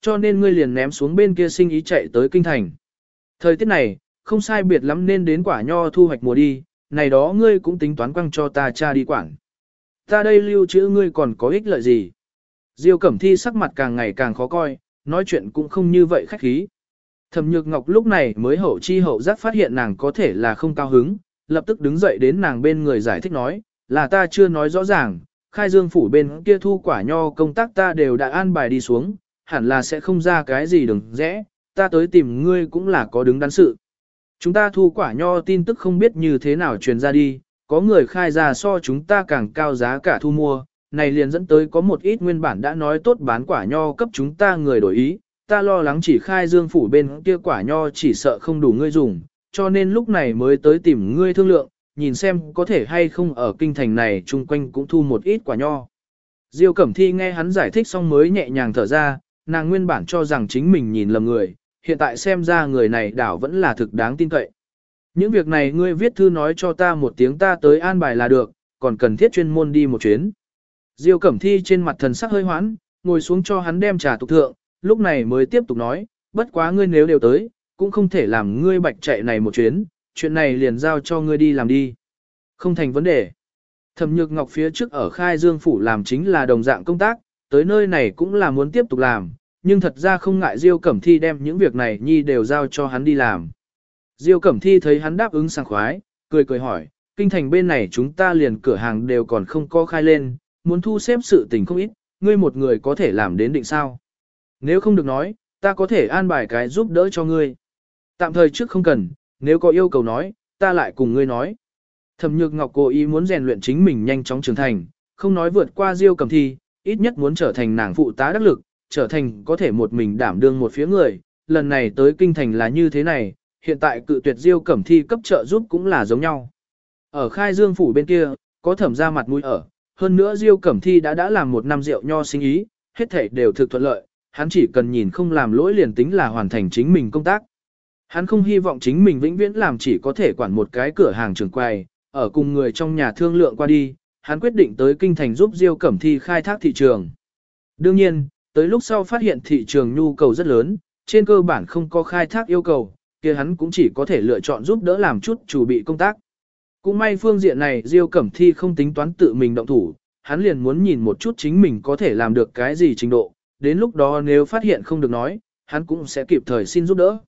cho nên ngươi liền ném xuống bên kia sinh ý chạy tới kinh thành. Thời tiết này, không sai biệt lắm nên đến quả nho thu hoạch mùa đi, này đó ngươi cũng tính toán quăng cho ta cha đi quản. Ta đây lưu trữ ngươi còn có ích lợi gì? Diêu Cẩm Thi sắc mặt càng ngày càng khó coi, nói chuyện cũng không như vậy khách khí. Thẩm Nhược Ngọc lúc này mới hậu chi hậu giác phát hiện nàng có thể là không cao hứng, lập tức đứng dậy đến nàng bên người giải thích nói, là ta chưa nói rõ ràng, khai dương phủ bên kia thu quả nho công tác ta đều đã an bài đi xuống, hẳn là sẽ không ra cái gì đừng rẽ, ta tới tìm ngươi cũng là có đứng đắn sự. Chúng ta thu quả nho tin tức không biết như thế nào truyền ra đi, có người khai ra so chúng ta càng cao giá cả thu mua, này liền dẫn tới có một ít nguyên bản đã nói tốt bán quả nho cấp chúng ta người đổi ý, ta lo lắng chỉ khai dương phủ bên kia quả nho chỉ sợ không đủ ngươi dùng, cho nên lúc này mới tới tìm ngươi thương lượng, nhìn xem có thể hay không ở kinh thành này chung quanh cũng thu một ít quả nho. Diêu Cẩm Thi nghe hắn giải thích xong mới nhẹ nhàng thở ra, nàng nguyên bản cho rằng chính mình nhìn lầm người, hiện tại xem ra người này đảo vẫn là thực đáng tin cậy. Những việc này ngươi viết thư nói cho ta một tiếng ta tới an bài là được, còn cần thiết chuyên môn đi một chuyến. Diêu Cẩm Thi trên mặt thần sắc hơi hoãn, ngồi xuống cho hắn đem trà tục thượng, lúc này mới tiếp tục nói, bất quá ngươi nếu đều tới, cũng không thể làm ngươi bạch chạy này một chuyến, chuyện này liền giao cho ngươi đi làm đi. Không thành vấn đề. Thẩm Nhược Ngọc phía trước ở Khai Dương Phủ làm chính là đồng dạng công tác, tới nơi này cũng là muốn tiếp tục làm, nhưng thật ra không ngại Diêu Cẩm Thi đem những việc này nhi đều giao cho hắn đi làm. Diêu Cẩm Thi thấy hắn đáp ứng sảng khoái, cười cười hỏi, kinh thành bên này chúng ta liền cửa hàng đều còn không có khai lên, muốn thu xếp sự tình không ít, ngươi một người có thể làm đến định sao. Nếu không được nói, ta có thể an bài cái giúp đỡ cho ngươi. Tạm thời trước không cần, nếu có yêu cầu nói, ta lại cùng ngươi nói. Thẩm Nhược Ngọc cố ý muốn rèn luyện chính mình nhanh chóng trưởng thành, không nói vượt qua Diêu Cẩm Thi, ít nhất muốn trở thành nàng phụ tá đắc lực, trở thành có thể một mình đảm đương một phía người. Lần này tới kinh thành là như thế này, hiện tại cự tuyệt Diêu Cẩm Thi cấp trợ giúp cũng là giống nhau. Ở Khai Dương phủ bên kia, có thẩm ra mặt mũi ở, hơn nữa Diêu Cẩm Thi đã đã làm một năm rượu nho sinh ý, hết thảy đều thực thuận lợi, hắn chỉ cần nhìn không làm lỗi liền tính là hoàn thành chính mình công tác. Hắn không hy vọng chính mình vĩnh viễn làm chỉ có thể quản một cái cửa hàng trường quầy, ở cùng người trong nhà thương lượng qua đi, hắn quyết định tới kinh thành giúp Diêu Cẩm Thi khai thác thị trường. Đương nhiên, tới lúc sau phát hiện thị trường nhu cầu rất lớn, trên cơ bản không có khai thác yêu cầu, kia hắn cũng chỉ có thể lựa chọn giúp đỡ làm chút chủ bị công tác. Cũng may phương diện này Diêu Cẩm Thi không tính toán tự mình động thủ, hắn liền muốn nhìn một chút chính mình có thể làm được cái gì trình độ, đến lúc đó nếu phát hiện không được nói, hắn cũng sẽ kịp thời xin giúp đỡ.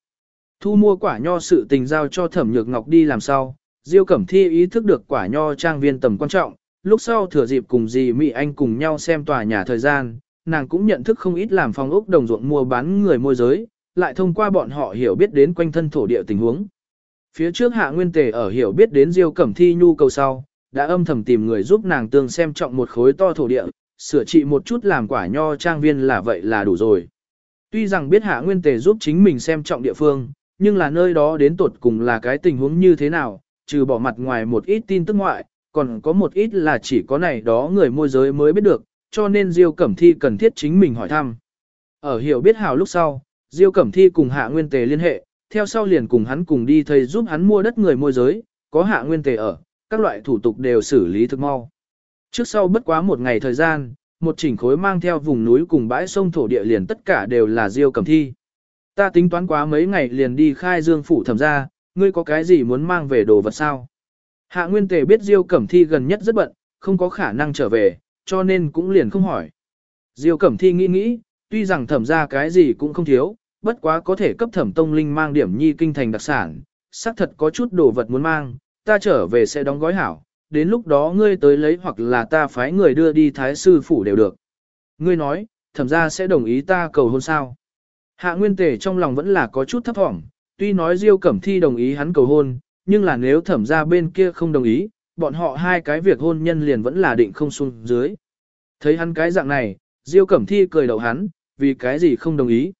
Thu mua quả nho sự tình giao cho Thẩm Nhược Ngọc đi làm sao, Diêu Cẩm Thi ý thức được quả nho trang viên tầm quan trọng, lúc sau thừa dịp cùng dì Mỹ Anh cùng nhau xem tòa nhà thời gian, nàng cũng nhận thức không ít làm phòng ốc đồng ruộng mua bán người môi giới, lại thông qua bọn họ hiểu biết đến quanh thân thổ địa tình huống. Phía trước hạ nguyên tề ở hiểu biết đến Diêu Cẩm Thi nhu cầu sau, đã âm thầm tìm người giúp nàng tương xem trọng một khối to thổ địa, sửa trị một chút làm quả nho trang viên là vậy là đủ rồi. Tuy rằng biết hạ nguyên tề giúp chính mình xem trọng địa phương, nhưng là nơi đó đến tột cùng là cái tình huống như thế nào, trừ bỏ mặt ngoài một ít tin tức ngoại, còn có một ít là chỉ có này đó người môi giới mới biết được, cho nên Diêu Cẩm Thi cần thiết chính mình hỏi thăm. Ở hiểu biết hào lúc sau, Diêu Cẩm Thi cùng Hạ Nguyên Tề liên hệ, theo sau liền cùng hắn cùng đi thầy giúp hắn mua đất người môi giới, có Hạ Nguyên Tề ở, các loại thủ tục đều xử lý thực mau. Trước sau bất quá một ngày thời gian, một chỉnh khối mang theo vùng núi cùng bãi sông thổ địa liền tất cả đều là Diêu Cẩm Thi. Ta tính toán quá mấy ngày liền đi khai dương phủ thẩm ra, ngươi có cái gì muốn mang về đồ vật sao? Hạ Nguyên Tề biết Diêu Cẩm Thi gần nhất rất bận, không có khả năng trở về, cho nên cũng liền không hỏi. Diêu Cẩm Thi nghĩ nghĩ, tuy rằng thẩm ra cái gì cũng không thiếu, bất quá có thể cấp thẩm tông linh mang điểm nhi kinh thành đặc sản, xác thật có chút đồ vật muốn mang, ta trở về sẽ đóng gói hảo, đến lúc đó ngươi tới lấy hoặc là ta phái người đưa đi thái sư phủ đều được. Ngươi nói, thẩm ra sẽ đồng ý ta cầu hôn sao. Hạ Nguyên Tề trong lòng vẫn là có chút thấp thỏm, tuy nói Diêu Cẩm Thi đồng ý hắn cầu hôn, nhưng là nếu thẩm ra bên kia không đồng ý, bọn họ hai cái việc hôn nhân liền vẫn là định không xuống dưới. Thấy hắn cái dạng này, Diêu Cẩm Thi cười đầu hắn, vì cái gì không đồng ý.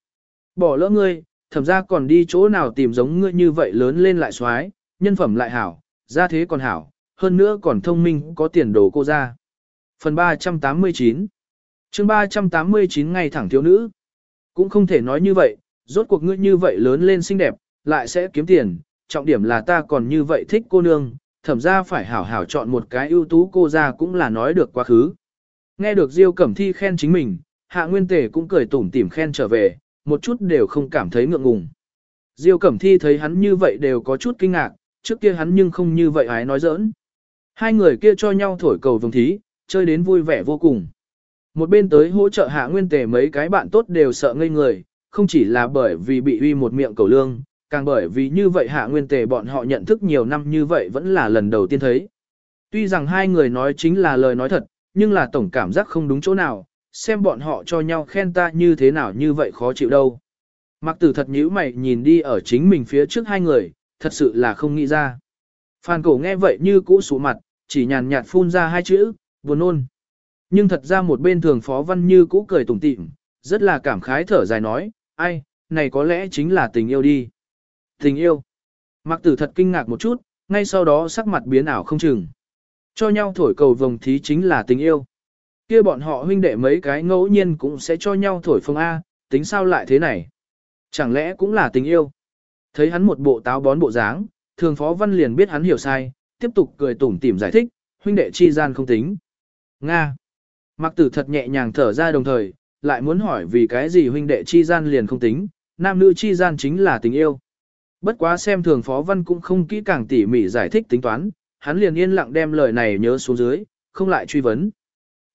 Bỏ lỡ ngươi, thẩm ra còn đi chỗ nào tìm giống ngươi như vậy lớn lên lại xoái, nhân phẩm lại hảo, ra thế còn hảo, hơn nữa còn thông minh có tiền đồ cô ra. Phần 389 chương 389 ngày thẳng thiếu nữ. Cũng không thể nói như vậy, rốt cuộc ngươi như vậy lớn lên xinh đẹp, lại sẽ kiếm tiền, trọng điểm là ta còn như vậy thích cô nương, thẩm ra phải hảo hảo chọn một cái ưu tú cô ra cũng là nói được quá khứ. Nghe được Diêu Cẩm Thi khen chính mình, Hạ Nguyên Tề cũng cười tủm tỉm khen trở về, một chút đều không cảm thấy ngượng ngùng. Diêu Cẩm Thi thấy hắn như vậy đều có chút kinh ngạc, trước kia hắn nhưng không như vậy ái nói giỡn. Hai người kia cho nhau thổi cầu vồng thí, chơi đến vui vẻ vô cùng. Một bên tới hỗ trợ hạ nguyên tề mấy cái bạn tốt đều sợ ngây người, không chỉ là bởi vì bị uy một miệng cầu lương, càng bởi vì như vậy hạ nguyên tề bọn họ nhận thức nhiều năm như vậy vẫn là lần đầu tiên thấy. Tuy rằng hai người nói chính là lời nói thật, nhưng là tổng cảm giác không đúng chỗ nào, xem bọn họ cho nhau khen ta như thế nào như vậy khó chịu đâu. Mặc tử thật nhíu mày nhìn đi ở chính mình phía trước hai người, thật sự là không nghĩ ra. Phan cổ nghe vậy như cũ sụ mặt, chỉ nhàn nhạt phun ra hai chữ, buồn nôn. Nhưng thật ra một bên thường phó văn như cũ cười tủm tỉm, rất là cảm khái thở dài nói, ai, này có lẽ chính là tình yêu đi. Tình yêu. Mặc tử thật kinh ngạc một chút, ngay sau đó sắc mặt biến ảo không chừng. Cho nhau thổi cầu vồng thí chính là tình yêu. kia bọn họ huynh đệ mấy cái ngẫu nhiên cũng sẽ cho nhau thổi phong A, tính sao lại thế này. Chẳng lẽ cũng là tình yêu. Thấy hắn một bộ táo bón bộ dáng, thường phó văn liền biết hắn hiểu sai, tiếp tục cười tủm tỉm giải thích, huynh đệ chi gian không tính. Nga. Mặc tử thật nhẹ nhàng thở ra đồng thời, lại muốn hỏi vì cái gì huynh đệ chi gian liền không tính, nam nữ chi gian chính là tình yêu. Bất quá xem thường phó văn cũng không kỹ càng tỉ mỉ giải thích tính toán, hắn liền yên lặng đem lời này nhớ xuống dưới, không lại truy vấn.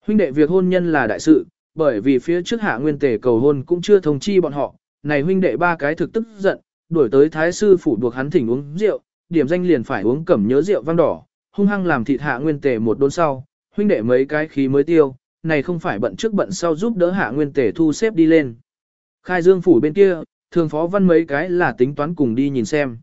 Huynh đệ việc hôn nhân là đại sự, bởi vì phía trước hạ nguyên tề cầu hôn cũng chưa thông chi bọn họ, này huynh đệ ba cái thực tức giận, đuổi tới thái sư phủ buộc hắn thỉnh uống rượu, điểm danh liền phải uống cẩm nhớ rượu vang đỏ, hung hăng làm thịt hạ nguyên tề một đốn sau, huynh đệ mấy cái khí mới tiêu, này không phải bận trước bận sau giúp đỡ hạ nguyên tề thu xếp đi lên. Khai dương phủ bên kia, thường phó văn mấy cái là tính toán cùng đi nhìn xem.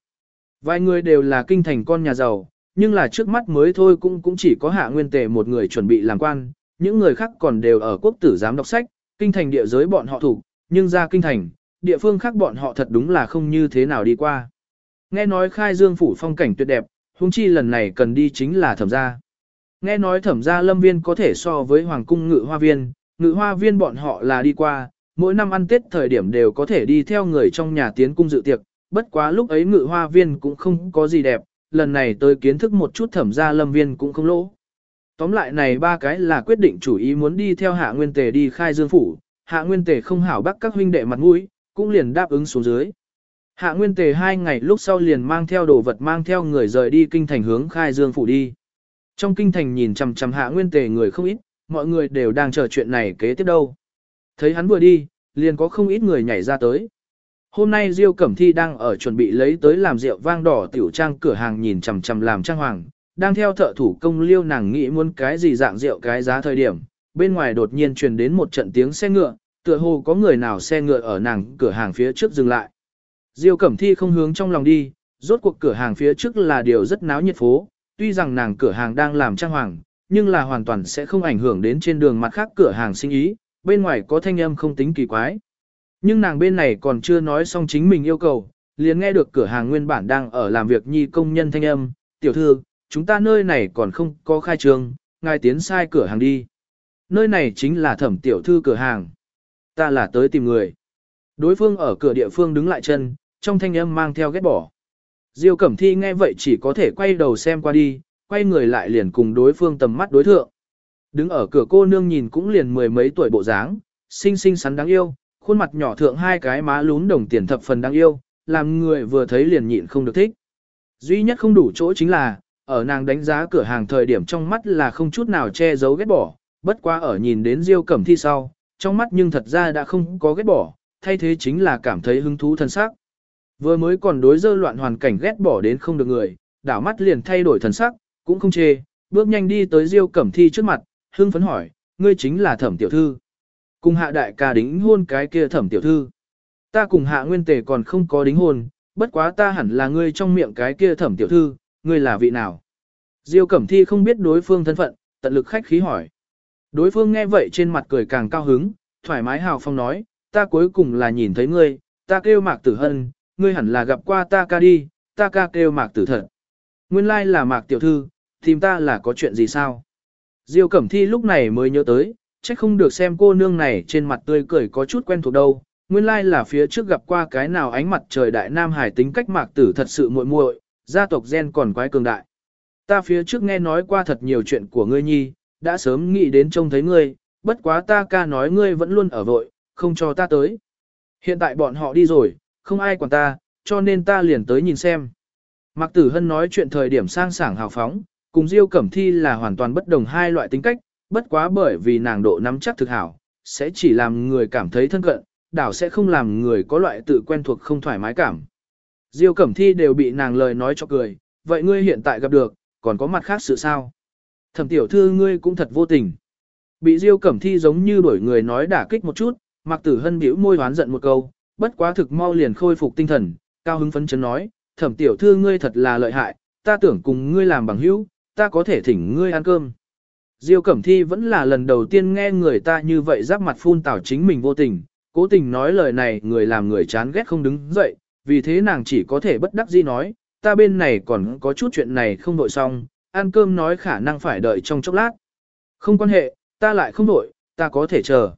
Vài người đều là kinh thành con nhà giàu, nhưng là trước mắt mới thôi cũng cũng chỉ có hạ nguyên tề một người chuẩn bị làm quan, những người khác còn đều ở quốc tử giám đọc sách, kinh thành địa giới bọn họ thủ, nhưng ra kinh thành, địa phương khác bọn họ thật đúng là không như thế nào đi qua. Nghe nói khai dương phủ phong cảnh tuyệt đẹp, huống chi lần này cần đi chính là thẩm gia. Nghe nói thẩm gia lâm viên có thể so với hoàng cung ngự hoa viên, ngự hoa viên bọn họ là đi qua, mỗi năm ăn tết thời điểm đều có thể đi theo người trong nhà tiến cung dự tiệc, bất quá lúc ấy ngự hoa viên cũng không có gì đẹp, lần này tới kiến thức một chút thẩm gia lâm viên cũng không lỗ. Tóm lại này ba cái là quyết định chủ ý muốn đi theo hạ nguyên tề đi khai dương phủ, hạ nguyên tề không hảo bắt các huynh đệ mặt mũi, cũng liền đáp ứng xuống dưới. Hạ nguyên tề hai ngày lúc sau liền mang theo đồ vật mang theo người rời đi kinh thành hướng khai dương phủ đi. Trong kinh thành nhìn chằm chằm hạ nguyên tề người không ít, mọi người đều đang chờ chuyện này kế tiếp đâu. Thấy hắn vừa đi, liền có không ít người nhảy ra tới. Hôm nay Diêu Cẩm Thi đang ở chuẩn bị lấy tới làm rượu vang đỏ tiểu trang cửa hàng nhìn chằm chằm làm trang hoàng, đang theo thợ thủ công liêu nàng nghĩ muốn cái gì dạng rượu cái giá thời điểm, bên ngoài đột nhiên truyền đến một trận tiếng xe ngựa, tựa hồ có người nào xe ngựa ở nàng cửa hàng phía trước dừng lại. Diêu Cẩm Thi không hướng trong lòng đi, rốt cuộc cửa hàng phía trước là điều rất náo nhiệt phố, tuy rằng nàng cửa hàng đang làm trang hoàng, nhưng là hoàn toàn sẽ không ảnh hưởng đến trên đường mặt khác cửa hàng sinh ý, bên ngoài có thanh âm không tính kỳ quái. Nhưng nàng bên này còn chưa nói xong chính mình yêu cầu, liền nghe được cửa hàng nguyên bản đang ở làm việc nhi công nhân thanh âm, tiểu thư, chúng ta nơi này còn không có khai trương, ngài tiến sai cửa hàng đi. Nơi này chính là thẩm tiểu thư cửa hàng. Ta là tới tìm người. Đối phương ở cửa địa phương đứng lại chân, trong thanh âm mang theo ghét bỏ. Diêu Cẩm Thi nghe vậy chỉ có thể quay đầu xem qua đi, quay người lại liền cùng đối phương tầm mắt đối thượng. Đứng ở cửa cô nương nhìn cũng liền mười mấy tuổi bộ dáng, xinh xinh xắn đáng yêu, khuôn mặt nhỏ thượng hai cái má lún đồng tiền thập phần đáng yêu, làm người vừa thấy liền nhịn không được thích. Duy nhất không đủ chỗ chính là, ở nàng đánh giá cửa hàng thời điểm trong mắt là không chút nào che giấu ghét bỏ, bất quá ở nhìn đến Diêu Cẩm Thi sau, trong mắt nhưng thật ra đã không có ghét bỏ, thay thế chính là cảm thấy hứng thú thân sắc. Vừa mới còn đối dơ loạn hoàn cảnh ghét bỏ đến không được người, đảo mắt liền thay đổi thần sắc, cũng không chê, bước nhanh đi tới Diêu Cẩm Thi trước mặt, hưng phấn hỏi, ngươi chính là thẩm tiểu thư. Cùng hạ đại ca đính hôn cái kia thẩm tiểu thư. Ta cùng hạ nguyên tề còn không có đính hôn, bất quá ta hẳn là ngươi trong miệng cái kia thẩm tiểu thư, ngươi là vị nào? Diêu Cẩm Thi không biết đối phương thân phận, tận lực khách khí hỏi. Đối phương nghe vậy trên mặt cười càng cao hứng, thoải mái hào phong nói, ta cuối cùng là nhìn thấy ngươi, ta kêu mạc tử hân, ngươi hẳn là gặp qua ta ca đi, ta ca kêu mạc tử thật. Nguyên lai là mạc tiểu thư, tìm ta là có chuyện gì sao? Diêu Cẩm Thi lúc này mới nhớ tới, chắc không được xem cô nương này trên mặt tươi cười có chút quen thuộc đâu. Nguyên lai là phía trước gặp qua cái nào ánh mặt trời đại nam hải tính cách mạc tử thật sự muội muội, gia tộc gen còn quái cường đại. Ta phía trước nghe nói qua thật nhiều chuyện của ngươi nhi, đã sớm nghĩ đến trông thấy ngươi, bất quá ta ca nói ngươi vẫn luôn ở vội, không cho ta tới. Hiện tại bọn họ đi rồi, không ai quản ta, cho nên ta liền tới nhìn xem. Mạc Tử Hân nói chuyện thời điểm sang sảng hào phóng, cùng Diêu Cẩm Thi là hoàn toàn bất đồng hai loại tính cách, bất quá bởi vì nàng độ nắm chắc thực hảo, sẽ chỉ làm người cảm thấy thân cận, đảo sẽ không làm người có loại tự quen thuộc không thoải mái cảm. Diêu Cẩm Thi đều bị nàng lời nói cho cười, vậy ngươi hiện tại gặp được, còn có mặt khác sự sao? Thẩm tiểu thư ngươi cũng thật vô tình. Bị Diêu Cẩm Thi giống như đuổi người nói đả kích một chút, Mạc Tử Hân bĩu môi hoán giận một câu, bất quá thực mau liền khôi phục tinh thần, cao hứng phấn chấn nói, thẩm tiểu thư ngươi thật là lợi hại, ta tưởng cùng ngươi làm bằng hữu, ta có thể thỉnh ngươi ăn cơm. Diêu Cẩm Thi vẫn là lần đầu tiên nghe người ta như vậy giáp mặt phun tảo chính mình vô tình, cố tình nói lời này người làm người chán ghét không đứng dậy, vì thế nàng chỉ có thể bất đắc dĩ nói, ta bên này còn có chút chuyện này không đội xong, ăn cơm nói khả năng phải đợi trong chốc lát. Không quan hệ, ta lại không đội, ta có thể chờ.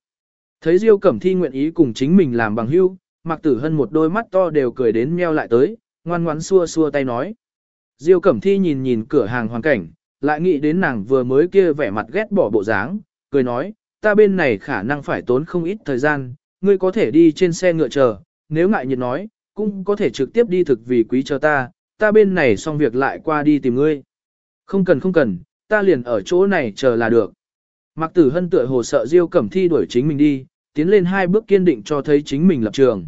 Thấy Diêu Cẩm Thi nguyện ý cùng chính mình làm bằng hữu, Mạc Tử Hân một đôi mắt to đều cười đến meo lại tới, ngoan ngoãn xua xua tay nói. Diêu Cẩm Thi nhìn nhìn cửa hàng hoàn cảnh, lại nghĩ đến nàng vừa mới kia vẻ mặt ghét bỏ bộ dáng, cười nói, ta bên này khả năng phải tốn không ít thời gian, ngươi có thể đi trên xe ngựa chờ, nếu ngại nhiệt nói, cũng có thể trực tiếp đi thực vì quý chờ ta, ta bên này xong việc lại qua đi tìm ngươi. Không cần không cần, ta liền ở chỗ này chờ là được. Mạc Tử Hân tựa hồ sợ Diêu Cẩm Thi đuổi chính mình đi, tiến lên hai bước kiên định cho thấy chính mình lập trường.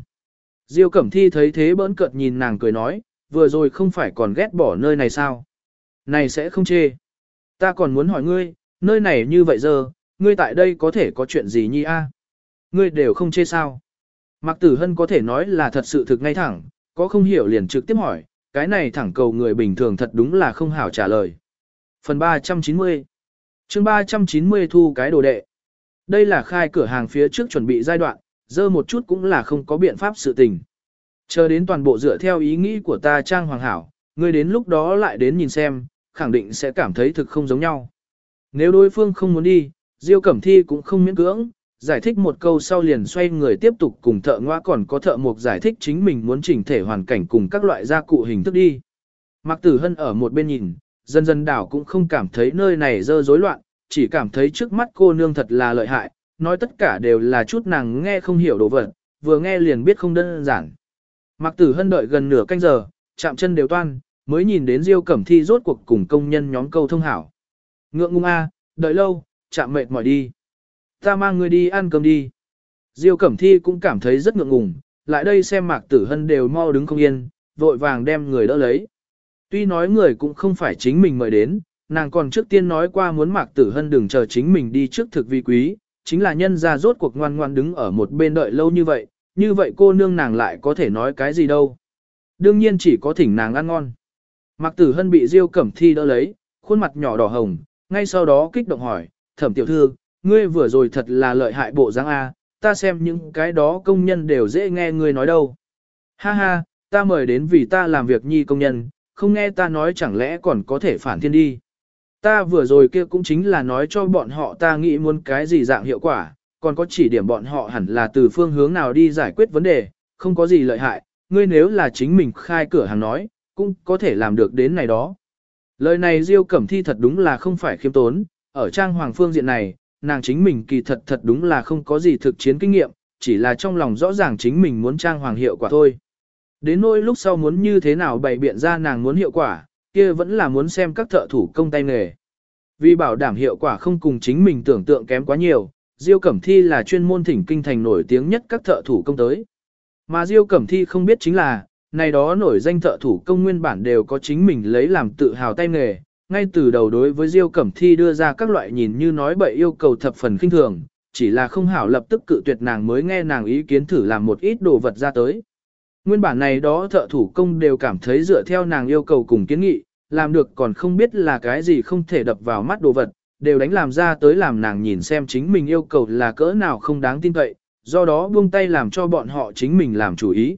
Diêu Cẩm Thi thấy thế bỡn cợt nhìn nàng cười nói, vừa rồi không phải còn ghét bỏ nơi này sao? Này sẽ không chê. Ta còn muốn hỏi ngươi, nơi này như vậy giờ, ngươi tại đây có thể có chuyện gì nhi a? Ngươi đều không chê sao? Mạc Tử Hân có thể nói là thật sự thực ngay thẳng, có không hiểu liền trực tiếp hỏi, cái này thẳng cầu người bình thường thật đúng là không hảo trả lời. Phần 390 chương 390 thu cái đồ đệ. Đây là khai cửa hàng phía trước chuẩn bị giai đoạn, dơ một chút cũng là không có biện pháp sự tình. Chờ đến toàn bộ dựa theo ý nghĩ của ta trang hoàng hảo, ngươi đến lúc đó lại đến nhìn xem, khẳng định sẽ cảm thấy thực không giống nhau. Nếu đối phương không muốn đi, Diêu Cẩm Thi cũng không miễn cưỡng, giải thích một câu sau liền xoay người tiếp tục cùng thợ ngoa còn có thợ mộc giải thích chính mình muốn chỉnh thể hoàn cảnh cùng các loại gia cụ hình thức đi. Mạc Tử Hân ở một bên nhìn, dần dần đảo cũng không cảm thấy nơi này dơ rối loạn, chỉ cảm thấy trước mắt cô nương thật là lợi hại, nói tất cả đều là chút nàng nghe không hiểu đồ vật, vừa nghe liền biết không đơn giản. Mạc Tử Hân đợi gần nửa canh giờ, chạm chân đều toan, mới nhìn đến Diêu Cẩm Thi rốt cuộc cùng công nhân nhóm câu thông hảo. Ngượng ngung a, đợi lâu, chạm mệt mỏi đi. Ta mang người đi ăn cơm đi. Diêu Cẩm Thi cũng cảm thấy rất ngượng ngùng, lại đây xem Mạc Tử Hân đều mau đứng không yên, vội vàng đem người đỡ lấy. Tuy nói người cũng không phải chính mình mời đến, nàng còn trước tiên nói qua muốn Mạc Tử Hân đừng chờ chính mình đi trước thực vi quý, chính là nhân ra rốt cuộc ngoan ngoan đứng ở một bên đợi lâu như vậy, như vậy cô nương nàng lại có thể nói cái gì đâu. Đương nhiên chỉ có thỉnh nàng ăn ngon. Mạc Tử Hân bị Diêu Cẩm Thi đỡ lấy, khuôn mặt nhỏ đỏ hồng, ngay sau đó kích động hỏi, thẩm tiểu thư, ngươi vừa rồi thật là lợi hại bộ dáng A, ta xem những cái đó công nhân đều dễ nghe ngươi nói đâu. Ha ha, ta mời đến vì ta làm việc nhi công nhân, không nghe ta nói chẳng lẽ còn có thể phản thiên đi. Ta vừa rồi kia cũng chính là nói cho bọn họ ta nghĩ muốn cái gì dạng hiệu quả, còn có chỉ điểm bọn họ hẳn là từ phương hướng nào đi giải quyết vấn đề, không có gì lợi hại, ngươi nếu là chính mình khai cửa hàng nói, cũng có thể làm được đến này đó. Lời này Diêu Cẩm Thi thật đúng là không phải khiêm tốn, ở trang hoàng phương diện này, nàng chính mình kỳ thật thật đúng là không có gì thực chiến kinh nghiệm, chỉ là trong lòng rõ ràng chính mình muốn trang hoàng hiệu quả thôi. Đến nỗi lúc sau muốn như thế nào bày biện ra nàng muốn hiệu quả, kia vẫn là muốn xem các thợ thủ công tay nghề. Vì bảo đảm hiệu quả không cùng chính mình tưởng tượng kém quá nhiều, Diêu Cẩm Thi là chuyên môn thỉnh kinh thành nổi tiếng nhất các thợ thủ công tới. Mà Diêu Cẩm Thi không biết chính là, này đó nổi danh thợ thủ công nguyên bản đều có chính mình lấy làm tự hào tay nghề, ngay từ đầu đối với Diêu Cẩm Thi đưa ra các loại nhìn như nói bậy yêu cầu thập phần kinh thường, chỉ là không hảo lập tức cự tuyệt nàng mới nghe nàng ý kiến thử làm một ít đồ vật ra tới. Nguyên bản này đó thợ thủ công đều cảm thấy dựa theo nàng yêu cầu cùng kiến nghị, làm được còn không biết là cái gì không thể đập vào mắt đồ vật, đều đánh làm ra tới làm nàng nhìn xem chính mình yêu cầu là cỡ nào không đáng tin cậy, do đó buông tay làm cho bọn họ chính mình làm chủ ý.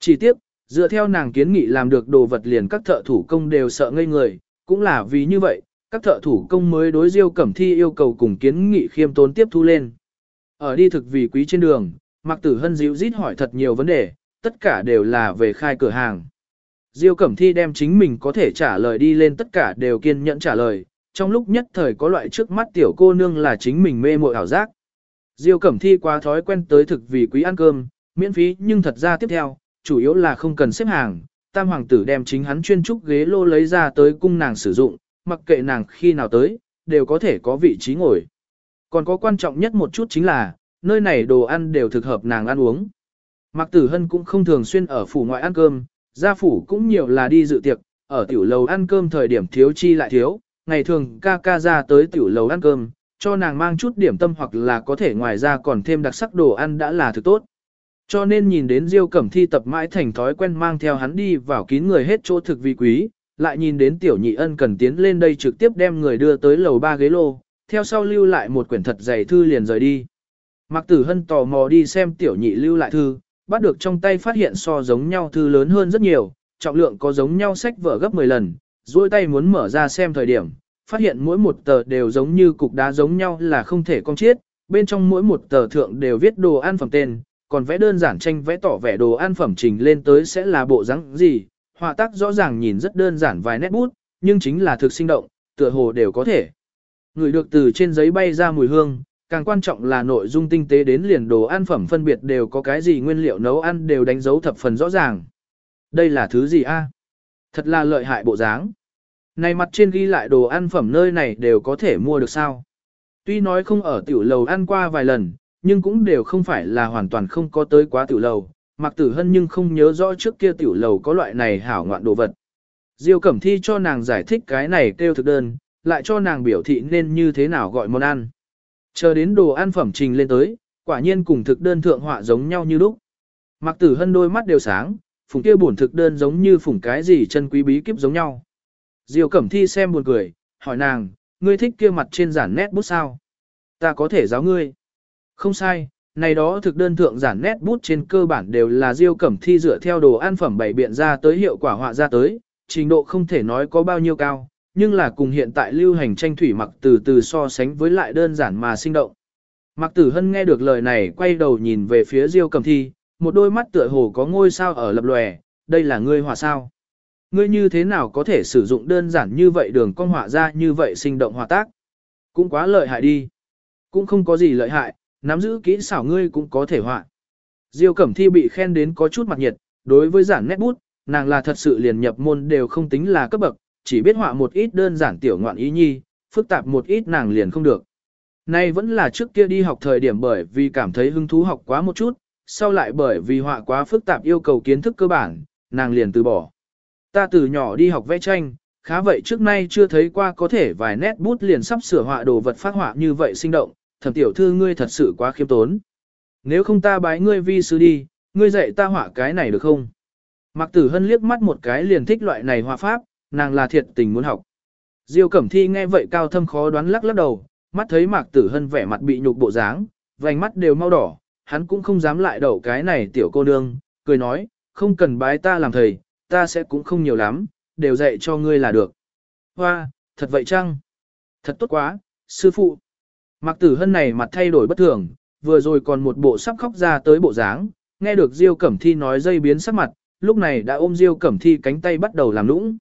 Chỉ tiếc, dựa theo nàng kiến nghị làm được đồ vật liền các thợ thủ công đều sợ ngây người, cũng là vì như vậy, các thợ thủ công mới đối diêu cẩm thi yêu cầu cùng kiến nghị khiêm tốn tiếp thu lên. Ở đi thực vì quý trên đường, Mạc Tử Hân dịu rít hỏi thật nhiều vấn đề, tất cả đều là về khai cửa hàng. Diêu Cẩm Thi đem chính mình có thể trả lời đi lên tất cả đều kiên nhẫn trả lời, trong lúc nhất thời có loại trước mắt tiểu cô nương là chính mình mê mội ảo giác. Diêu Cẩm Thi quá thói quen tới thực vì quý ăn cơm, Miễn phí nhưng thật ra tiếp theo, chủ yếu là không cần xếp hàng, tam hoàng tử đem chính hắn chuyên trúc ghế lô lấy ra tới cung nàng sử dụng, mặc kệ nàng khi nào tới, đều có thể có vị trí ngồi. Còn có quan trọng nhất một chút chính là, nơi này đồ ăn đều thực hợp nàng ăn uống. Mạc Tử Hân cũng không thường xuyên ở phủ ngoại ăn cơm, gia phủ cũng nhiều là đi dự tiệc, ở tiểu lầu ăn cơm thời điểm thiếu chi lại thiếu, ngày thường ca ca ra tới tiểu lầu ăn cơm, cho nàng mang chút điểm tâm hoặc là có thể ngoài ra còn thêm đặc sắc đồ ăn đã là thứ tốt. Cho nên nhìn đến Diêu Cẩm Thi tập mãi thành thói quen mang theo hắn đi vào kín người hết chỗ thực vị quý, lại nhìn đến tiểu nhị ân cần tiến lên đây trực tiếp đem người đưa tới lầu ba ghế lô, theo sau lưu lại một quyển thật dày thư liền rời đi. Mạc Tử Hân tò mò đi xem tiểu nhị lưu lại thư, bắt được trong tay phát hiện so giống nhau thư lớn hơn rất nhiều, trọng lượng có giống nhau sách vở gấp 10 lần, duỗi tay muốn mở ra xem thời điểm, phát hiện mỗi một tờ đều giống như cục đá giống nhau là không thể cong chiết, bên trong mỗi một tờ thượng đều viết đồ ăn phẩm tên, còn vẽ đơn giản tranh vẽ tỏ vẻ đồ ăn phẩm trình lên tới sẽ là bộ dáng gì, họa tác rõ ràng nhìn rất đơn giản vài nét bút, nhưng chính là thực sinh động, tựa hồ đều có thể. Người được từ trên giấy bay ra mùi hương, càng quan trọng là nội dung tinh tế đến liền đồ ăn phẩm phân biệt đều có cái gì nguyên liệu nấu ăn đều đánh dấu thập phần rõ ràng. Đây là thứ gì a? Thật là lợi hại bộ dáng. Này mặt trên ghi lại đồ ăn phẩm nơi này đều có thể mua được sao. Tuy nói không ở tiểu lầu ăn qua vài lần, nhưng cũng đều không phải là hoàn toàn không có tới quá tiểu lầu. Mặc Tử Hân nhưng không nhớ rõ trước kia tiểu lầu có loại này hảo ngoạn đồ vật. Diêu Cẩm Thi cho nàng giải thích cái này kêu thực đơn, lại cho nàng biểu thị nên như thế nào gọi món ăn. Chờ đến đồ ăn phẩm trình lên tới, quả nhiên cùng thực đơn thượng họa giống nhau như lúc. Mặc Tử Hân đôi mắt đều sáng, phùng kia bổn thực đơn giống như phùng cái gì chân quý bí kíp giống nhau. Diêu Cẩm Thi xem buồn cười, hỏi nàng, ngươi thích kia mặt trên giản nét bút sao? Ta có thể giáo ngươi. Không sai, này đó thực đơn thượng giản nét bút trên cơ bản đều là Diêu Cẩm Thi dựa theo đồ ăn phẩm bảy biện ra tới hiệu quả họa ra tới, trình độ không thể nói có bao nhiêu cao, nhưng là cùng hiện tại lưu hành tranh thủy mặc từ từ so sánh với lại đơn giản mà sinh động. Mặc tử hân nghe được lời này quay đầu nhìn về phía Diêu Cẩm Thi, một đôi mắt tựa hồ có ngôi sao ở lập lòe, đây là ngươi họa sao. Ngươi như thế nào có thể sử dụng đơn giản như vậy đường con họa ra như vậy sinh động hòa tác? Cũng quá lợi hại đi. Cũng không có gì lợi hại, nắm giữ kỹ xảo ngươi cũng có thể họa. Diêu Cẩm Thi bị khen đến có chút mặt nhiệt, đối với giản nét bút, nàng là thật sự liền nhập môn đều không tính là cấp bậc, chỉ biết họa một ít đơn giản tiểu ngoạn ý nhi, phức tạp một ít nàng liền không được. Nay vẫn là trước kia đi học thời điểm bởi vì cảm thấy hứng thú học quá một chút, sau lại bởi vì họa quá phức tạp yêu cầu kiến thức cơ bản, nàng liền từ bỏ. Ta từ nhỏ đi học vẽ tranh, khá vậy trước nay chưa thấy qua có thể vài nét bút liền sắp sửa họa đồ vật phát họa như vậy sinh động, thẩm tiểu thư ngươi thật sự quá khiêm tốn. Nếu không ta bái ngươi vi sư đi, ngươi dạy ta họa cái này được không? Mạc Tử Hân liếc mắt một cái liền thích loại này họa pháp, nàng là thiệt tình muốn học. Diêu Cẩm Thi nghe vậy cao thâm khó đoán lắc lắc đầu, mắt thấy Mạc Tử Hân vẻ mặt bị nhục bộ dáng, vành mắt đều mau đỏ, hắn cũng không dám lại đậu cái này tiểu cô nương, cười nói, không cần bái ta làm thầy, ta sẽ cũng không nhiều lắm, đều dạy cho ngươi là được. Hoa, thật vậy chăng? Thật tốt quá, sư phụ. Mạc Tử Hân này mặt thay đổi bất thường, vừa rồi còn một bộ sắp khóc ra tới bộ dáng, nghe được Diêu Cẩm Thi nói dây biến sắc mặt, lúc này đã ôm Diêu Cẩm Thi cánh tay bắt đầu làm lũng.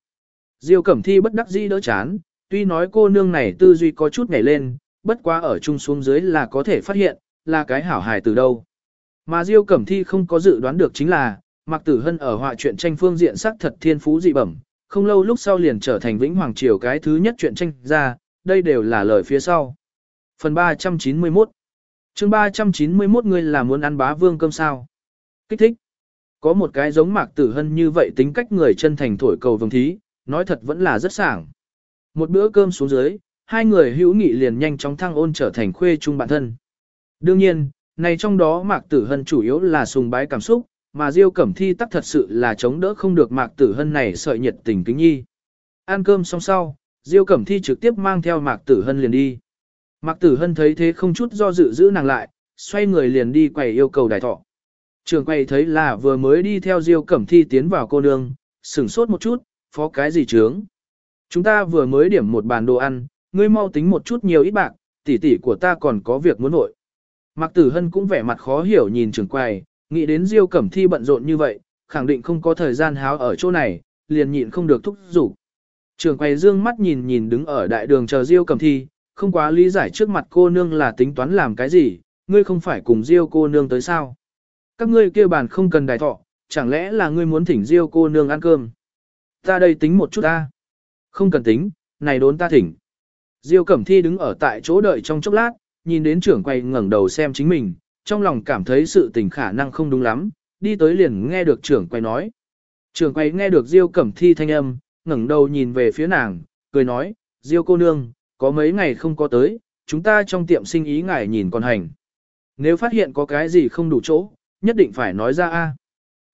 Diêu Cẩm Thi bất đắc dĩ đỡ chán, tuy nói cô nương này tư duy có chút nhảy lên, bất quá ở chung xuống dưới là có thể phát hiện, là cái hảo hài từ đâu. Mà Diêu Cẩm Thi không có dự đoán được chính là, Mạc Tử Hân ở họa truyện tranh phương diện sắc thật thiên phú dị bẩm, không lâu lúc sau liền trở thành Vĩnh Hoàng Triều cái thứ nhất truyện tranh ra, đây đều là lời phía sau. Phần 391 chương 391 người là muốn ăn bá vương cơm sao? Kích thích. Có một cái giống Mạc Tử Hân như vậy tính cách người chân thành thổi cầu vồng thí, nói thật vẫn là rất sảng. Một bữa cơm xuống dưới, hai người hữu nghị liền nhanh chóng thăng ôn trở thành khuê chung bạn thân. Đương nhiên, này trong đó Mạc Tử Hân chủ yếu là sùng bái cảm xúc, mà Diêu Cẩm Thi tắc thật sự là chống đỡ không được Mạc Tử Hân này sợi nhiệt tình kính nhi. Ăn cơm xong sau, Diêu Cẩm Thi trực tiếp mang theo Mạc Tử Hân liền đi. Mạc Tử Hân thấy thế không chút do dự giữ nàng lại, xoay người liền đi quầy yêu cầu đại thọ. Trường quầy thấy là vừa mới đi theo Diêu Cẩm Thi tiến vào cô nương, sửng sốt một chút, phó cái gì trướng. Chúng ta vừa mới điểm một bàn đồ ăn, ngươi mau tính một chút nhiều ít bạc, tỷ tỷ của ta còn có việc muốn nội. Mạc Tử Hân cũng vẻ mặt khó hiểu nhìn trường quầy, nghĩ đến Diêu Cẩm Thi bận rộn như vậy, khẳng định không có thời gian háo ở chỗ này, liền nhịn không được thúc giục. Trường quầy dương mắt nhìn nhìn đứng ở đại đường chờ Diêu Cẩm Thi, không quá lý giải trước mặt cô nương là tính toán làm cái gì, ngươi không phải cùng Diêu cô nương tới sao. các ngươi kia bàn không cần đài thọ, chẳng lẽ là ngươi muốn thỉnh Diêu cô nương ăn cơm? Ta đây tính một chút ta. Không cần tính, này đốn ta thỉnh. Diêu Cẩm Thi đứng ở tại chỗ đợi trong chốc lát, nhìn đến trưởng quay ngẩng đầu xem chính mình, trong lòng cảm thấy sự tình khả năng không đúng lắm, đi tới liền nghe được trưởng quay nói. Trưởng quay nghe được Diêu Cẩm Thi thanh âm, ngẩng đầu nhìn về phía nàng, cười nói, Diêu cô nương, có mấy ngày không có tới, chúng ta trong tiệm sinh ý ngài nhìn còn hành. Nếu phát hiện có cái gì không đủ chỗ, nhất định phải nói ra a.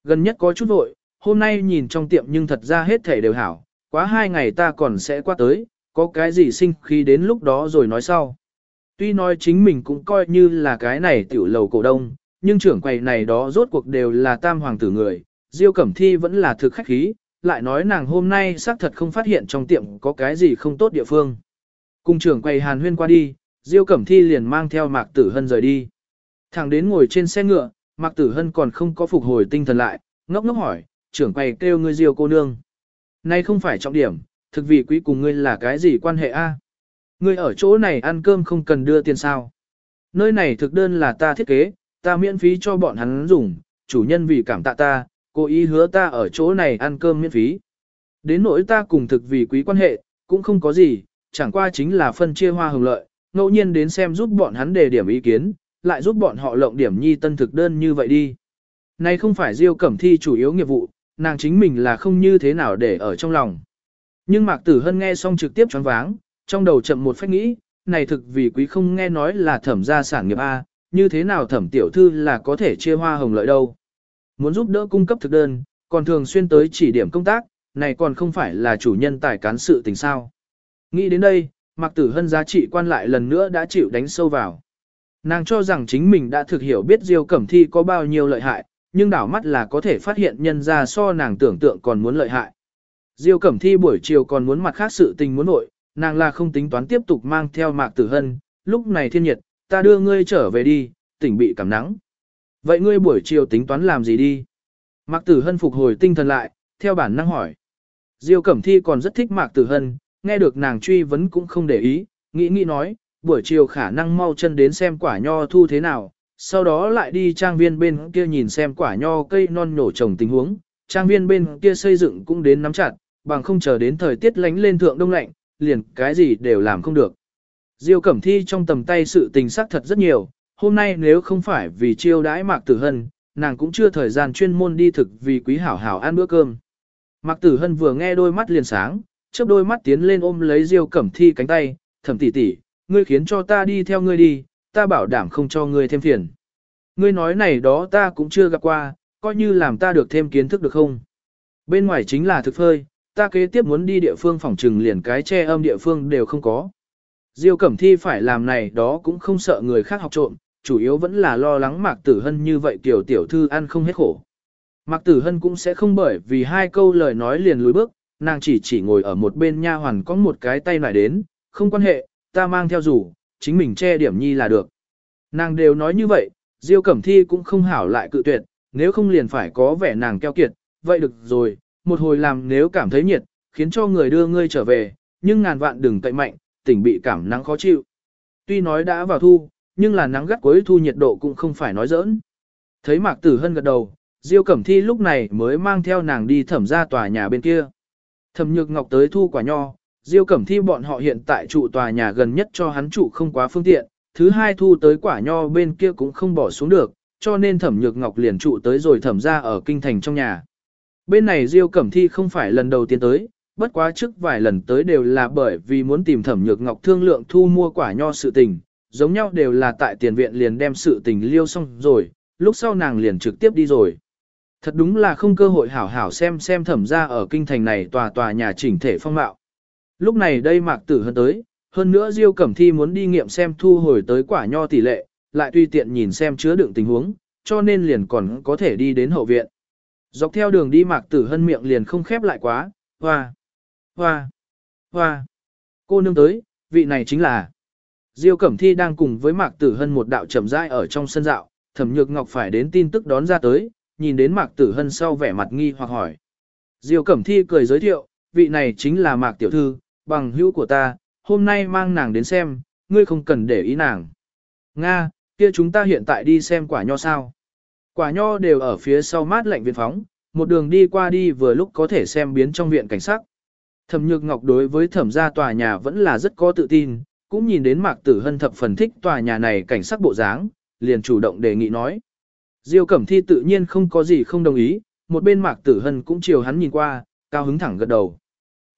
Gần nhất có chút vội, hôm nay nhìn trong tiệm nhưng thật ra hết thể đều hảo, quá hai ngày ta còn sẽ qua tới, có cái gì sinh khi đến lúc đó rồi nói sau. Tuy nói chính mình cũng coi như là cái này tiểu lầu cổ đông, nhưng trưởng quầy này đó rốt cuộc đều là tam hoàng tử người, Diêu Cẩm Thi vẫn là thực khách khí, lại nói nàng hôm nay xác thật không phát hiện trong tiệm có cái gì không tốt địa phương. Cùng trưởng quầy Hàn Huyên qua đi, Diêu Cẩm Thi liền mang theo Mạc Tử Hân rời đi. Thẳng đến ngồi trên xe ngựa, Mạc Tử Hân còn không có phục hồi tinh thần lại, ngốc ngốc hỏi, trưởng quầy kêu ngươi Diêu cô nương. Nay không phải trọng điểm, thực vị quý cùng ngươi là cái gì quan hệ a? Ngươi ở chỗ này ăn cơm không cần đưa tiền sao? Nơi này thực đơn là ta thiết kế, ta miễn phí cho bọn hắn dùng, chủ nhân vì cảm tạ ta, cố ý hứa ta ở chỗ này ăn cơm miễn phí. Đến nỗi ta cùng thực vì quý quan hệ, cũng không có gì, chẳng qua chính là phân chia hoa hồng lợi, ngẫu nhiên đến xem giúp bọn hắn đề điểm ý kiến, lại giúp bọn họ lộng điểm nhi tân thực đơn như vậy đi. Này không phải Diêu Cẩm Thi chủ yếu nghiệp vụ, nàng chính mình là không như thế nào để ở trong lòng. Nhưng Mạc Tử Hân nghe xong trực tiếp choáng váng, trong đầu chậm một phách nghĩ, này thực vì quý không nghe nói là thẩm gia sản nghiệp A, như thế nào thẩm tiểu thư là có thể chia hoa hồng lợi đâu. Muốn giúp đỡ cung cấp thực đơn, còn thường xuyên tới chỉ điểm công tác, này còn không phải là chủ nhân tài cán sự tình sao. Nghĩ đến đây, Mạc Tử Hân giá trị quan lại lần nữa đã chịu đánh sâu vào. Nàng cho rằng chính mình đã thực hiểu biết Diêu Cẩm Thi có bao nhiêu lợi hại, nhưng đảo mắt là có thể phát hiện nhân ra so nàng tưởng tượng còn muốn lợi hại. Diêu Cẩm Thi buổi chiều còn muốn mặt khác sự tình muốn nội, nàng là không tính toán tiếp tục mang theo Mạc Tử Hân, lúc này thiên nhiệt, ta đưa ngươi trở về đi, tỉnh bị cảm nắng. Vậy ngươi buổi chiều tính toán làm gì đi? Mạc Tử Hân phục hồi tinh thần lại, theo bản năng hỏi. Diêu Cẩm Thi còn rất thích Mạc Tử Hân, nghe được nàng truy vấn cũng không để ý, nghĩ nghĩ nói, buổi chiều khả năng mau chân đến xem quả nho thu thế nào, sau đó lại đi trang viên bên kia nhìn xem quả nho cây non nổ trồng tình huống, trang viên bên kia xây dựng cũng đến nắm chặt, bằng không chờ đến thời tiết lánh lên thượng đông lạnh, liền cái gì đều làm không được. Diêu Cẩm Thi trong tầm tay sự tình sắc thật rất nhiều, hôm nay nếu không phải vì chiêu đãi Mạc Tử Hân, nàng cũng chưa thời gian chuyên môn đi thực vì quý hảo hảo ăn bữa cơm. Mạc Tử Hân vừa nghe đôi mắt liền sáng, chớp đôi mắt tiến lên ôm lấy Diêu Cẩm Thi cánh tay, thẩm tỷ tỷ, ngươi khiến cho ta đi theo ngươi đi, ta bảo đảm không cho ngươi thêm phiền. Ngươi nói này đó ta cũng chưa gặp qua, coi như làm ta được thêm kiến thức được không? Bên ngoài chính là thực phơi, ta kế tiếp muốn đi địa phương phòng trừng liền cái che âm địa phương đều không có. Diêu Cẩm Thi phải làm này đó cũng không sợ người khác học trộm, chủ yếu vẫn là lo lắng Mạc Tử Hân như vậy tiểu tiểu thư ăn không hết khổ. Mạc Tử Hân cũng sẽ không bởi vì hai câu lời nói liền lùi bước, nàng chỉ chỉ ngồi ở một bên nha hoàn có một cái tay lại đến, không quan hệ, ta mang theo rủ, chính mình che điểm nhi là được. Nàng đều nói như vậy, Diêu Cẩm Thi cũng không hảo lại cự tuyệt, nếu không liền phải có vẻ nàng keo kiệt, vậy được rồi, một hồi làm nếu cảm thấy nhiệt, khiến cho người đưa ngươi trở về, nhưng ngàn vạn đừng cậy mạnh, tỉnh bị cảm nắng khó chịu. Tuy nói đã vào thu, nhưng là nắng gắt cuối thu nhiệt độ cũng không phải nói giỡn. Thấy Mạc Tử Hân gật đầu, Diêu Cẩm Thi lúc này mới mang theo nàng đi thẩm ra tòa nhà bên kia. Thẩm Nhược Ngọc tới thu quả nho, Diêu Cẩm Thi bọn họ hiện tại trụ tòa nhà gần nhất cho hắn trụ không quá phương tiện, thứ hai thu tới quả nho bên kia cũng không bỏ xuống được, cho nên Thẩm Nhược Ngọc liền trụ tới rồi thẩm ra ở kinh thành trong nhà. Bên này Diêu Cẩm Thi không phải lần đầu tiên tới, bất quá trước vài lần tới đều là bởi vì muốn tìm Thẩm Nhược Ngọc thương lượng thu mua quả nho sự tình, giống nhau đều là tại tiền viện liền đem sự tình liêu xong rồi, lúc sau nàng liền trực tiếp đi rồi. Thật đúng là không cơ hội hảo hảo xem xem thẩm ra ở kinh thành này tòa tòa nhà chỉnh thể phong mạo. Lúc này đây Mạc Tử hơn tới, hơn nữa Diêu Cẩm Thi muốn đi nghiệm xem thu hồi tới quả nho tỷ lệ, lại tùy tiện nhìn xem chứa đựng tình huống, cho nên liền còn có thể đi đến hậu viện. Dọc theo đường đi Mạc Tử Hân miệng liền không khép lại quá, hoa, hoa, hoa. Cô nương tới, vị này chính là. Diêu Cẩm Thi đang cùng với Mạc Tử Hân một đạo chậm rãi ở trong sân dạo, Thẩm Nhược Ngọc phải đến tin tức đón ra tới, nhìn đến Mạc Tử Hân sau vẻ mặt nghi hoặc hỏi. Diêu Cẩm Thi cười giới thiệu, vị này chính là Mạc Tiểu Thư, bằng hữu của ta, hôm nay mang nàng đến xem, ngươi không cần để ý nàng. Nga, kia chúng ta hiện tại đi xem quả nho sao. Quả nho đều ở phía sau mát lạnh viện phóng, một đường đi qua đi vừa lúc có thể xem biến trong viện cảnh sắc. Thẩm Nhược Ngọc đối với thẩm gia tòa nhà vẫn là rất có tự tin, cũng nhìn đến Mạc Tử Hân thập phần thích tòa nhà này cảnh sắc bộ dáng, liền chủ động đề nghị nói. Diêu Cẩm Thi tự nhiên không có gì không đồng ý, một bên Mạc Tử Hân cũng chiều hắn nhìn qua, cao hứng thẳng gật đầu.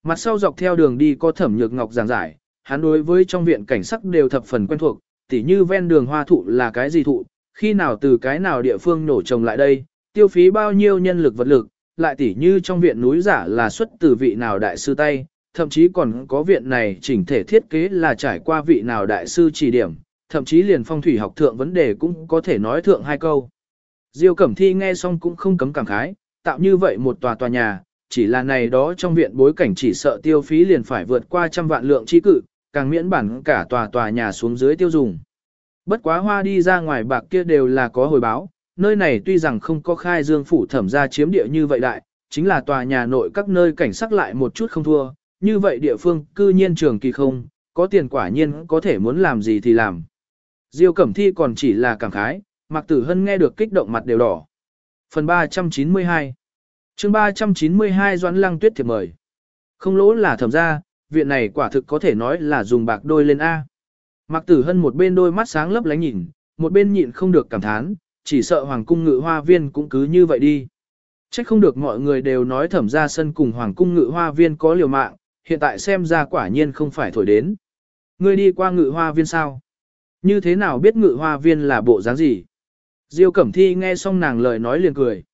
Mặt sau dọc theo đường đi có Thẩm Nhược Ngọc giảng giải, hắn đối với trong viện cảnh sắc đều thập phần quen thuộc, tỉ như ven đường hoa thụ là cái gì thụ, khi nào từ cái nào địa phương nổ trồng lại đây, tiêu phí bao nhiêu nhân lực vật lực, lại tỉ như trong viện núi giả là xuất từ vị nào đại sư tay, thậm chí còn có viện này chỉnh thể thiết kế là trải qua vị nào đại sư chỉ điểm, thậm chí liền phong thủy học thượng vấn đề cũng có thể nói thượng hai câu. Diêu Cẩm Thi nghe xong cũng không cấm cảm khái, tạo như vậy một tòa tòa nhà, chỉ là này đó trong viện bối cảnh chỉ sợ tiêu phí liền phải vượt qua trăm vạn lượng chi cự, càng miễn bản cả tòa tòa nhà xuống dưới tiêu dùng. Bất quá hoa đi ra ngoài bạc kia đều là có hồi báo, nơi này tuy rằng không có khai dương phủ thẩm ra chiếm địa như vậy đại, chính là tòa nhà nội các nơi cảnh sắc lại một chút không thua, như vậy địa phương cư nhiên trường kỳ không, có tiền quả nhiên có thể muốn làm gì thì làm. Diêu Cẩm Thi còn chỉ là cảm khái, Mạc Tử Hân nghe được kích động mặt đều đỏ. Phần 392 chương 392 Doãn Lăng Tuyết thiệp mời. Không lỗ là thẩm ra, viện này quả thực có thể nói là dùng bạc đôi lên A. Mạc Tử Hân một bên đôi mắt sáng lấp lánh nhìn, một bên nhịn không được cảm thán, chỉ sợ Hoàng cung ngự hoa viên cũng cứ như vậy đi. Chắc không được mọi người đều nói thẩm ra sân cùng Hoàng cung ngự hoa viên có liều mạng, hiện tại xem ra quả nhiên không phải thổi đến. Ngươi đi qua ngự hoa viên sao? Như thế nào biết ngự hoa viên là bộ dáng gì? Diêu Cẩm Thi nghe xong nàng lời nói liền cười.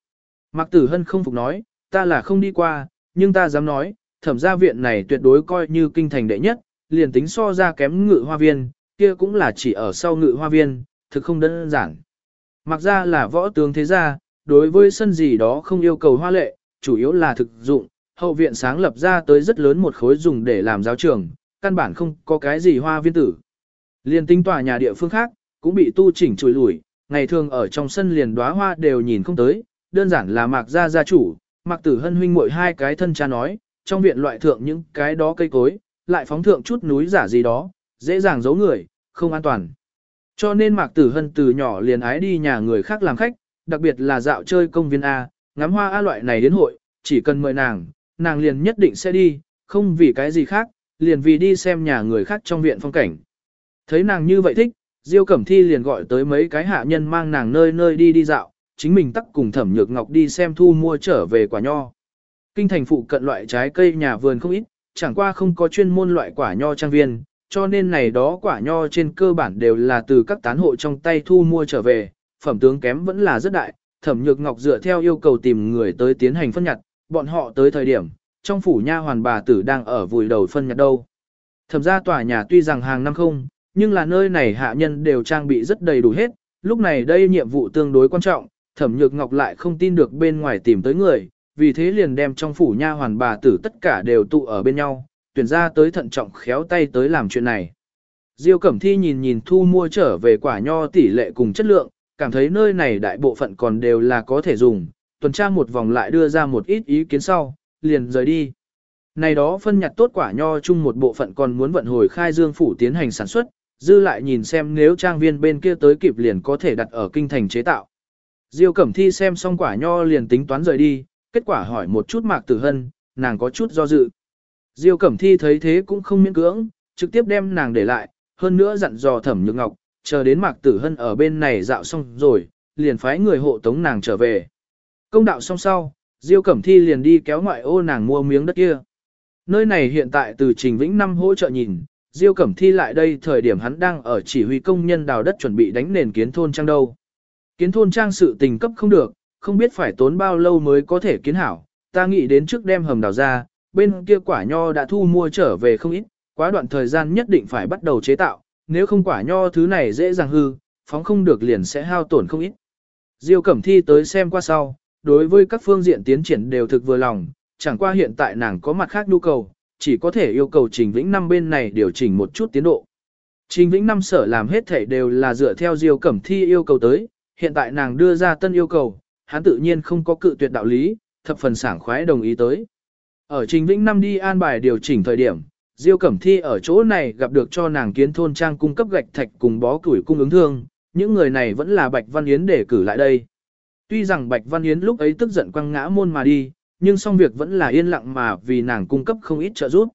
Mạc Tử Hân không phục nói, ta là không đi qua, nhưng ta dám nói, thẩm gia viện này tuyệt đối coi như kinh thành đệ nhất, liền tính so ra kém ngự hoa viên, kia cũng là chỉ ở sau ngự hoa viên, thực không đơn giản. Mặc ra là võ tướng thế gia, đối với sân gì đó không yêu cầu hoa lệ, chủ yếu là thực dụng, hậu viện sáng lập ra tới rất lớn một khối dùng để làm giáo trường, căn bản không có cái gì hoa viên tử. Liên tinh tòa nhà địa phương khác, cũng bị tu chỉnh chùi lủi, ngày thường ở trong sân liền đóa hoa đều nhìn không tới, đơn giản là mạc gia gia chủ, mạc tử hân huynh muội hai cái thân cha nói, trong viện loại thượng những cái đó cây cối, lại phóng thượng chút núi giả gì đó, dễ dàng giấu người, không an toàn. Cho nên Mạc Tử Hân từ nhỏ liền ái đi nhà người khác làm khách, đặc biệt là dạo chơi công viên A, ngắm hoa A loại này đến hội, chỉ cần mời nàng, nàng liền nhất định sẽ đi, không vì cái gì khác, liền vì đi xem nhà người khác trong viện phong cảnh. Thấy nàng như vậy thích, Diêu Cẩm Thi liền gọi tới mấy cái hạ nhân mang nàng nơi nơi đi đi dạo, chính mình tắc cùng Thẩm Nhược Ngọc đi xem thu mua trở về quả nho. Kinh thành phụ cận loại trái cây nhà vườn không ít, chẳng qua không có chuyên môn loại quả nho trang viên, cho nên này đó quả nho trên cơ bản đều là từ các tán hộ trong tay thu mua trở về, phẩm tướng kém vẫn là rất đại, thẩm nhược ngọc dựa theo yêu cầu tìm người tới tiến hành phân nhặt, bọn họ tới thời điểm, trong phủ nha hoàn bà tử đang ở vùi đầu phân nhặt đâu. Thẩm ra tòa nhà tuy rằng hàng năm không, nhưng là nơi này hạ nhân đều trang bị rất đầy đủ hết, lúc này đây nhiệm vụ tương đối quan trọng, thẩm nhược ngọc lại không tin được bên ngoài tìm tới người, vì thế liền đem trong phủ nha hoàn bà tử tất cả đều tụ ở bên nhau, tuyển ra tới thận trọng khéo tay tới làm chuyện này. Diêu Cẩm Thi nhìn nhìn thu mua trở về quả nho tỷ lệ cùng chất lượng, cảm thấy nơi này đại bộ phận còn đều là có thể dùng, tuần tra một vòng lại đưa ra một ít ý kiến sau, liền rời đi. Này đó phân nhặt tốt quả nho chung một bộ phận còn muốn vận hồi khai dương phủ tiến hành sản xuất, dư lại nhìn xem nếu trang viên bên kia tới kịp liền có thể đặt ở kinh thành chế tạo. Diêu Cẩm Thi xem xong quả nho liền tính toán rời đi, kết quả hỏi một chút Mạc Tử Hân, nàng có chút do dự. Diêu Cẩm Thi thấy thế cũng không miễn cưỡng, trực tiếp đem nàng để lại, hơn nữa dặn dò Thẩm Nhược Ngọc, chờ đến Mạc Tử Hân ở bên này dạo xong rồi, liền phái người hộ tống nàng trở về. Công đạo xong sau, Diêu Cẩm Thi liền đi kéo ngoại ô nàng mua miếng đất kia. Nơi này hiện tại từ Trình Vĩnh năm hỗ trợ nhìn, Diêu Cẩm Thi lại đây thời điểm hắn đang ở chỉ huy công nhân đào đất chuẩn bị đánh nền kiến thôn trang đâu. Kiến thôn trang sự tình cấp không được, không biết phải tốn bao lâu mới có thể kiến hảo, ta nghĩ đến trước đem hầm đào ra, bên kia quả nho đã thu mua trở về không ít, quá đoạn thời gian nhất định phải bắt đầu chế tạo, nếu không quả nho thứ này dễ dàng hư, phóng không được liền sẽ hao tổn không ít. Diêu Cẩm Thi tới xem qua sau, đối với các phương diện tiến triển đều thực vừa lòng, chẳng qua hiện tại nàng có mặt khác nhu cầu, chỉ có thể yêu cầu Trình Vĩnh năm bên này điều chỉnh một chút tiến độ. Trình Vĩnh năm sở làm hết thể đều là dựa theo Diêu Cẩm Thi yêu cầu tới, hiện tại nàng đưa ra tân yêu cầu, hắn tự nhiên không có cự tuyệt đạo lý, thập phần sảng khoái đồng ý tới. Ở Trình Vĩnh năm đi an bài điều chỉnh thời điểm, Diêu Cẩm Thi ở chỗ này gặp được cho nàng kiến thôn trang cung cấp gạch thạch cùng bó củi cung ứng thương, những người này vẫn là Bạch Văn Yến để cử lại đây. Tuy rằng Bạch Văn Yến lúc ấy tức giận quăng ngã môn mà đi, nhưng xong việc vẫn là yên lặng mà vì nàng cung cấp không ít trợ giúp.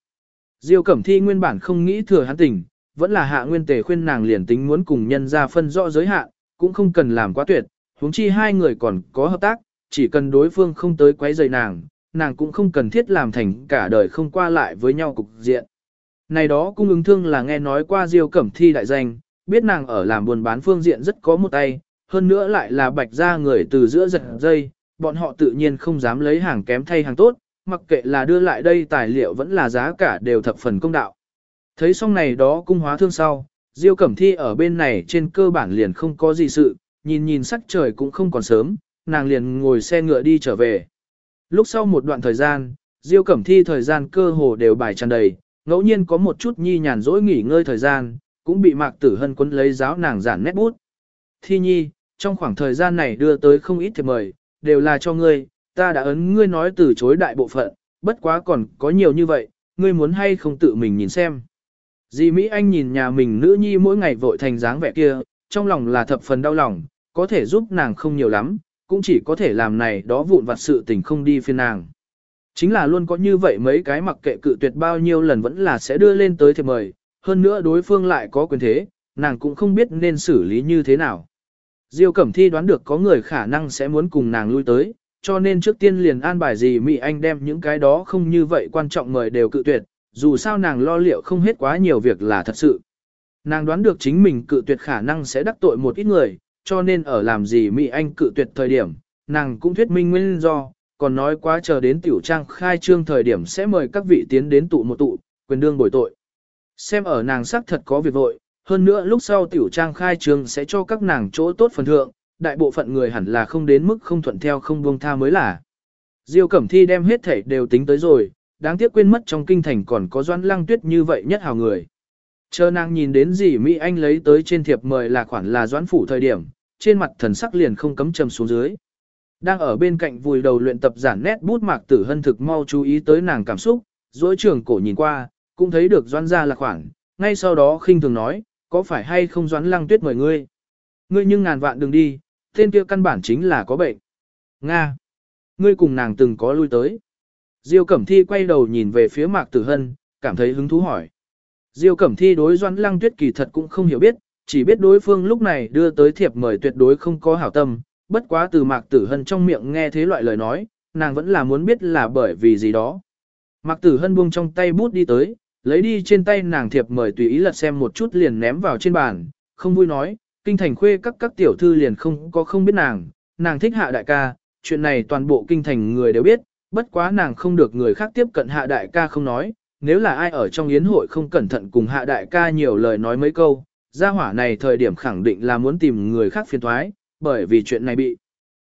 Diêu Cẩm Thi nguyên bản không nghĩ thừa hắn tình, vẫn là hạ nguyên tề khuyên nàng liền tính muốn cùng nhân ra phân rõ giới hạn, cũng không cần làm quá tuyệt, huống chi hai người còn có hợp tác, chỉ cần đối phương không tới quấy rầy nàng, nàng cũng không cần thiết làm thành cả đời không qua lại với nhau cục diện. Này đó cung ứng thương là nghe nói qua Diêu Cẩm Thi đại danh, biết nàng ở làm buôn bán phương diện rất có một tay, hơn nữa lại là bạch ra người từ giữa giật dây, bọn họ tự nhiên không dám lấy hàng kém thay hàng tốt, mặc kệ là đưa lại đây tài liệu vẫn là giá cả đều thập phần công đạo. Thấy xong này đó cung hóa thương sau, Diêu Cẩm Thi ở bên này trên cơ bản liền không có gì sự, nhìn nhìn sắc trời cũng không còn sớm, nàng liền ngồi xe ngựa đi trở về. Lúc sau một đoạn thời gian, Diêu Cẩm Thi thời gian cơ hồ đều bài tràn đầy, ngẫu nhiên có một chút nhi nhàn rỗi nghỉ ngơi thời gian, cũng bị Mạc Tử Hân quấn lấy giáo nàng giản nét bút. Thi nhi, trong khoảng thời gian này đưa tới không ít thiệp mời, đều là cho ngươi, ta đã ấn ngươi nói từ chối đại bộ phận, bất quá còn có nhiều như vậy, ngươi muốn hay không tự mình nhìn xem. Dì Mỹ Anh nhìn nhà mình nữ nhi mỗi ngày vội thành dáng vẻ kia, trong lòng là thập phần đau lòng, có thể giúp nàng không nhiều lắm, cũng chỉ có thể làm này đó vụn vặt sự tình không đi phiên nàng. Chính là luôn có như vậy mấy cái mặc kệ cự tuyệt bao nhiêu lần vẫn là sẽ đưa lên tới thiệp mời, hơn nữa đối phương lại có quyền thế, nàng cũng không biết nên xử lý như thế nào. Diêu Cẩm Thi đoán được có người khả năng sẽ muốn cùng nàng lui tới, cho nên trước tiên liền an bài gì Mỹ Anh đem những cái đó không như vậy quan trọng mời đều cự tuyệt, dù sao nàng lo liệu không hết quá nhiều việc là thật sự. Nàng đoán được chính mình cự tuyệt khả năng sẽ đắc tội một ít người, cho nên ở làm gì Mỹ Anh cự tuyệt thời điểm, nàng cũng thuyết minh nguyên do, còn nói quá chờ đến tiểu trang khai trương thời điểm sẽ mời các vị tiến đến tụ một tụ, quyền đương bồi tội. Xem ở nàng sắc thật có việc vội, hơn nữa lúc sau tiểu trang khai trương sẽ cho các nàng chỗ tốt phần thượng, đại bộ phận người hẳn là không đến mức không thuận theo không buông tha mới là. Diêu Cẩm Thi đem hết thể đều tính tới rồi, đáng tiếc quên mất trong kinh thành còn có doãn lăng tuyết như vậy nhất hào người. Chờ nàng nhìn đến gì Mỹ Anh lấy tới trên thiệp mời là khoản là doãn phủ thời điểm, trên mặt thần sắc liền không cấm trầm xuống dưới. Đang ở bên cạnh vùi đầu luyện tập giản nét bút mạc tử hân thực mau chú ý tới nàng cảm xúc, dối trường cổ nhìn qua, cũng thấy được doãn ra là khoảng. ngay sau đó khinh thường nói, có phải hay không doãn lăng tuyết mời ngươi? Ngươi nhưng ngàn vạn đừng đi, tên kia căn bản chính là có bệnh. Nga! Ngươi cùng nàng từng có lui tới. Diêu Cẩm Thi quay đầu nhìn về phía Mạc Tử Hân, cảm thấy hứng thú hỏi. Diêu Cẩm Thi đối Doãn Lăng Tuyết kỳ thật cũng không hiểu biết, chỉ biết đối phương lúc này đưa tới thiệp mời tuyệt đối không có hảo tâm, bất quá từ Mạc Tử Hân trong miệng nghe thế loại lời nói, nàng vẫn là muốn biết là bởi vì gì đó. Mạc Tử Hân buông trong tay bút đi tới, lấy đi trên tay nàng thiệp mời tùy ý lật xem một chút liền ném vào trên bàn, không vui nói, kinh thành khuê các các tiểu thư liền không có không biết nàng, nàng thích hạ đại ca, chuyện này toàn bộ kinh thành người đều biết, bất quá nàng không được người khác tiếp cận hạ đại ca không nói, nếu là ai ở trong yến hội không cẩn thận cùng hạ đại ca nhiều lời nói mấy câu, gia hỏa này thời điểm khẳng định là muốn tìm người khác phiền thoái, bởi vì chuyện này bị.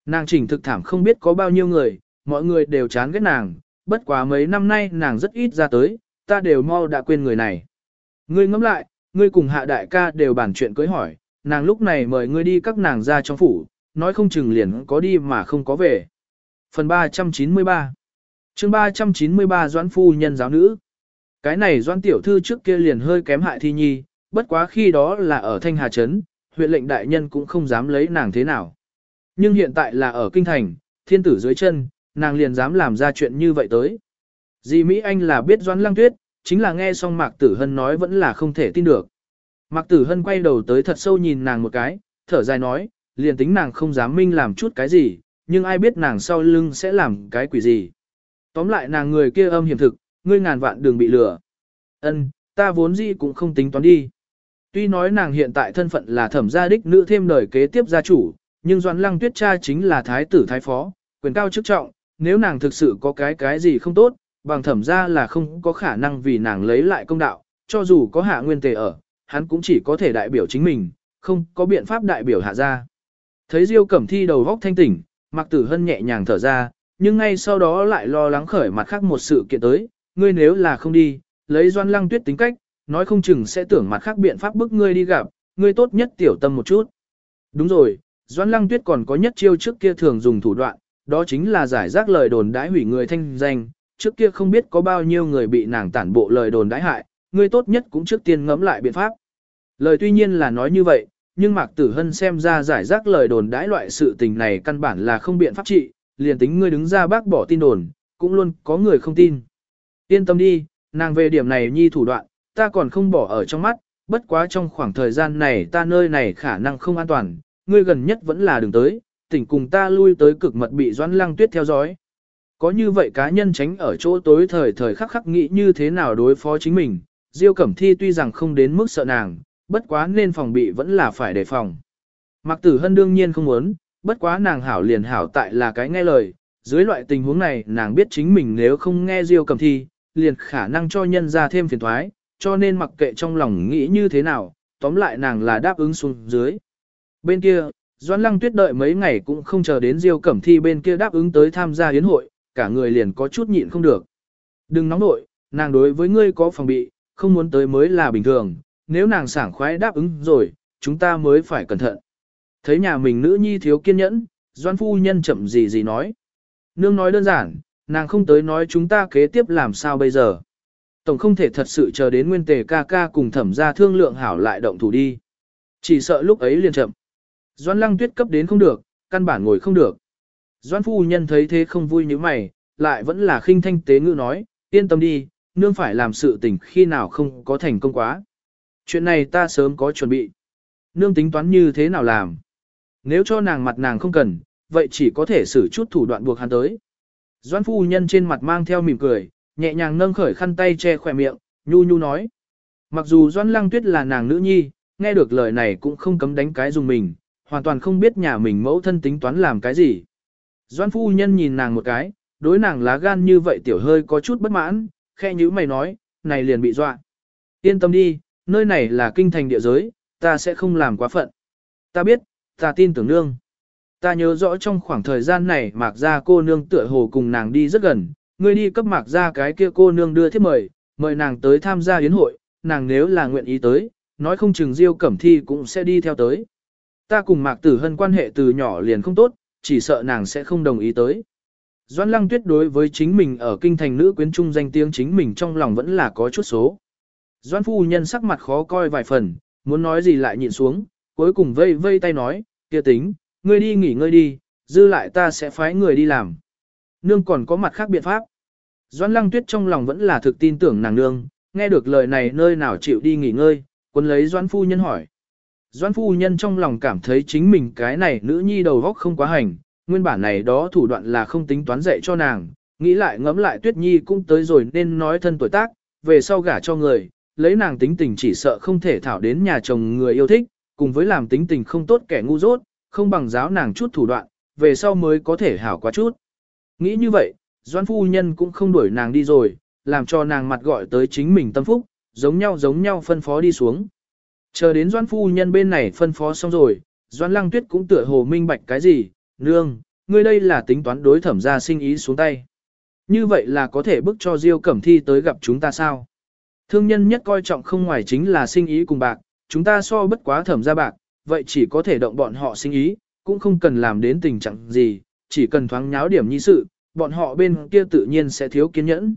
Nàng trình thực thảm không biết có bao nhiêu người, mọi người đều chán ghét nàng, bất quá mấy năm nay nàng rất ít ra tới, ta đều mau đã quên người này. Ngươi ngẫm lại, ngươi cùng hạ đại ca đều bàn chuyện cưới hỏi, nàng lúc này mời ngươi đi các nàng ra trong phủ, nói không chừng liền có đi mà không có về. Phần 393 chương 393 Doãn Phu Nhân Giáo Nữ Cái này Doãn Tiểu Thư trước kia liền hơi kém hại thi nhi, bất quá khi đó là ở Thanh Hà Trấn, huyện lệnh đại nhân cũng không dám lấy nàng thế nào. Nhưng hiện tại là ở Kinh Thành, thiên tử dưới chân, nàng liền dám làm ra chuyện như vậy tới. Dì Mỹ Anh là biết Doãn Lăng Tuyết, chính là nghe xong Mạc Tử Hân nói vẫn là không thể tin được. Mạc Tử Hân quay đầu tới thật sâu nhìn nàng một cái, thở dài nói, liền tính nàng không dám minh làm chút cái gì, nhưng ai biết nàng sau lưng sẽ làm cái quỷ gì. Tóm lại nàng người kia âm hiểm thực, ngươi ngàn vạn đường bị lừa. Ân, ta vốn gì cũng không tính toán đi. Tuy nói nàng hiện tại thân phận là thẩm gia đích nữ thêm đời kế tiếp gia chủ, nhưng Doãn Lăng Tuyết cha chính là thái tử thái phó, quyền cao chức trọng, nếu nàng thực sự có cái cái gì không tốt, bằng thẩm gia là không có khả năng vì nàng lấy lại công đạo, cho dù có hạ nguyên tề ở, hắn cũng chỉ có thể đại biểu chính mình, không có biện pháp đại biểu hạ gia. Thấy Diêu Cẩm Thi đầu góc thanh tỉnh, Mạc Tử Hân nhẹ nhàng thở ra, nhưng ngay sau đó lại lo lắng khởi mặt khác một sự kiện tới, ngươi nếu là không đi, lấy Doan Lăng Tuyết tính cách, nói không chừng sẽ tưởng mặt khác biện pháp bức ngươi đi gặp, ngươi tốt nhất tiểu tâm một chút. Đúng rồi, Doãn Lăng Tuyết còn có nhất chiêu trước kia thường dùng thủ đoạn, đó chính là giải rác lời đồn đãi hủy người thanh danh, trước kia không biết có bao nhiêu người bị nàng tản bộ lời đồn đãi hại, ngươi tốt nhất cũng trước tiên ngẫm lại biện pháp. Lời tuy nhiên là nói như vậy, nhưng Mạc Tử Hân xem ra giải rác lời đồn đãi loại sự tình này căn bản là không biện pháp trị, liền tính ngươi đứng ra bác bỏ tin đồn, cũng luôn có người không tin. Yên tâm đi, nàng về điểm này nhi thủ đoạn, ta còn không bỏ ở trong mắt, bất quá trong khoảng thời gian này ta nơi này khả năng không an toàn, ngươi gần nhất vẫn là đường tới, tỉnh cùng ta lui tới cực mật bị Doãn Lăng Tuyết theo dõi. Có như vậy cá nhân tránh ở chỗ tối thời thời khắc khắc nghĩ như thế nào đối phó chính mình, Diêu Cẩm Thi tuy rằng không đến mức sợ nàng, bất quá nên phòng bị vẫn là phải đề phòng. Mạc Tử Hân đương nhiên không muốn, bất quá nàng hảo liền hảo tại là cái nghe lời, dưới loại tình huống này nàng biết chính mình nếu không nghe Diêu Cẩm Thi, liền khả năng cho nhân ra thêm phiền thoái, cho nên mặc kệ trong lòng nghĩ như thế nào, tóm lại nàng là đáp ứng xuống dưới. Bên kia, Doãn Lăng Tuyết đợi mấy ngày cũng không chờ đến Diêu Cẩm Thi bên kia đáp ứng tới tham gia yến hội, cả người liền có chút nhịn không được. Đừng nóng nội, nàng đối với ngươi có phòng bị, không muốn tới mới là bình thường, nếu nàng sảng khoái đáp ứng rồi, chúng ta mới phải cẩn thận. Thấy nhà mình nữ nhi thiếu kiên nhẫn, Doan Phu Nhân chậm gì gì nói. Nương nói đơn giản, nàng không tới nói chúng ta kế tiếp làm sao bây giờ. Tổng không thể thật sự chờ đến nguyên tề ca ca cùng thẩm ra thương lượng hảo lại động thủ đi. Chỉ sợ lúc ấy liền chậm. Doan lăng tuyết cấp đến không được, căn bản ngồi không được. Doan phu nhân thấy thế không vui như mày, lại vẫn là khinh thanh tế ngữ nói, yên tâm đi, nương phải làm sự tình khi nào không có thành công quá. Chuyện này ta sớm có chuẩn bị. Nương tính toán như thế nào làm. Nếu cho nàng mặt nàng không cần, vậy chỉ có thể xử chút thủ đoạn buộc hắn tới. Doan phu nhân trên mặt mang theo mỉm cười, nhẹ nhàng nâng khởi khăn tay che khỏe miệng, nhu nhu nói. Mặc dù Doan Lăng Tuyết là nàng nữ nhi, nghe được lời này cũng không cấm đánh cái dùng mình, hoàn toàn không biết nhà mình mẫu thân tính toán làm cái gì. Doan phu nhân nhìn nàng một cái, đối nàng lá gan như vậy tiểu hơi có chút bất mãn, khe như mày nói, này liền bị dọa. Yên tâm đi, nơi này là kinh thành địa giới, ta sẽ không làm quá phận. Ta biết, ta tin tưởng nương. Ta nhớ rõ trong khoảng thời gian này mạc ra cô nương tựa hồ cùng nàng đi rất gần, ngươi đi cấp mạc ra cái kia cô nương đưa thiếp mời, mời nàng tới tham gia yến hội, nàng nếu là nguyện ý tới, nói không chừng Diêu Cẩm Thi cũng sẽ đi theo tới. Ta cùng Mạc Tử Hân quan hệ từ nhỏ liền không tốt, chỉ sợ nàng sẽ không đồng ý tới. Doãn Lăng Tuyết đối với chính mình ở kinh thành nữ quyến trung danh tiếng chính mình trong lòng vẫn là có chút số. Doãn phu nhân sắc mặt khó coi vài phần, muốn nói gì lại nhịn xuống, cuối cùng vây vây tay nói, kia tính, ngươi đi nghỉ ngơi đi, dư lại ta sẽ phái người đi làm. Nương còn có mặt khác biện pháp. Doãn Lăng Tuyết trong lòng vẫn là thực tin tưởng nàng nương, nghe được lời này nơi nào chịu đi nghỉ ngơi, quân lấy Doãn phu nhân hỏi. Doãn phu nhân trong lòng cảm thấy chính mình cái này nữ nhi đầu góc không quá hành, nguyên bản này đó thủ đoạn là không tính toán dạy cho nàng, nghĩ lại ngẫm lại tuyết nhi cũng tới rồi nên nói thân tuổi tác, về sau gả cho người, lấy nàng tính tình chỉ sợ không thể thảo đến nhà chồng người yêu thích, cùng với làm tính tình không tốt kẻ ngu dốt, không bằng giáo nàng chút thủ đoạn, về sau mới có thể hảo quá chút. Nghĩ như vậy, Doan phu nhân cũng không đuổi nàng đi rồi, làm cho nàng mặt gọi tới chính mình tâm phúc, giống nhau giống nhau phân phó đi xuống. Chờ đến Doan phu nhân bên này phân phó xong rồi, Doan lăng tuyết cũng tựa hồ minh bạch cái gì, nương, ngươi đây là tính toán đối thẩm ra sinh ý xuống tay. Như vậy là có thể bức cho Diêu Cẩm Thi tới gặp chúng ta sao? Thương nhân nhất coi trọng không ngoài chính là sinh ý cùng bạc, chúng ta so bất quá thẩm ra bạc, vậy chỉ có thể động bọn họ sinh ý, cũng không cần làm đến tình trạng gì, chỉ cần thoáng nháo điểm như sự, bọn họ bên kia tự nhiên sẽ thiếu kiên nhẫn.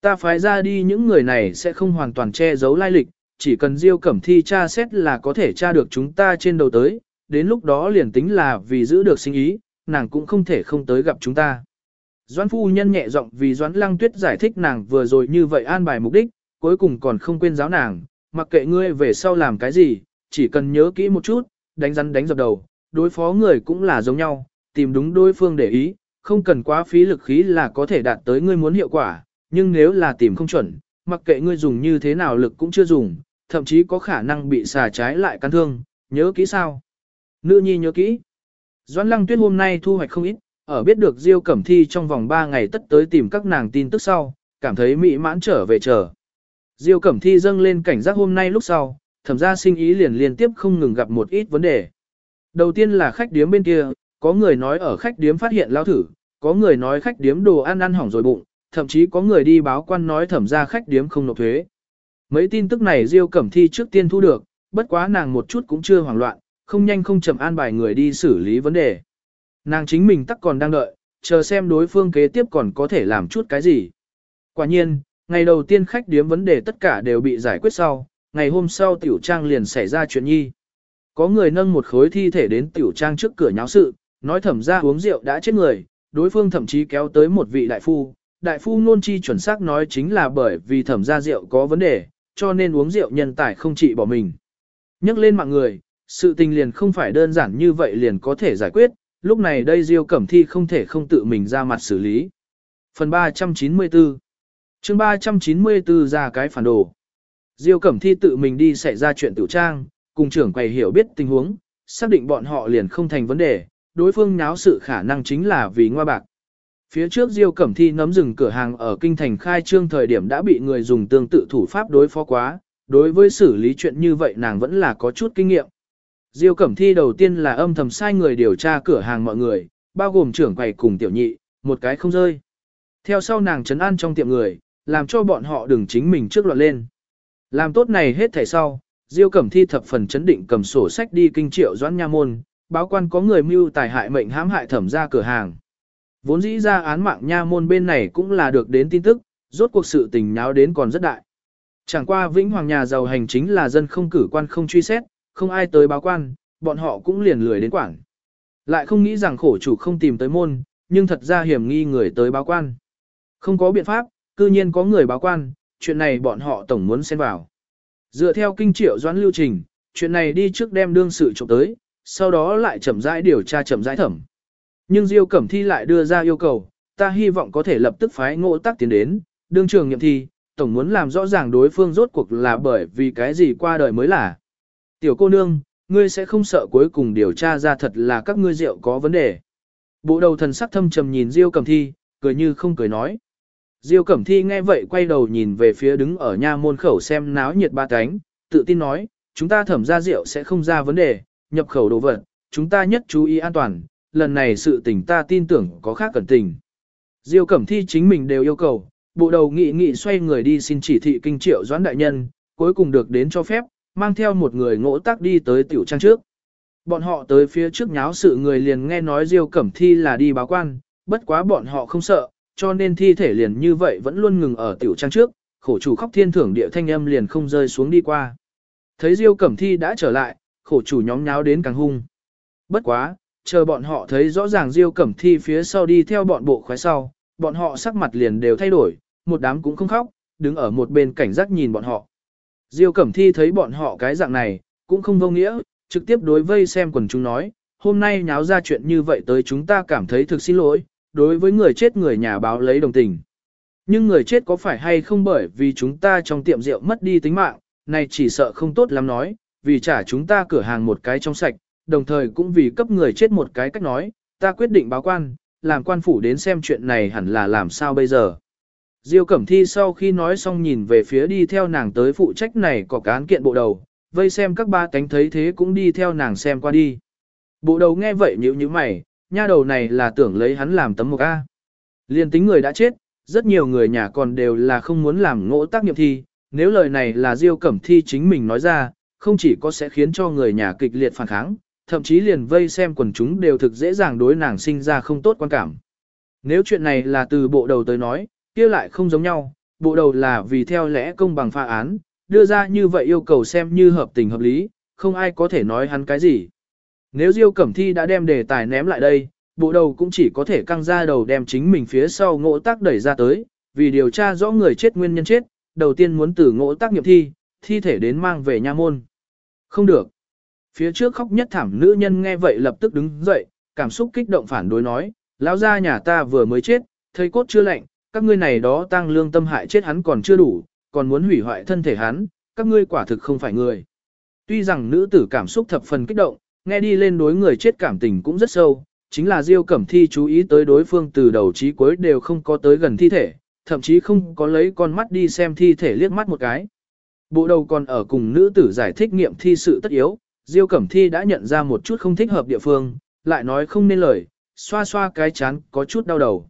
Ta phái ra đi những người này sẽ không hoàn toàn che giấu lai lịch, chỉ cần Diêu Cẩm Thi tra xét là có thể tra được chúng ta trên đầu tới, đến lúc đó liền tính là vì giữ được sinh ý, nàng cũng không thể không tới gặp chúng ta. Doãn phu nhân nhẹ giọng vì Doãn Lăng Tuyết giải thích nàng vừa rồi như vậy an bài mục đích, cuối cùng còn không quên giáo nàng, mặc kệ ngươi về sau làm cái gì, chỉ cần nhớ kỹ một chút, đánh rắn đánh dập đầu, đối phó người cũng là giống nhau, tìm đúng đối phương để ý, không cần quá phí lực khí là có thể đạt tới ngươi muốn hiệu quả, nhưng nếu là tìm không chuẩn, mặc kệ ngươi dùng như thế nào lực cũng chưa dùng, thậm chí có khả năng bị xà trái lại căn thương, nhớ kỹ sao? Nữ nhi nhớ kỹ. Doãn Lăng Tuyết hôm nay thu hoạch không ít, ở biết được Diêu Cẩm Thi trong vòng 3 ngày tất tới tìm các nàng tin tức sau, cảm thấy mỹ mãn trở về chờ. Diêu Cẩm Thi dâng lên cảnh giác hôm nay lúc sau, thẩm ra sinh ý liền liên tiếp không ngừng gặp một ít vấn đề. Đầu tiên là khách điếm bên kia, có người nói ở khách điếm phát hiện lao thử, có người nói khách điếm đồ ăn ăn hỏng rồi bụng, thậm chí có người đi báo quan nói thẩm ra khách điếm không nộp thuế. Mấy tin tức này Diêu Cẩm Thi trước tiên thu được, bất quá nàng một chút cũng chưa hoảng loạn, không nhanh không chậm an bài người đi xử lý vấn đề. Nàng chính mình tắc còn đang đợi, chờ xem đối phương kế tiếp còn có thể làm chút cái gì. Quả nhiên, ngày đầu tiên khách điếm vấn đề tất cả đều bị giải quyết sau, ngày hôm sau tiểu trang liền xảy ra chuyện nhi. Có người nâng một khối thi thể đến tiểu trang trước cửa nháo sự, nói thẩm ra uống rượu đã chết người, đối phương thậm chí kéo tới một vị đại phu. Đại phu nôn chi chuẩn xác nói chính là bởi vì thẩm ra rượu có vấn đề, cho nên uống rượu nhân tài không trị bỏ mình. Nhắc lên mạng người, sự tình liền không phải đơn giản như vậy liền có thể giải quyết, lúc này đây Diêu Cẩm Thi không thể không tự mình ra mặt xử lý. Phần 394 chương 394 ra cái phản đồ. Diêu Cẩm Thi tự mình đi xảy ra chuyện tiểu trang, cùng trưởng quầy hiểu biết tình huống, xác định bọn họ liền không thành vấn đề, đối phương nháo sự khả năng chính là vì ngoa bạc. Phía trước Diêu Cẩm Thi nấm rừng cửa hàng ở kinh thành khai trương thời điểm đã bị người dùng tương tự thủ pháp đối phó quá, đối với xử lý chuyện như vậy nàng vẫn là có chút kinh nghiệm. Diêu Cẩm Thi đầu tiên là âm thầm sai người điều tra cửa hàng mọi người, bao gồm trưởng quầy cùng tiểu nhị, một cái không rơi. Theo sau nàng trấn an trong tiệm người, làm cho bọn họ đừng chính mình trước loạn lên. Làm tốt này hết thảy sau, Diêu Cẩm Thi thập phần chấn định cầm sổ sách đi kinh triệu doãn nha môn, báo quan có người mưu tài hại mệnh hãm hại thẩm ra cửa hàng. Vốn dĩ ra án mạng nha môn bên này cũng là được đến tin tức, rốt cuộc sự tình nháo đến còn rất đại. Chẳng qua Vĩnh Hoàng nhà giàu hành chính là dân không cử quan không truy xét, không ai tới báo quan, bọn họ cũng liền lười đến quảng. Lại không nghĩ rằng khổ chủ không tìm tới môn, nhưng thật ra hiểm nghi người tới báo quan. Không có biện pháp, cư nhiên có người báo quan, chuyện này bọn họ tổng muốn xen vào. Dựa theo kinh triệu doãn lưu trình, chuyện này đi trước đem đương sự trộm tới, sau đó lại chậm rãi điều tra chậm rãi thẩm. Nhưng Diêu Cẩm Thi lại đưa ra yêu cầu, ta hy vọng có thể lập tức phái ngộ tác tiến đến, đương trường nghiệm thi, tổng muốn làm rõ ràng đối phương rốt cuộc là bởi vì cái gì qua đời mới là. Tiểu cô nương, ngươi sẽ không sợ cuối cùng điều tra ra thật là các ngươi rượu có vấn đề. Bộ đầu thần sắc thâm trầm nhìn Diêu Cẩm Thi, cười như không cười nói. Diêu Cẩm Thi nghe vậy quay đầu nhìn về phía đứng ở nha môn khẩu xem náo nhiệt ba cánh, tự tin nói, chúng ta thẩm ra rượu sẽ không ra vấn đề, nhập khẩu đồ vật, chúng ta nhất chú ý an toàn, lần này sự tình ta tin tưởng có khác cẩn tình. Diêu Cẩm Thi chính mình đều yêu cầu, bộ đầu nghị nghị xoay người đi xin chỉ thị kinh triệu doãn đại nhân, cuối cùng được đến cho phép, mang theo một người ngỗ tác đi tới tiểu trang trước. Bọn họ tới phía trước nháo sự người liền nghe nói Diêu Cẩm Thi là đi báo quan, bất quá bọn họ không sợ, cho nên thi thể liền như vậy vẫn luôn ngừng ở tiểu trang trước, khổ chủ khóc thiên thưởng địa thanh âm liền không rơi xuống đi qua. Thấy Diêu Cẩm Thi đã trở lại, khổ chủ nhóm nháo đến càng hung. Bất quá, chờ bọn họ thấy rõ ràng Diêu Cẩm Thi phía sau đi theo bọn bộ khoái sau, bọn họ sắc mặt liền đều thay đổi, một đám cũng không khóc, đứng ở một bên cảnh giác nhìn bọn họ. Diêu Cẩm Thi thấy bọn họ cái dạng này, cũng không vô nghĩa, trực tiếp đối vây xem quần chúng nói, hôm nay nháo ra chuyện như vậy tới chúng ta cảm thấy thực xin lỗi, đối với người chết người nhà báo lấy đồng tình. Nhưng người chết có phải hay không bởi vì chúng ta trong tiệm rượu mất đi tính mạng, này chỉ sợ không tốt lắm nói, vì trả chúng ta cửa hàng một cái trong sạch, đồng thời cũng vì cấp người chết một cái cách nói, ta quyết định báo quan, làm quan phủ đến xem chuyện này hẳn là làm sao bây giờ. Diêu Cẩm Thi sau khi nói xong nhìn về phía đi theo nàng tới phụ trách này có cán kiện bộ đầu, vây xem các ba cánh thấy thế cũng đi theo nàng xem qua đi. Bộ đầu nghe vậy nhíu như mày, nha đầu này là tưởng lấy hắn làm tấm mục A. Liên tính người đã chết, rất nhiều người nhà còn đều là không muốn làm ngỗ tác nghiệp thi, nếu lời này là Diêu Cẩm Thi chính mình nói ra, không chỉ có sẽ khiến cho người nhà kịch liệt phản kháng, thậm chí liền vây xem quần chúng đều thực dễ dàng đối nàng sinh ra không tốt quan cảm. Nếu chuyện này là từ bộ đầu tới nói, kia lại không giống nhau, bộ đầu là vì theo lẽ công bằng pha án, đưa ra như vậy yêu cầu xem như hợp tình hợp lý, không ai có thể nói hắn cái gì. Nếu Diêu Cẩm Thi đã đem đề tài ném lại đây, bộ đầu cũng chỉ có thể căng ra đầu đem chính mình phía sau ngộ tác đẩy ra tới, vì điều tra rõ người chết nguyên nhân chết, đầu tiên muốn từ ngộ tác nghiệm thi, thi thể đến mang về nha môn. Không được. Phía trước khóc nhất thảm nữ nhân nghe vậy lập tức đứng dậy, cảm xúc kích động phản đối nói, lão gia nhà ta vừa mới chết, thấy cốt chưa lạnh, các ngươi này đó tăng lương tâm hại chết hắn còn chưa đủ, còn muốn hủy hoại thân thể hắn, các ngươi quả thực không phải người. Tuy rằng nữ tử cảm xúc thập phần kích động, nghe đi lên đối người chết cảm tình cũng rất sâu, chính là Diêu Cẩm Thi chú ý tới đối phương từ đầu chí cuối đều không có tới gần thi thể, thậm chí không có lấy con mắt đi xem thi thể liếc mắt một cái. Bộ đầu còn ở cùng nữ tử giải thích nghiệm thi sự tất yếu, Diêu Cẩm Thi đã nhận ra một chút không thích hợp địa phương, lại nói không nên lời, xoa xoa cái chán có chút đau đầu.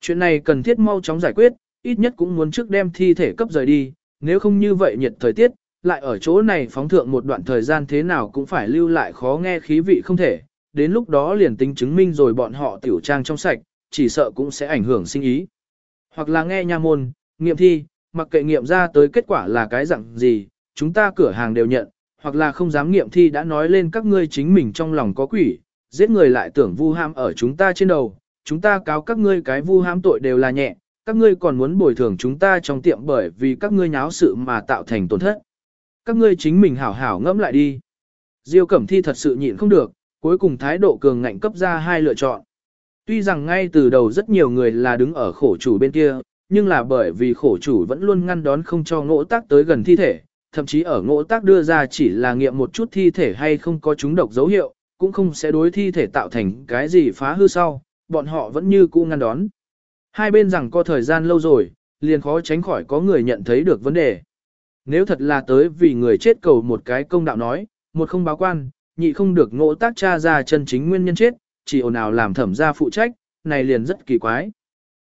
Chuyện này cần thiết mau chóng giải quyết, ít nhất cũng muốn trước đem thi thể cấp rời đi, nếu không như vậy nhiệt thời tiết, lại ở chỗ này phóng thượng một đoạn thời gian thế nào cũng phải lưu lại khó nghe khí vị không thể, đến lúc đó liền tính chứng minh rồi bọn họ tiểu trang trong sạch, chỉ sợ cũng sẽ ảnh hưởng sinh ý. Hoặc là nghe nha môn, nghiệm thi, mặc kệ nghiệm ra tới kết quả là cái dạng gì, chúng ta cửa hàng đều nhận, hoặc là không dám nghiệm thi đã nói lên các ngươi chính mình trong lòng có quỷ, giết người lại tưởng vu ham ở chúng ta trên đầu, chúng ta cáo các ngươi cái vu ham tội đều là nhẹ, các ngươi còn muốn bồi thường chúng ta trong tiệm bởi vì các ngươi nháo sự mà tạo thành tổn thất. Các ngươi chính mình hảo hảo ngẫm lại đi. Diêu Cẩm Thi thật sự nhịn không được, cuối cùng thái độ cường ngạnh cấp ra hai lựa chọn. Tuy rằng ngay từ đầu rất nhiều người là đứng ở khổ chủ bên kia, nhưng là bởi vì khổ chủ vẫn luôn ngăn đón không cho ngỗ tác tới gần thi thể, thậm chí ở ngỗ tác đưa ra chỉ là nghiệm một chút thi thể hay không có chúng độc dấu hiệu, cũng không sẽ đối thi thể tạo thành cái gì phá hư sau, bọn họ vẫn như cũ ngăn đón. Hai bên rằng có thời gian lâu rồi, liền khó tránh khỏi có người nhận thấy được vấn đề. Nếu thật là tới vì người chết cầu một cái công đạo nói, một không báo quan, nhị không được ngỗ tác tra ra chân chính nguyên nhân chết, chỉ ồn nào làm thẩm ra phụ trách, này liền rất kỳ quái.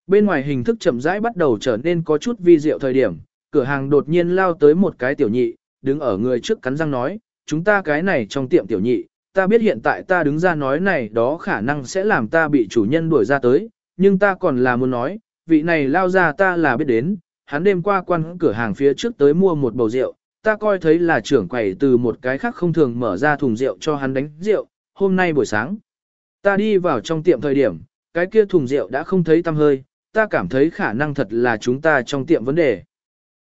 Bên ngoài hình thức chậm rãi bắt đầu trở nên có chút vi diệu thời điểm, cửa hàng đột nhiên lao tới một cái tiểu nhị, đứng ở người trước cắn răng nói, chúng ta cái này trong tiệm tiểu nhị, ta biết hiện tại ta đứng ra nói này đó khả năng sẽ làm ta bị chủ nhân đuổi ra tới, nhưng ta còn là muốn nói, vị này lao ra ta là biết đến, hắn đêm qua quan cửa hàng phía trước tới mua một bầu rượu, ta coi thấy là trưởng quầy từ một cái khác không thường mở ra thùng rượu cho hắn đánh rượu, hôm nay buổi sáng. Ta đi vào trong tiệm thời điểm, cái kia thùng rượu đã không thấy tăm hơi, ta cảm thấy khả năng thật là chúng ta trong tiệm vấn đề.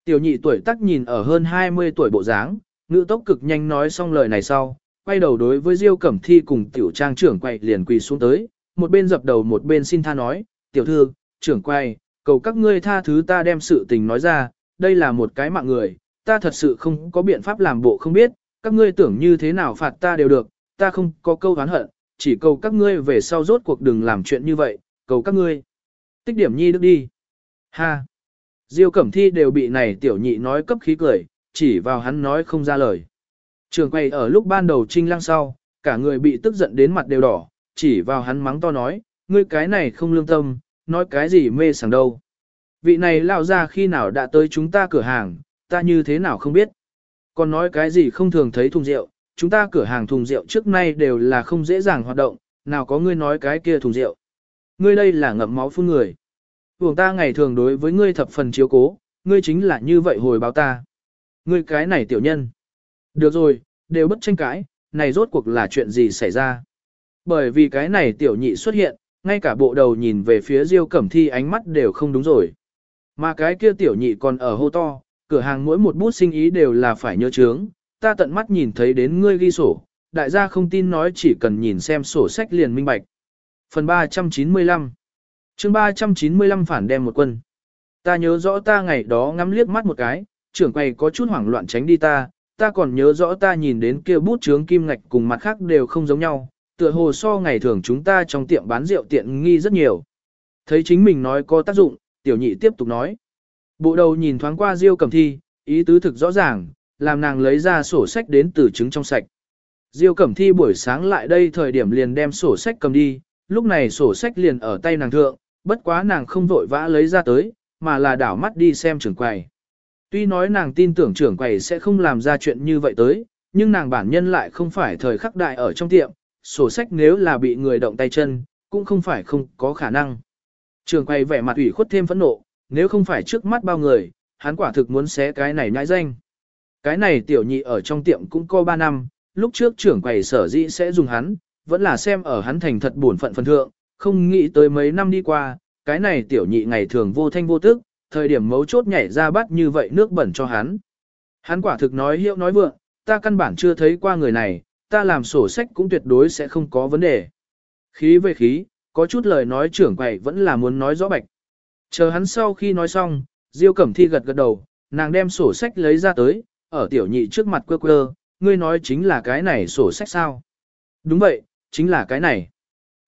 Tiểu nhị tuổi tác nhìn ở hơn 20 tuổi bộ dáng, ngữ tốc cực nhanh nói xong lời này sau, quay đầu đối với Diêu Cẩm Thi cùng tiểu trang trưởng quay liền quỳ xuống tới, một bên dập đầu một bên xin tha nói, tiểu thư, trưởng quay, cầu các ngươi tha thứ ta đem sự tình nói ra, đây là một cái mạng người, ta thật sự không có biện pháp làm bộ không biết, các ngươi tưởng như thế nào phạt ta đều được, ta không có câu oán hận, chỉ cầu các ngươi về sau rốt cuộc đừng làm chuyện như vậy, cầu các ngươi. Tích điểm nhi đức đi. Ha! Diêu Cẩm Thi đều bị này tiểu nhị nói cấp khí cười, chỉ vào hắn nói không ra lời. Trường quay ở lúc ban đầu trinh lăng sau, cả người bị tức giận đến mặt đều đỏ, chỉ vào hắn mắng to nói, ngươi cái này không lương tâm, nói cái gì mê sảng đâu. Vị này lao ra khi nào đã tới chúng ta cửa hàng, ta như thế nào không biết. Còn nói cái gì không thường thấy thùng rượu, chúng ta cửa hàng thùng rượu trước nay đều là không dễ dàng hoạt động, nào có ngươi nói cái kia thùng rượu. Ngươi đây là ngậm máu phun người. Vùng ta ngày thường đối với ngươi thập phần chiếu cố, ngươi chính là như vậy hồi báo ta. Ngươi cái này tiểu nhân. Được rồi, đều bất tranh cãi, này rốt cuộc là chuyện gì xảy ra. Bởi vì cái này tiểu nhị xuất hiện, ngay cả bộ đầu nhìn về phía Diêu Cẩm Thi ánh mắt đều không đúng rồi. Mà cái kia tiểu nhị còn ở hô to, cửa hàng mỗi một bút sinh ý đều là phải nhớ chướng, ta tận mắt nhìn thấy đến ngươi ghi sổ, đại gia không tin nói chỉ cần nhìn xem sổ sách liền minh bạch. Phần 395 chương 395 phản đem một quân. Ta nhớ rõ ta ngày đó ngắm liếc mắt một cái, trưởng quầy có chút hoảng loạn tránh đi ta, ta còn nhớ rõ ta nhìn đến kia bút chướng kim ngạch cùng mặt khác đều không giống nhau, tựa hồ so ngày thường chúng ta trong tiệm bán rượu tiện nghi rất nhiều. Thấy chính mình nói có tác dụng, tiểu nhị tiếp tục nói. Bộ đầu nhìn thoáng qua Diêu Cẩm Thi, ý tứ thực rõ ràng, làm nàng lấy ra sổ sách đến từ chứng trong sạch. Diêu Cẩm Thi buổi sáng lại đây thời điểm liền đem sổ sách cầm đi, lúc này sổ sách liền ở tay nàng thượng, bất quá nàng không vội vã lấy ra tới, mà là đảo mắt đi xem trưởng quầy. Tuy nói nàng tin tưởng trưởng quầy sẽ không làm ra chuyện như vậy tới, nhưng nàng bản nhân lại không phải thời khắc đại ở trong tiệm, sổ sách nếu là bị người động tay chân, cũng không phải không có khả năng. Trưởng quầy vẻ mặt ủy khuất thêm phẫn nộ, nếu không phải trước mắt bao người, hắn quả thực muốn xé cái này nhãi danh. Cái này tiểu nhị ở trong tiệm cũng có 3 năm, lúc trước trưởng quầy sở dĩ sẽ dùng hắn, vẫn là xem ở hắn thành thật buồn phận phần thượng, không nghĩ tới mấy năm đi qua, cái này tiểu nhị ngày thường vô thanh vô tức, thời điểm mấu chốt nhảy ra bắt như vậy nước bẩn cho hắn. Hắn quả thực nói hiệu nói vượng, ta căn bản chưa thấy qua người này, ta làm sổ sách cũng tuyệt đối sẽ không có vấn đề. Khí về khí, có chút lời nói trưởng quầy vẫn là muốn nói rõ bạch. Chờ hắn sau khi nói xong, Diêu Cẩm Thi gật gật đầu, nàng đem sổ sách lấy ra tới, ở tiểu nhị trước mặt quơ quơ, ngươi nói chính là cái này sổ sách sao? Đúng vậy, chính là cái này.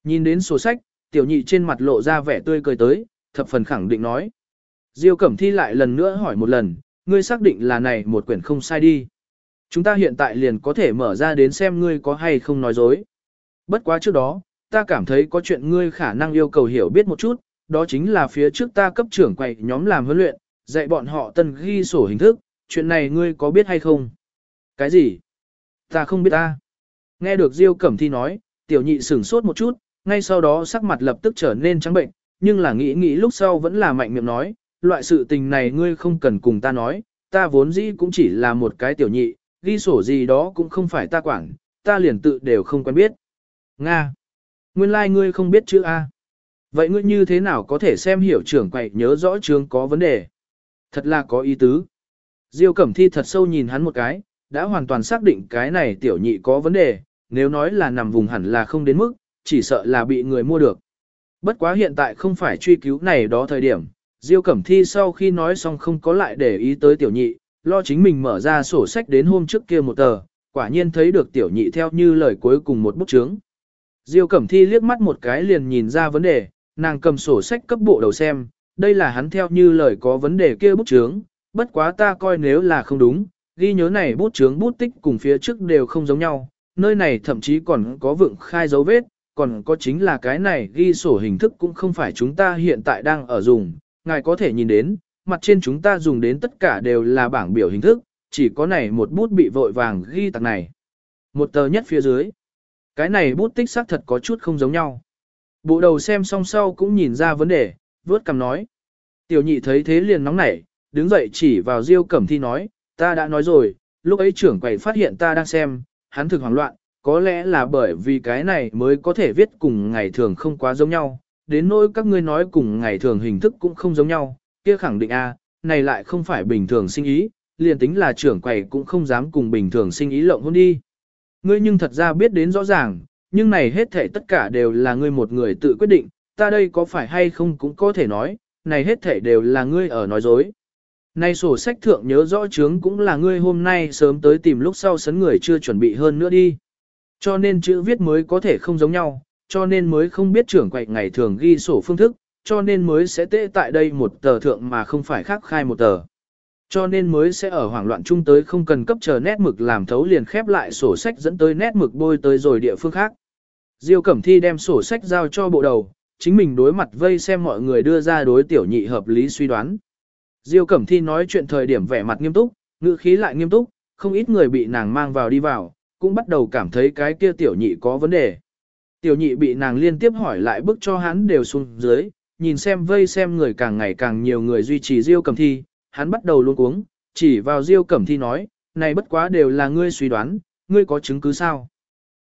Nhìn đến sổ sách, tiểu nhị trên mặt lộ ra vẻ tươi cười tới, thập phần khẳng định nói. Diêu Cẩm Thi lại lần nữa hỏi một lần, ngươi xác định là này một quyển không sai đi. Chúng ta hiện tại liền có thể mở ra đến xem ngươi có hay không nói dối. Bất quá trước đó, ta cảm thấy có chuyện ngươi khả năng yêu cầu hiểu biết một chút, đó chính là phía trước ta cấp trưởng quầy nhóm làm huấn luyện, dạy bọn họ tân ghi sổ hình thức, chuyện này ngươi có biết hay không? Cái gì? Ta không biết ta. Nghe được Diêu Cẩm Thi nói, tiểu nhị sửng sốt một chút, ngay sau đó sắc mặt lập tức trở nên trắng bệnh, nhưng là nghĩ nghĩ lúc sau vẫn là mạnh miệng nói, loại sự tình này ngươi không cần cùng ta nói, ta vốn dĩ cũng chỉ là một cái tiểu nhị, ghi sổ gì đó cũng không phải ta quản, ta liền tự đều không quen biết. Nga. Nguyên lai like ngươi không biết chữ A. Vậy ngươi như thế nào có thể xem hiểu trưởng quậy nhớ rõ trường có vấn đề? Thật là có ý tứ. Diêu Cẩm Thi thật sâu nhìn hắn một cái, đã hoàn toàn xác định cái này tiểu nhị có vấn đề, nếu nói là nằm vùng hẳn là không đến mức, chỉ sợ là bị người mua được. Bất quá hiện tại không phải truy cứu này đó thời điểm, Diêu Cẩm Thi sau khi nói xong không có lại để ý tới tiểu nhị, lo chính mình mở ra sổ sách đến hôm trước kia một tờ, quả nhiên thấy được tiểu nhị theo như lời cuối cùng một bút chướng. Diêu Cẩm Thi liếc mắt một cái liền nhìn ra vấn đề, nàng cầm sổ sách cấp bộ đầu xem, đây là hắn theo như lời có vấn đề kia bút chướng, bất quá ta coi nếu là không đúng, ghi nhớ này bút chướng bút tích cùng phía trước đều không giống nhau, nơi này thậm chí còn có vượng khai dấu vết, còn có chính là cái này ghi sổ hình thức cũng không phải chúng ta hiện tại đang ở dùng, ngài có thể nhìn đến, mặt trên chúng ta dùng đến tất cả đều là bảng biểu hình thức, chỉ có này một bút bị vội vàng ghi tặng này. Một tờ nhất phía dưới. Cái này bút tích xác thật có chút không giống nhau. Bộ đầu xem xong sau cũng nhìn ra vấn đề, vớt cầm nói. Tiểu nhị thấy thế liền nóng nảy, đứng dậy chỉ vào Diêu Cẩm Thi nói, ta đã nói rồi, lúc ấy trưởng quầy phát hiện ta đang xem, hắn thực hoảng loạn, có lẽ là bởi vì cái này mới có thể viết cùng ngày thường không quá giống nhau, đến nỗi các ngươi nói cùng ngày thường hình thức cũng không giống nhau, kia khẳng định a, này lại không phải bình thường sinh ý, liền tính là trưởng quầy cũng không dám cùng bình thường sinh ý lộng hôn đi. Ngươi nhưng thật ra biết đến rõ ràng, nhưng này hết thảy tất cả đều là ngươi một người tự quyết định, ta đây có phải hay không cũng có thể nói, này hết thảy đều là ngươi ở nói dối nay sổ sách thượng nhớ rõ chướng cũng là ngươi hôm nay sớm tới tìm lúc sau sấn người chưa chuẩn bị hơn nữa đi. Cho nên chữ viết mới có thể không giống nhau, cho nên mới không biết trưởng quậy ngày thường ghi sổ phương thức, cho nên mới sẽ tệ tại đây một tờ thượng mà không phải khác khai một tờ. Cho nên mới sẽ ở hoảng loạn chung tới không cần cấp chờ nét mực làm thấu liền khép lại sổ sách dẫn tới nét mực bôi tới rồi địa phương khác. Diêu Cẩm Thi đem sổ sách giao cho bộ đầu, chính mình đối mặt vây xem mọi người đưa ra đối tiểu nhị hợp lý suy đoán. Diêu Cẩm Thi nói chuyện thời điểm vẻ mặt nghiêm túc, ngữ khí lại nghiêm túc, không ít người bị nàng mang vào đi vào, cũng bắt đầu cảm thấy cái kia tiểu nhị có vấn đề. Tiểu nhị bị nàng liên tiếp hỏi lại bức cho hắn đều xuống dưới, nhìn xem vây xem người càng ngày càng nhiều người duy trì Diêu Cẩm Thi, hắn bắt đầu luôn cuống, chỉ vào Diêu Cẩm Thi nói, này bất quá đều là ngươi suy đoán, ngươi có chứng cứ sao?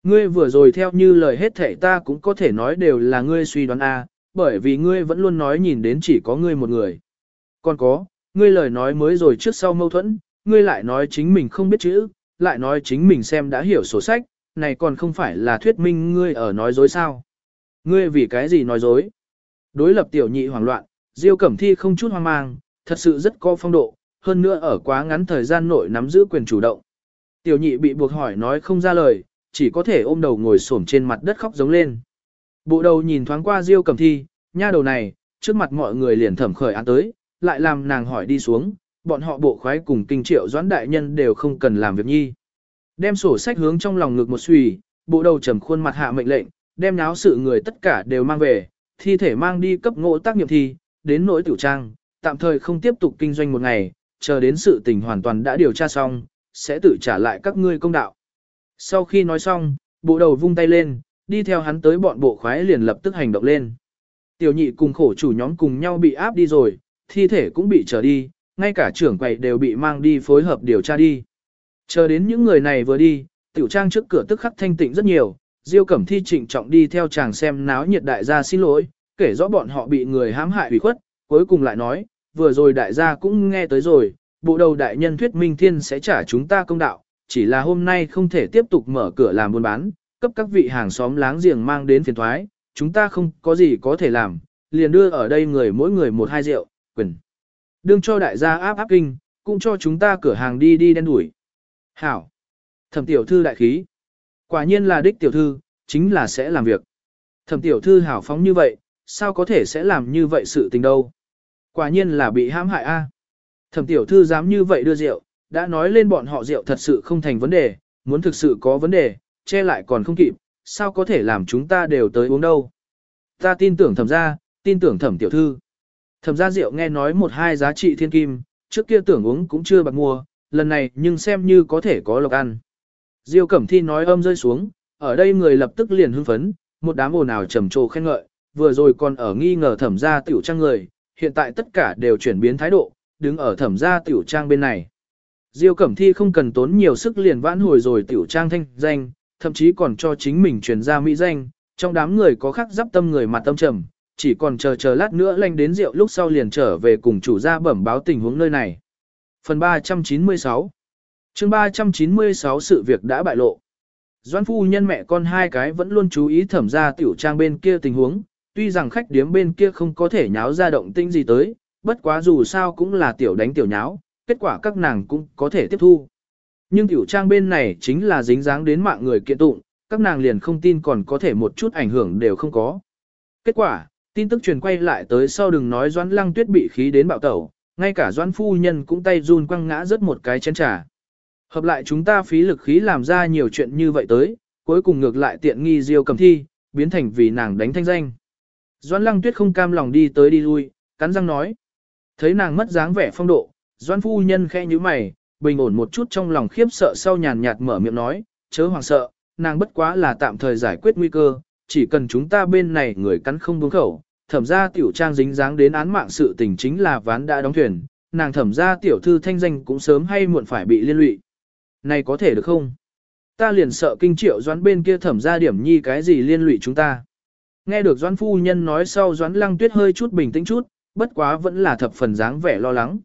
Ngươi vừa rồi theo như lời hết thảy ta cũng có thể nói đều là ngươi suy đoán a, bởi vì ngươi vẫn luôn nói nhìn đến chỉ có ngươi một người. Còn có, ngươi lời nói mới rồi trước sau mâu thuẫn, ngươi lại nói chính mình không biết chữ, lại nói chính mình xem đã hiểu sổ sách, này còn không phải là thuyết minh ngươi ở nói dối sao. Ngươi vì cái gì nói dối? Đối lập tiểu nhị hoảng loạn, Diêu Cẩm Thi không chút hoang mang, thật sự rất có phong độ, hơn nữa ở quá ngắn thời gian nội nắm giữ quyền chủ động. Tiểu nhị bị buộc hỏi nói không ra lời, chỉ có thể ôm đầu ngồi xổm trên mặt đất khóc giống lên. Bộ đầu nhìn thoáng qua Diêu Cẩm Thi, nha đầu này, trước mặt mọi người liền thẩm khởi án tới, lại làm nàng hỏi đi xuống, bọn họ bộ khoái cùng kinh triệu doãn đại nhân đều không cần làm việc nhi. Đem sổ sách hướng trong lòng ngực một xùy, bộ đầu trầm khuôn mặt hạ mệnh lệnh, đem náo sự người tất cả đều mang về, thi thể mang đi cấp ngộ tác nghiệp thi, đến nỗi tiểu trang, tạm thời không tiếp tục kinh doanh một ngày, chờ đến sự tình hoàn toàn đã điều tra xong, sẽ tự trả lại các ngươi công đạo. Sau khi nói xong, bộ đầu vung tay lên, đi theo hắn tới bọn bộ khoái liền lập tức hành động lên. Tiểu nhị cùng khổ chủ nhóm cùng nhau bị áp đi rồi, thi thể cũng bị trở đi, ngay cả trưởng quầy đều bị mang đi phối hợp điều tra đi. Chờ đến những người này vừa đi, tiểu trang trước cửa tức khắc thanh tịnh rất nhiều, Diêu Cẩm Thi trịnh trọng đi theo chàng xem náo nhiệt đại gia xin lỗi, kể rõ bọn họ bị người hãm hại ủy khuất, cuối cùng lại nói, vừa rồi đại gia cũng nghe tới rồi, bộ đầu đại nhân thuyết minh thiên sẽ trả chúng ta công đạo, chỉ là hôm nay không thể tiếp tục mở cửa làm buôn bán, cấp các vị hàng xóm láng giềng mang đến phiền thoái, chúng ta không có gì có thể làm, liền đưa ở đây người mỗi người một hai rượu, quyền. Đương cho đại gia áp áp kinh, cũng cho chúng ta cửa hàng đi đi đen đuổi. Hảo. Thẩm tiểu thư đại khí. Quả nhiên là đích tiểu thư, chính là sẽ làm việc. Thẩm tiểu thư hảo phóng như vậy, sao có thể sẽ làm như vậy sự tình đâu. Quả nhiên là bị hãm hại a. Thẩm tiểu thư dám như vậy đưa rượu, đã nói lên bọn họ rượu thật sự không thành vấn đề, muốn thực sự có vấn đề, che lại còn không kịp, sao có thể làm chúng ta đều tới uống đâu. Ta tin tưởng thẩm ra, tin tưởng thẩm tiểu thư. Thẩm gia rượu nghe nói một hai giá trị thiên kim, trước kia tưởng uống cũng chưa bạc mua, lần này nhưng xem như có thể có lộc ăn. Diêu Cẩm Thi nói âm rơi xuống, ở đây người lập tức liền hưng phấn, một đám ồn ào trầm trồ khen ngợi, vừa rồi còn ở nghi ngờ thẩm gia tiểu trang người, hiện tại tất cả đều chuyển biến thái độ, đứng ở thẩm gia tiểu trang bên này. Diêu Cẩm Thi không cần tốn nhiều sức liền vãn hồi rồi tiểu trang thanh danh, thậm chí còn cho chính mình truyền ra mỹ danh, trong đám người có khắc giáp tâm người mặt tâm trầm, chỉ còn chờ chờ lát nữa lanh đến rượu lúc sau liền trở về cùng chủ gia bẩm báo tình huống nơi này. Phần 396 chương 396 sự việc đã bại lộ. Doan phu nhân mẹ con hai cái vẫn luôn chú ý thẩm ra tiểu trang bên kia tình huống, tuy rằng khách điếm bên kia không có thể nháo ra động tĩnh gì tới, bất quá dù sao cũng là tiểu đánh tiểu nháo, kết quả các nàng cũng có thể tiếp thu. Nhưng tiểu trang bên này chính là dính dáng đến mạng người kiện tụng, các nàng liền không tin còn có thể một chút ảnh hưởng đều không có. Kết quả, tin tức truyền quay lại tới sau đừng nói Doãn Lăng Tuyết bị khí đến bạo tẩu, ngay cả Doãn phu nhân cũng tay run quăng ngã rất một cái chén trà. Hợp lại chúng ta phí lực khí làm ra nhiều chuyện như vậy tới, cuối cùng ngược lại tiện nghi Diêu Cầm Thi, biến thành vì nàng đánh thanh danh. Doãn Lăng Tuyết không cam lòng đi tới đi lui, cắn răng nói: Thấy nàng mất dáng vẻ phong độ, Doãn phu nhân khẽ nhíu mày, bình ổn một chút trong lòng khiếp sợ sau nhàn nhạt mở miệng nói, chớ hoàng sợ, nàng bất quá là tạm thời giải quyết nguy cơ, chỉ cần chúng ta bên này người cắn không buông khẩu, thẩm gia tiểu trang dính dáng đến án mạng sự tình chính là ván đã đóng thuyền, nàng thẩm gia tiểu thư thanh danh cũng sớm hay muộn phải bị liên lụy. Này có thể được không? Ta liền sợ kinh triệu doãn bên kia thẩm gia điểm nhi cái gì liên lụy chúng ta. Nghe được doãn phu nhân nói sau doãn lăng tuyết hơi chút bình tĩnh chút, bất quá vẫn là thập phần dáng vẻ lo lắng.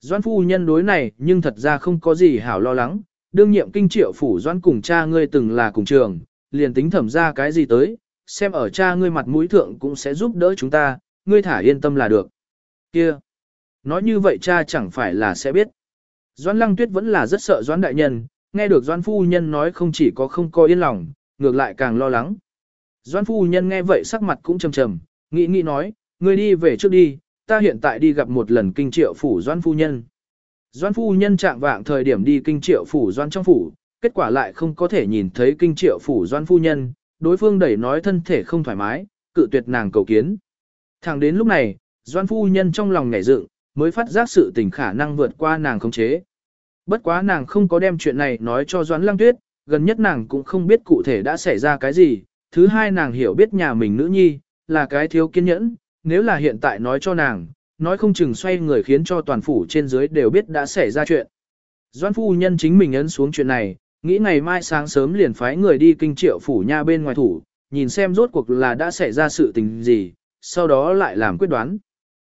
Doãn phu nhân đối này nhưng thật ra không có gì hảo lo lắng, đương nhiệm kinh triệu phủ doãn cùng cha ngươi từng là cùng trường, liền tính thẩm ra cái gì tới, xem ở cha ngươi mặt mũi thượng cũng sẽ giúp đỡ chúng ta, ngươi thả yên tâm là được. Kia, nói như vậy cha chẳng phải là sẽ biết. Doãn lăng tuyết vẫn là rất sợ doãn đại nhân, nghe được doãn phu nhân nói không chỉ có không có yên lòng, ngược lại càng lo lắng. Doãn phu nhân nghe vậy sắc mặt cũng trầm trầm, nghĩ nghĩ nói, ngươi đi về trước đi, ta hiện tại đi gặp một lần kinh triệu phủ doãn phu nhân. Doãn phu nhân trạng vạng thời điểm đi kinh triệu phủ doãn trong phủ, kết quả lại không có thể nhìn thấy kinh triệu phủ doãn phu nhân, đối phương đẩy nói thân thể không thoải mái, cự tuyệt nàng cầu kiến. Thẳng đến lúc này, Doan phu nhân trong lòng nhảy dựng, mới phát giác sự tình khả năng vượt qua nàng khống chế. Bất quá nàng không có đem chuyện này nói cho doãn lăng tuyết, gần nhất nàng cũng không biết cụ thể đã xảy ra cái gì, thứ hai nàng hiểu biết nhà mình nữ nhi, là cái thiếu kiên nhẫn, nếu là hiện tại nói cho nàng, nói không chừng xoay người khiến cho toàn phủ trên dưới đều biết đã xảy ra chuyện. Doan phu nhân chính mình ấn xuống chuyện này, nghĩ ngày mai sáng sớm liền phái người đi kinh triệu phủ nha bên ngoài thủ, nhìn xem rốt cuộc là đã xảy ra sự tình gì, sau đó lại làm quyết đoán.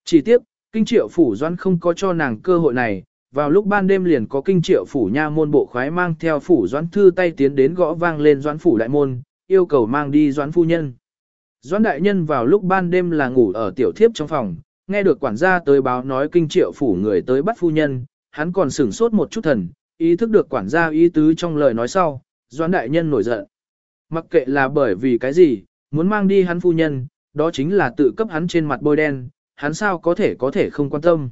Chỉ tiếp, kinh triệu phủ doan không có cho nàng cơ hội này, vào lúc ban đêm liền có kinh triệu phủ nha môn bộ khoái mang theo phủ doãn thư tay tiến đến gõ vang lên doãn phủ đại môn, yêu cầu mang đi doãn phu nhân. Doãn đại nhân vào lúc ban đêm là ngủ ở tiểu thiếp trong phòng, nghe được quản gia tới báo nói kinh triệu phủ người tới bắt phu nhân, hắn còn sửng sốt một chút thần, ý thức được quản gia ý tứ trong lời nói sau, doãn đại nhân nổi giận. Mặc kệ là bởi vì cái gì, muốn mang đi hắn phu nhân, đó chính là tự cấp hắn trên mặt bôi đen, hắn sao có thể có thể không quan tâm.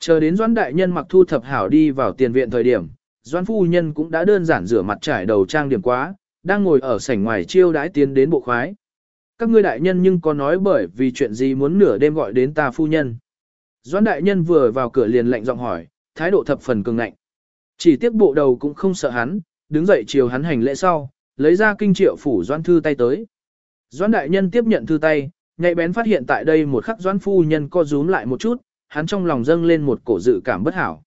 Chờ đến doãn đại nhân mặc thu thập hảo đi vào tiền viện thời điểm, doãn phu nhân cũng đã đơn giản rửa mặt trải đầu trang điểm quá, đang ngồi ở sảnh ngoài chiêu đãi tiến đến bộ khoái. Các ngươi đại nhân nhưng có nói bởi vì chuyện gì muốn nửa đêm gọi đến ta phu nhân. Doãn đại nhân vừa vào cửa liền lạnh giọng hỏi, thái độ thập phần cường ngạnh. Chỉ tiếc bộ đầu cũng không sợ hắn, đứng dậy chiều hắn hành lễ sau, lấy ra kinh triệu phủ doãn thư tay tới. Doãn đại nhân tiếp nhận thư tay, nhạy bén phát hiện tại đây một khắc doãn phu nhân co rúm lại một chút, hắn trong lòng dâng lên một cổ dự cảm bất hảo.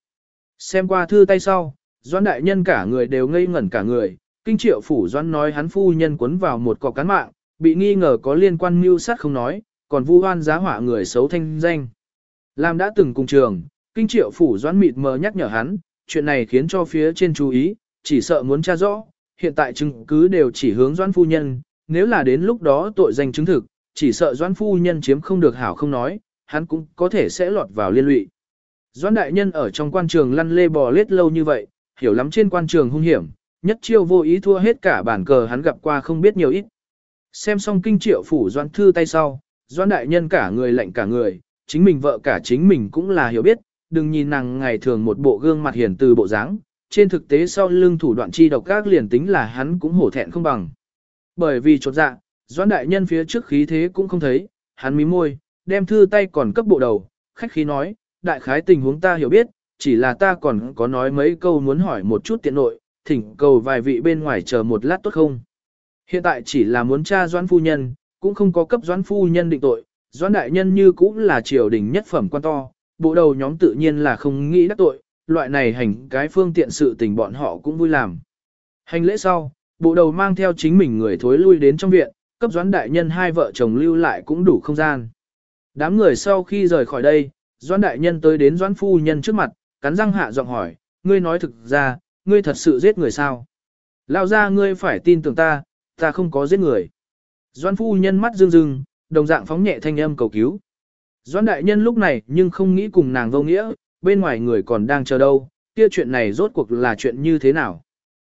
Xem qua thư tay sau, doãn đại nhân cả người đều ngây ngẩn cả người, kinh triệu phủ doãn nói hắn phu nhân quấn vào một cọc cán mạng, bị nghi ngờ có liên quan mưu sát không nói, còn vu oan giá hỏa người xấu thanh danh. Làm đã từng cùng trường, kinh triệu phủ doãn mịt mờ nhắc nhở hắn, chuyện này khiến cho phía trên chú ý, chỉ sợ muốn tra rõ, hiện tại chứng cứ đều chỉ hướng doãn phu nhân, nếu là đến lúc đó tội danh chứng thực, chỉ sợ doãn phu nhân chiếm không được hảo không nói, hắn cũng có thể sẽ lọt vào liên lụy. Doãn đại nhân ở trong quan trường lăn lê bò lết lâu như vậy, hiểu lắm trên quan trường hung hiểm, nhất chiêu vô ý thua hết cả bản cờ hắn gặp qua không biết nhiều ít. Xem xong kinh triệu phủ doãn thư tay sau, doãn đại nhân cả người lạnh cả người, chính mình vợ cả chính mình cũng là hiểu biết, đừng nhìn nàng ngày thường một bộ gương mặt hiền từ bộ dáng, trên thực tế sau lưng thủ đoạn chi độc các liền tính là hắn cũng hổ thẹn không bằng. Bởi vì chột dạ, doãn đại nhân phía trước khí thế cũng không thấy, hắn mí môi, đem thư tay còn cấp bộ đầu, khách khí nói, đại khái tình huống ta hiểu biết, chỉ là ta còn có nói mấy câu muốn hỏi một chút tiện nội, thỉnh cầu vài vị bên ngoài chờ một lát tốt không. Hiện tại chỉ là muốn tra doãn phu nhân, cũng không có cấp doãn phu nhân định tội, doãn đại nhân như cũng là triều đình nhất phẩm quan to, bộ đầu nhóm tự nhiên là không nghĩ đắc tội, loại này hành cái phương tiện sự tình bọn họ cũng vui làm. Hành lễ sau, bộ đầu mang theo chính mình người thối lui đến trong viện, cấp doãn đại nhân hai vợ chồng lưu lại cũng đủ không gian. Đám người sau khi rời khỏi đây, doãn đại nhân tới đến doãn phu nhân trước mặt, cắn răng hạ giọng hỏi, ngươi nói thực ra, ngươi thật sự giết người sao? Lao ra ngươi phải tin tưởng ta, ta không có giết người. Doãn phu nhân mắt rưng rưng, đồng dạng phóng nhẹ thanh âm cầu cứu. Doãn đại nhân lúc này nhưng không nghĩ cùng nàng vô nghĩa, bên ngoài người còn đang chờ đâu, kia chuyện này rốt cuộc là chuyện như thế nào?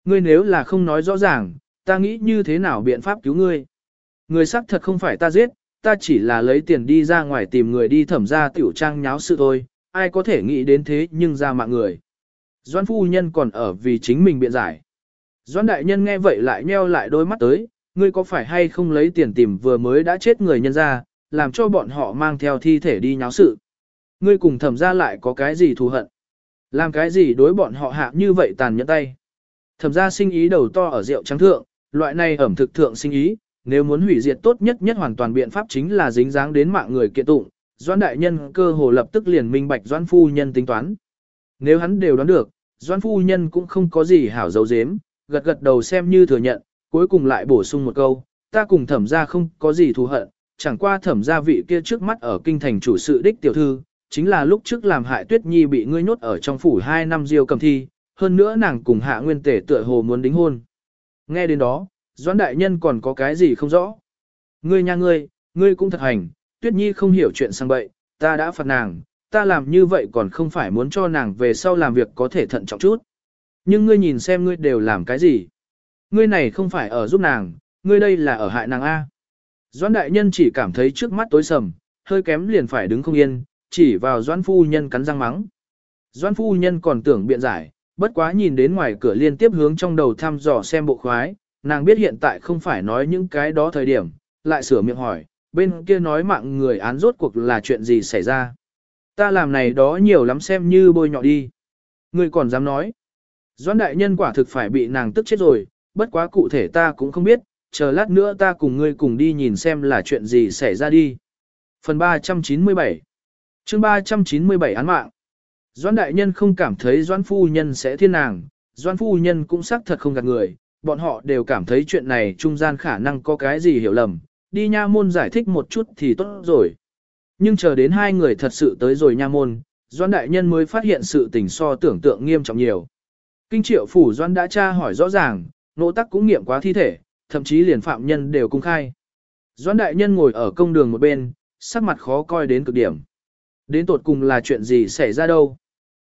Ngươi nếu là không nói rõ ràng, ta nghĩ như thế nào biện pháp cứu ngươi? Người xác thật không phải ta giết, ta chỉ là lấy tiền đi ra ngoài tìm người đi thẩm ra tiểu trang nháo sự thôi, ai có thể nghĩ đến thế nhưng ra mạng người. Doãn phu nhân còn ở vì chính mình biện giải. Doãn đại nhân nghe vậy lại nheo lại đôi mắt tới, ngươi có phải hay không lấy tiền tìm vừa mới đã chết người nhân ra, làm cho bọn họ mang theo thi thể đi nháo sự. Ngươi cùng thẩm ra lại có cái gì thù hận? Làm cái gì đối bọn họ hạ như vậy tàn nhẫn tay? Thẩm ra sinh ý đầu to ở rượu trắng thượng, loại này ẩm thực thượng sinh ý, nếu muốn hủy diệt tốt nhất nhất hoàn toàn biện pháp chính là dính dáng đến mạng người kiện tụng, Doan đại nhân cơ hồ lập tức liền minh bạch Doan phu nhân tính toán. Nếu hắn đều đoán được, Doan phu nhân cũng không có gì hảo dấu dếm, gật gật đầu xem như thừa nhận, cuối cùng lại bổ sung một câu, ta cùng thẩm ra không có gì thù hận, chẳng qua thẩm gia vị kia trước mắt ở kinh thành chủ sự đích tiểu thư, chính là lúc trước làm hại tuyết nhi bị ngươi nhốt ở trong phủ 2 năm diêu cầm thi, hơn nữa nàng cùng hạ nguyên tể tựa hồ muốn đính hôn. Nghe đến đó, Doãn đại nhân còn có cái gì không rõ. Ngươi nha ngươi, ngươi cũng thật hành, tuyết nhi không hiểu chuyện sang bậy, ta đã phạt nàng, ta làm như vậy còn không phải muốn cho nàng về sau làm việc có thể thận trọng chút. Nhưng ngươi nhìn xem ngươi đều làm cái gì. Ngươi này không phải ở giúp nàng, ngươi đây là ở hại nàng A. Doãn đại nhân chỉ cảm thấy trước mắt tối sầm, hơi kém liền phải đứng không yên, chỉ vào doãn phu nhân cắn răng mắng. Doãn phu nhân còn tưởng biện giải, bất quá nhìn đến ngoài cửa liên tiếp hướng trong đầu thăm dò xem bộ khoái, nàng biết hiện tại không phải nói những cái đó thời điểm, lại sửa miệng hỏi, bên kia nói mạng người án rốt cuộc là chuyện gì xảy ra. Ta làm này đó nhiều lắm xem như bôi nhọ đi. Ngươi còn dám nói. Doãn đại nhân quả thực phải bị nàng tức chết rồi, bất quá cụ thể ta cũng không biết, chờ lát nữa ta cùng ngươi cùng đi nhìn xem là chuyện gì xảy ra đi. Phần 397 chương 397 án mạng Doãn đại nhân không cảm thấy Doãn phu nhân sẽ thiên nàng, Doãn phu nhân cũng xác thật không gạt người, bọn họ đều cảm thấy chuyện này trung gian khả năng có cái gì hiểu lầm, đi nha môn giải thích một chút thì tốt rồi. Nhưng chờ đến hai người thật sự tới rồi nha môn, Doãn đại nhân mới phát hiện sự tình so tưởng tượng nghiêm trọng nhiều. Kinh triệu phủ Doãn đã tra hỏi rõ ràng, nỗ tắc cũng nghiệm quá thi thể, thậm chí liền phạm nhân đều cung khai. Doãn đại nhân ngồi ở công đường một bên, sắc mặt khó coi đến cực điểm. Đến tột cùng là chuyện gì xảy ra đâu?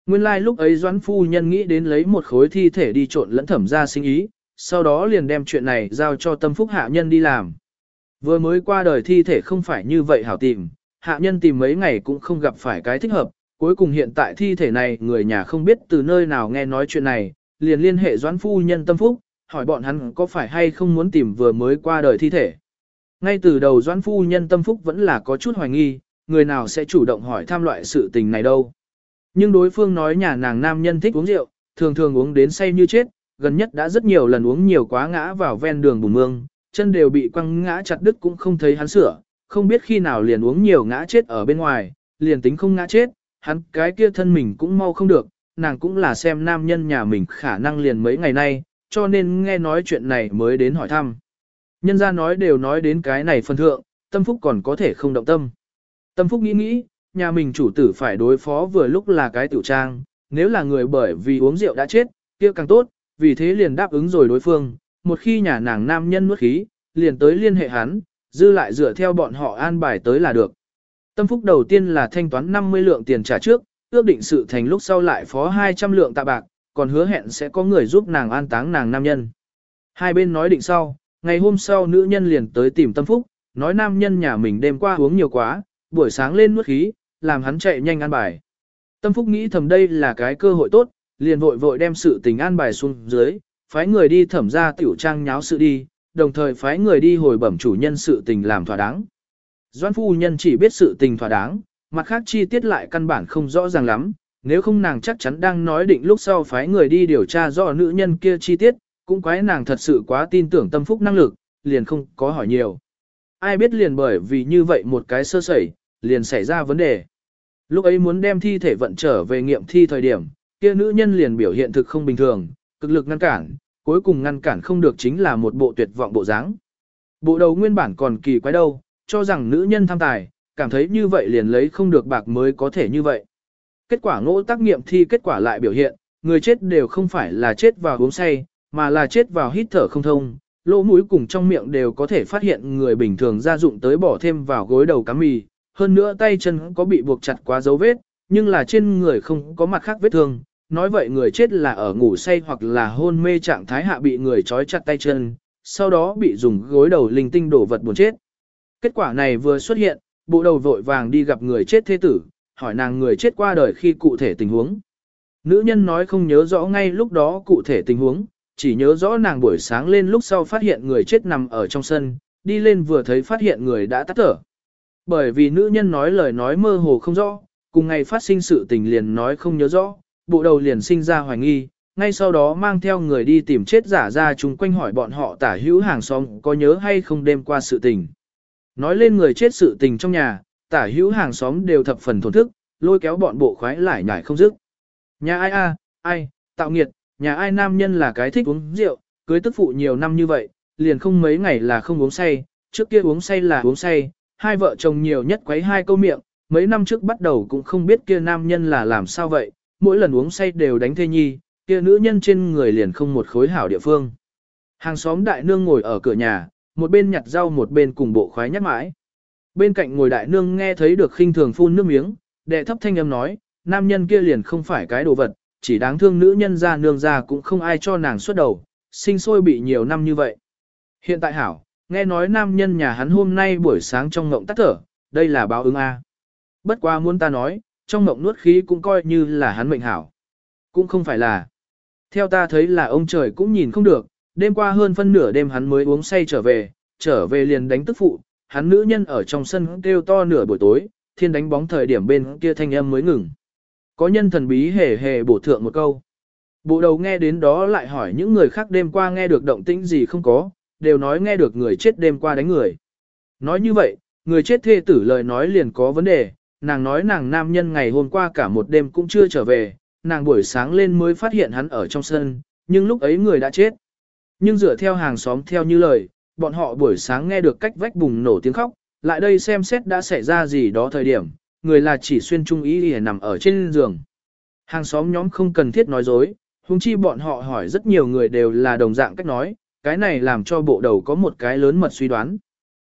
Nguyên lai like lúc ấy Doãn phu nhân nghĩ đến lấy một khối thi thể đi trộn lẫn thẩm ra sinh ý, sau đó liền đem chuyện này giao cho tâm phúc hạ nhân đi làm. Vừa mới qua đời thi thể không phải như vậy hảo tìm, hạ nhân tìm mấy ngày cũng không gặp phải cái thích hợp, cuối cùng hiện tại thi thể này người nhà không biết từ nơi nào nghe nói chuyện này, liền liên hệ doãn phu nhân tâm phúc, hỏi bọn hắn có phải hay không muốn tìm vừa mới qua đời thi thể. Ngay từ đầu doãn phu nhân tâm phúc vẫn là có chút hoài nghi, người nào sẽ chủ động hỏi thăm loại sự tình này đâu. Nhưng đối phương nói nhà nàng nam nhân thích uống rượu, thường thường uống đến say như chết, gần nhất đã rất nhiều lần uống nhiều quá ngã vào ven đường bùng mương, chân đều bị quăng ngã chặt đứt cũng không thấy hắn sửa, không biết khi nào liền uống nhiều ngã chết ở bên ngoài, liền tính không ngã chết, hắn cái kia thân mình cũng mau không được, nàng cũng là xem nam nhân nhà mình khả năng liền mấy ngày nay, cho nên nghe nói chuyện này mới đến hỏi thăm. Nhân ra nói đều nói đến cái này phân thượng, tâm phúc còn có thể không động tâm. Tâm phúc nghĩ nghĩ, nhà mình chủ tử phải đối phó vừa lúc là cái tiểu trang, nếu là người bởi vì uống rượu đã chết, kia càng tốt, vì thế liền đáp ứng rồi đối phương, một khi nhà nàng nam nhân nuốt khí, liền tới liên hệ hắn, dư lại dựa theo bọn họ an bài tới là được. Tâm phúc đầu tiên là thanh toán 50 lượng tiền trả trước, ước định sự thành lúc sau lại phó 200 lượng tạ bạc, còn hứa hẹn sẽ có người giúp nàng an táng nàng nam nhân. Hai bên nói định sau, ngày hôm sau nữ nhân liền tới tìm tâm phúc, nói nam nhân nhà mình đêm qua uống nhiều quá, buổi sáng lên nuốt khí, làm hắn chạy nhanh an bài. Tâm phúc nghĩ thầm đây là cái cơ hội tốt, liền vội vội đem sự tình an bài xuống dưới, phái người đi thẩm ra tiểu trang nháo sự đi, đồng thời phái người đi hồi bẩm chủ nhân sự tình làm thỏa đáng. Doan phu nhân chỉ biết sự tình thỏa đáng, mặt khác chi tiết lại căn bản không rõ ràng lắm, nếu không nàng chắc chắn đang nói định lúc sau phái người đi điều tra rõ nữ nhân kia chi tiết, cũng quái nàng thật sự quá tin tưởng tâm phúc năng lực, liền không có hỏi nhiều. Ai biết liền bởi vì như vậy một cái sơ sẩy, liền xảy ra vấn đề. Lúc ấy muốn đem thi thể vận trở về nghiệm thi thời điểm, kia nữ nhân liền biểu hiện thực không bình thường, cực lực ngăn cản, cuối cùng ngăn cản không được chính là một bộ tuyệt vọng bộ dáng. Bộ đầu nguyên bản còn kỳ quái đâu, cho rằng nữ nhân tham tài, cảm thấy như vậy liền lấy không được bạc mới có thể như vậy. Kết quả ngỗ tác nghiệm thi kết quả lại biểu hiện, người chết đều không phải là chết vào uống say, mà là chết vào hít thở không thông, lỗ mũi cùng trong miệng đều có thể phát hiện người bình thường gia dụng tới bỏ thêm vào gối đầu cá mì, hơn nữa tay chân có bị buộc chặt quá dấu vết, nhưng là trên người không có mặt khác vết thương, nói vậy người chết là ở ngủ say hoặc là hôn mê trạng thái hạ bị người trói chặt tay chân, sau đó bị dùng gối đầu linh tinh đổ vật buồn chết. Kết quả này vừa xuất hiện, bộ đầu vội vàng đi gặp người chết thế tử, hỏi nàng người chết qua đời khi cụ thể tình huống. Nữ nhân nói không nhớ rõ ngay lúc đó cụ thể tình huống, chỉ nhớ rõ nàng buổi sáng lên lúc sau phát hiện người chết nằm ở trong sân, đi lên vừa thấy phát hiện người đã tắt thở. Bởi vì nữ nhân nói lời nói mơ hồ không rõ, cùng ngày phát sinh sự tình liền nói không nhớ rõ, bộ đầu liền sinh ra hoài nghi, ngay sau đó mang theo người đi tìm chết giả ra chung quanh hỏi bọn họ tả hữu hàng xóm có nhớ hay không đêm qua sự tình. Nói lên người chết sự tình trong nhà, tả hữu hàng xóm đều thập phần thổn thức, lôi kéo bọn bộ khoái lại nhảy không dứt. Nhà ai a, ai, tạo nghiệt, nhà ai nam nhân là cái thích uống rượu, cưới tức phụ nhiều năm như vậy, liền không mấy ngày là không uống say, trước kia uống say là uống say, hai vợ chồng nhiều nhất quấy hai câu miệng, mấy năm trước bắt đầu cũng không biết kia nam nhân là làm sao vậy, mỗi lần uống say đều đánh thê nhi, kia nữ nhân trên người liền không một khối hảo địa phương. Hàng xóm đại nương ngồi ở cửa nhà, một bên nhặt rau một bên cùng bộ khoái nhắc mãi. Bên cạnh ngồi đại nương nghe thấy được khinh thường phun nước miếng, đệ thấp thanh âm nói, nam nhân kia liền không phải cái đồ vật, chỉ đáng thương nữ nhân ra nương ra cũng không ai cho nàng xuất đầu, sinh sôi bị nhiều năm như vậy. Hiện tại hảo, nghe nói nam nhân nhà hắn hôm nay buổi sáng trong ngộng tắt thở, đây là báo ứng A. Bất quá muốn ta nói, trong ngộng nuốt khí cũng coi như là hắn mệnh hảo. Cũng không phải là. Theo ta thấy là ông trời cũng nhìn không được, đêm qua hơn phân nửa đêm hắn mới uống say trở về, trở về liền đánh tức phụ, hắn nữ nhân ở trong sân kêu to nửa buổi tối, thiên đánh bóng thời điểm bên kia thanh âm mới ngừng. Có nhân thần bí hề hề bổ thượng một câu. Bộ đầu nghe đến đó lại hỏi những người khác đêm qua nghe được động tĩnh gì không có, đều nói nghe được người chết đêm qua đánh người. Nói như vậy, người chết thê tử lời nói liền có vấn đề, nàng nói nàng nam nhân ngày hôm qua cả một đêm cũng chưa trở về, nàng buổi sáng lên mới phát hiện hắn ở trong sân, nhưng lúc ấy người đã chết. Nhưng dựa theo hàng xóm theo như lời, bọn họ buổi sáng nghe được cách vách bùng nổ tiếng khóc, lại đây xem xét đã xảy ra gì đó thời điểm, người là chỉ xuyên trung ý để nằm ở trên giường. Hàng xóm nhóm không cần thiết nói dối, huống chi bọn họ hỏi rất nhiều người đều là đồng dạng cách nói, cái này làm cho bộ đầu có một cái lớn mật suy đoán.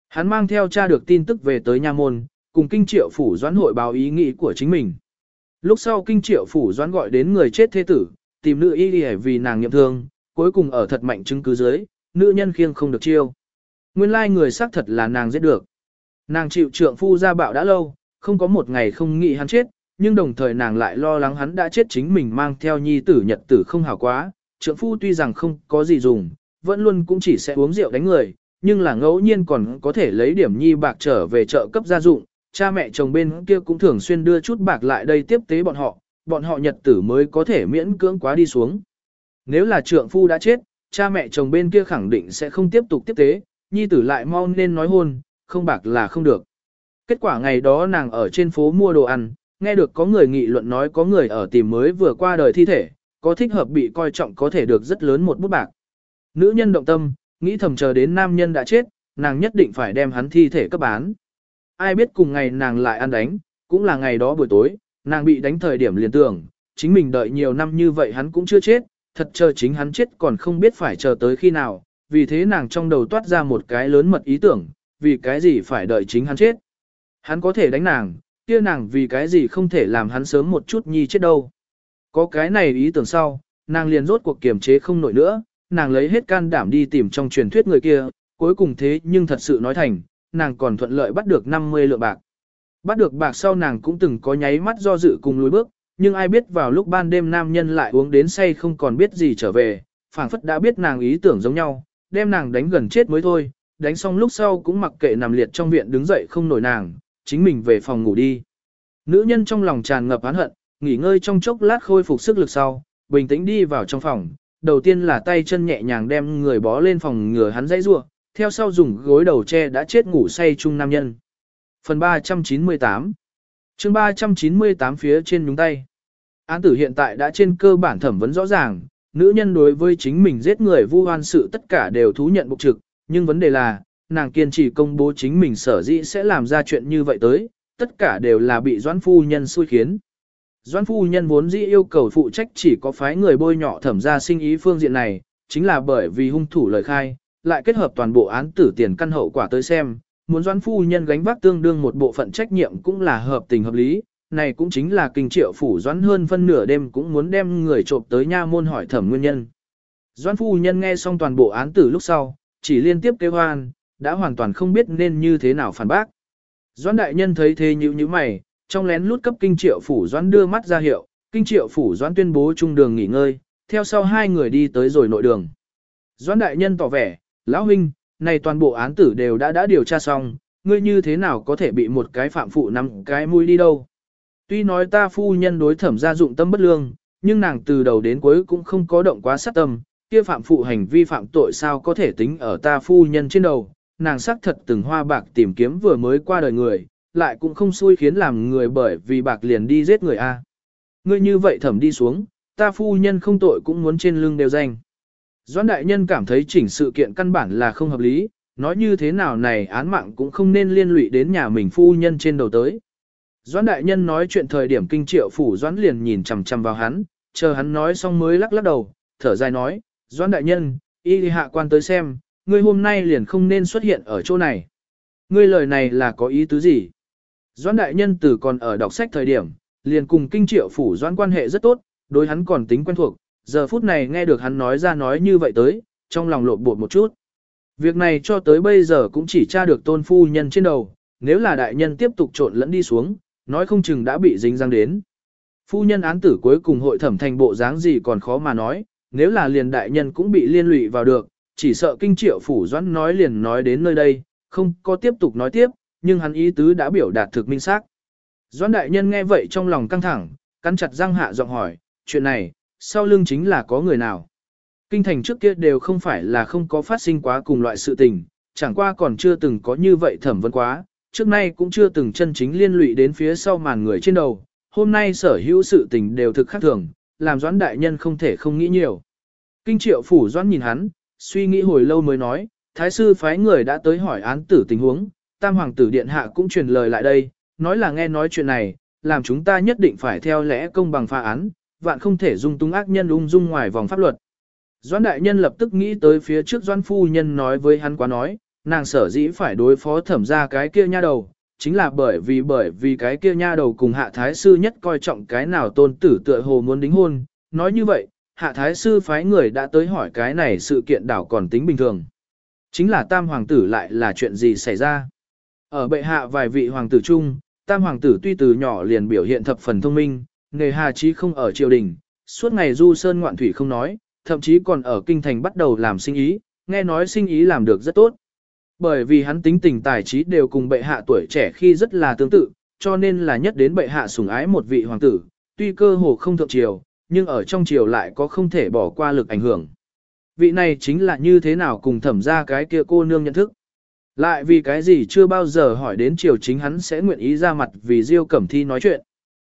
Hắn mang theo cha được tin tức về tới nha môn, cùng kinh triệu phủ doãn hội báo ý nghĩ của chính mình. Lúc sau kinh triệu phủ doãn gọi đến người chết thế tử, tìm nữ y vì nàng nghiệm thương, cuối cùng ở thật mạnh chứng cứ dưới, nữ nhân khiêng không được chiêu. Nguyên lai người xác thật là nàng giết được. Nàng chịu trượng phu ra bạo đã lâu, không có một ngày không nghĩ hắn chết, nhưng đồng thời nàng lại lo lắng hắn đã chết chính mình mang theo nhi tử nhật tử không hảo quá. Trượng phu tuy rằng không có gì dùng, vẫn luôn cũng chỉ sẽ uống rượu đánh người, nhưng là ngẫu nhiên còn có thể lấy điểm nhi bạc trở về chợ cấp gia dụng, cha mẹ chồng bên kia cũng thường xuyên đưa chút bạc lại đây tiếp tế bọn họ, bọn họ nhật tử mới có thể miễn cưỡng quá đi xuống. Nếu là trượng phu đã chết, cha mẹ chồng bên kia khẳng định sẽ không tiếp tục tiếp tế, nhi tử lại mau nên nói hôn, không bạc là không được. Kết quả ngày đó nàng ở trên phố mua đồ ăn, nghe được có người nghị luận nói có người ở tìm mới vừa qua đời thi thể, có thích hợp bị coi trọng có thể được rất lớn một bút bạc. Nữ nhân động tâm, nghĩ thầm chờ đến nam nhân đã chết, nàng nhất định phải đem hắn thi thể cấp bán. Ai biết cùng ngày nàng lại ăn đánh, cũng là ngày đó buổi tối, nàng bị đánh thời điểm liền tưởng, chính mình đợi nhiều năm như vậy hắn cũng chưa chết, thật chờ chính hắn chết còn không biết phải chờ tới khi nào, vì thế nàng trong đầu toát ra một cái lớn mật ý tưởng, vì cái gì phải đợi chính hắn chết. Hắn có thể đánh nàng, kia nàng vì cái gì không thể làm hắn sớm một chút nhi chết đâu. Có cái này ý tưởng sau, nàng liền rốt cuộc kiềm chế không nổi nữa, nàng lấy hết can đảm đi tìm trong truyền thuyết người kia, cuối cùng thế nhưng thật sự nói thành, nàng còn thuận lợi bắt được 50 lượng bạc. Bắt được bạc sau nàng cũng từng có nháy mắt do dự cùng lùi bước, nhưng ai biết vào lúc ban đêm nam nhân lại uống đến say không còn biết gì trở về, phảng phất đã biết nàng ý tưởng giống nhau, đem nàng đánh gần chết mới thôi, đánh xong lúc sau cũng mặc kệ nằm liệt trong viện đứng dậy không nổi nàng, chính mình về phòng ngủ đi. Nữ nhân trong lòng tràn ngập oán hận, nghỉ ngơi trong chốc lát khôi phục sức lực sau, bình tĩnh đi vào trong phòng, đầu tiên là tay chân nhẹ nhàng đem người bó lên phòng ngừa hắn dãy rua, theo sau dùng gối đầu che đã chết ngủ say chung nam nhân. Phần 398 chương 398 phía trên nhúng tay. Án tử hiện tại đã trên cơ bản thẩm vấn rõ ràng, nữ nhân đối với chính mình giết người vu oan sự tất cả đều thú nhận bục trực, nhưng vấn đề là, nàng kiên trì công bố chính mình sở dĩ sẽ làm ra chuyện như vậy tới, tất cả đều là bị doãn phu nhân xui khiến. Doãn phu nhân vốn dĩ yêu cầu phụ trách chỉ có phái người bôi nhọ thẩm ra sinh ý phương diện này, chính là bởi vì hung thủ lời khai, lại kết hợp toàn bộ án tử tiền căn hậu quả tới xem, muốn doãn phu nhân gánh vác tương đương một bộ phận trách nhiệm cũng là hợp tình hợp lý, này cũng chính là kinh triệu phủ doãn hơn phân nửa đêm cũng muốn đem người trộm tới nha môn hỏi thẩm nguyên nhân. Doãn phu nhân nghe xong toàn bộ án tử lúc sau, chỉ liên tiếp kêu hoan, đã hoàn toàn không biết nên như thế nào phản bác. Doãn đại nhân thấy thế nhíu nhíu mày, trong lén lút cấp kinh triệu phủ doãn đưa mắt ra hiệu, kinh triệu phủ doãn tuyên bố trung đường nghỉ ngơi, theo sau hai người đi tới rồi nội đường. Doãn đại nhân tỏ vẻ, lão huynh, này toàn bộ án tử đều đã đã điều tra xong, ngươi như thế nào có thể bị một cái phạm phụ nắm cái mũi đi đâu. Tuy nói ta phu nhân đối thẩm gia dụng tâm bất lương, nhưng nàng từ đầu đến cuối cũng không có động quá sát tâm, kia phạm phụ hành vi phạm tội sao có thể tính ở ta phu nhân trên đầu, nàng xác thật từng hoa bạc tìm kiếm vừa mới qua đời người, lại cũng không xui khiến làm người bởi vì bạc liền đi giết người a. Ngươi như vậy thẩm đi xuống, ta phu nhân không tội cũng muốn trên lưng đều danh. Doãn đại nhân cảm thấy chỉnh sự kiện căn bản là không hợp lý, nói như thế nào này án mạng cũng không nên liên lụy đến nhà mình phu nhân trên đầu tới. Doãn đại nhân nói chuyện thời điểm kinh triệu phủ doãn liền nhìn chằm chằm vào hắn, chờ hắn nói xong mới lắc lắc đầu, thở dài nói, doãn đại nhân, y hạ quan tới xem, ngươi hôm nay liền không nên xuất hiện ở chỗ này. Ngươi lời này là có ý tứ gì? Doãn đại nhân từ còn ở đọc sách thời điểm, liền cùng kinh triệu phủ doãn quan hệ rất tốt, đối hắn còn tính quen thuộc, giờ phút này nghe được hắn nói ra nói như vậy tới, trong lòng lộn bột một chút. Việc này cho tới bây giờ cũng chỉ tra được tôn phu nhân trên đầu, nếu là đại nhân tiếp tục trộn lẫn đi xuống, nói không chừng đã bị dính răng đến. Phu nhân án tử cuối cùng hội thẩm thành bộ dáng gì còn khó mà nói, nếu là liền đại nhân cũng bị liên lụy vào được, chỉ sợ kinh triệu phủ doãn nói liền nói đến nơi đây, không có tiếp tục nói tiếp, nhưng hắn ý tứ đã biểu đạt thực minh xác. Doãn đại nhân nghe vậy trong lòng căng thẳng, cắn chặt răng hạ giọng hỏi, chuyện này, sau lưng chính là có người nào? Kinh thành trước kia đều không phải là không có phát sinh quá cùng loại sự tình, chẳng qua còn chưa từng có như vậy thẩm vấn quá, trước nay cũng chưa từng chân chính liên lụy đến phía sau màn người trên đầu, hôm nay sở hữu sự tình đều thực khác thường, làm doãn đại nhân không thể không nghĩ nhiều. Kinh triệu phủ doãn nhìn hắn, suy nghĩ hồi lâu mới nói, thái sư phái người đã tới hỏi án tử tình huống, tam hoàng tử điện hạ cũng truyền lời lại đây, nói là nghe nói chuyện này, làm chúng ta nhất định phải theo lẽ công bằng phá án, vạn không thể dung túng ác nhân ung dung ngoài vòng pháp luật. Doãn đại nhân lập tức nghĩ tới phía trước doãn phu nhân nói với hắn quá nói, nàng sở dĩ phải đối phó thẩm ra cái kia nha đầu, chính là bởi vì bởi vì cái kia nha đầu cùng hạ thái sư nhất coi trọng cái nào tôn tử tựa hồ muốn đính hôn, nói như vậy, hạ thái sư phái người đã tới hỏi cái này sự kiện đảo còn tính bình thường. Chính là tam hoàng tử lại là chuyện gì xảy ra. Ở bệ hạ vài vị hoàng tử chung, tam hoàng tử tuy từ nhỏ liền biểu hiện thập phần thông minh, nghề hà chí không ở triều đình, suốt ngày du sơn ngoạn thủy không nói, thậm chí còn ở kinh thành bắt đầu làm sinh ý, nghe nói sinh ý làm được rất tốt. Bởi vì hắn tính tình tài trí đều cùng bệ hạ tuổi trẻ khi rất là tương tự, cho nên là nhất đến bệ hạ sủng ái một vị hoàng tử, tuy cơ hồ không thượng triều, nhưng ở trong triều lại có không thể bỏ qua lực ảnh hưởng. Vị này chính là như thế nào cùng thẩm ra cái kia cô nương nhận thức. Lại vì cái gì chưa bao giờ hỏi đến triều chính hắn sẽ nguyện ý ra mặt vì Diêu Cẩm Thi nói chuyện.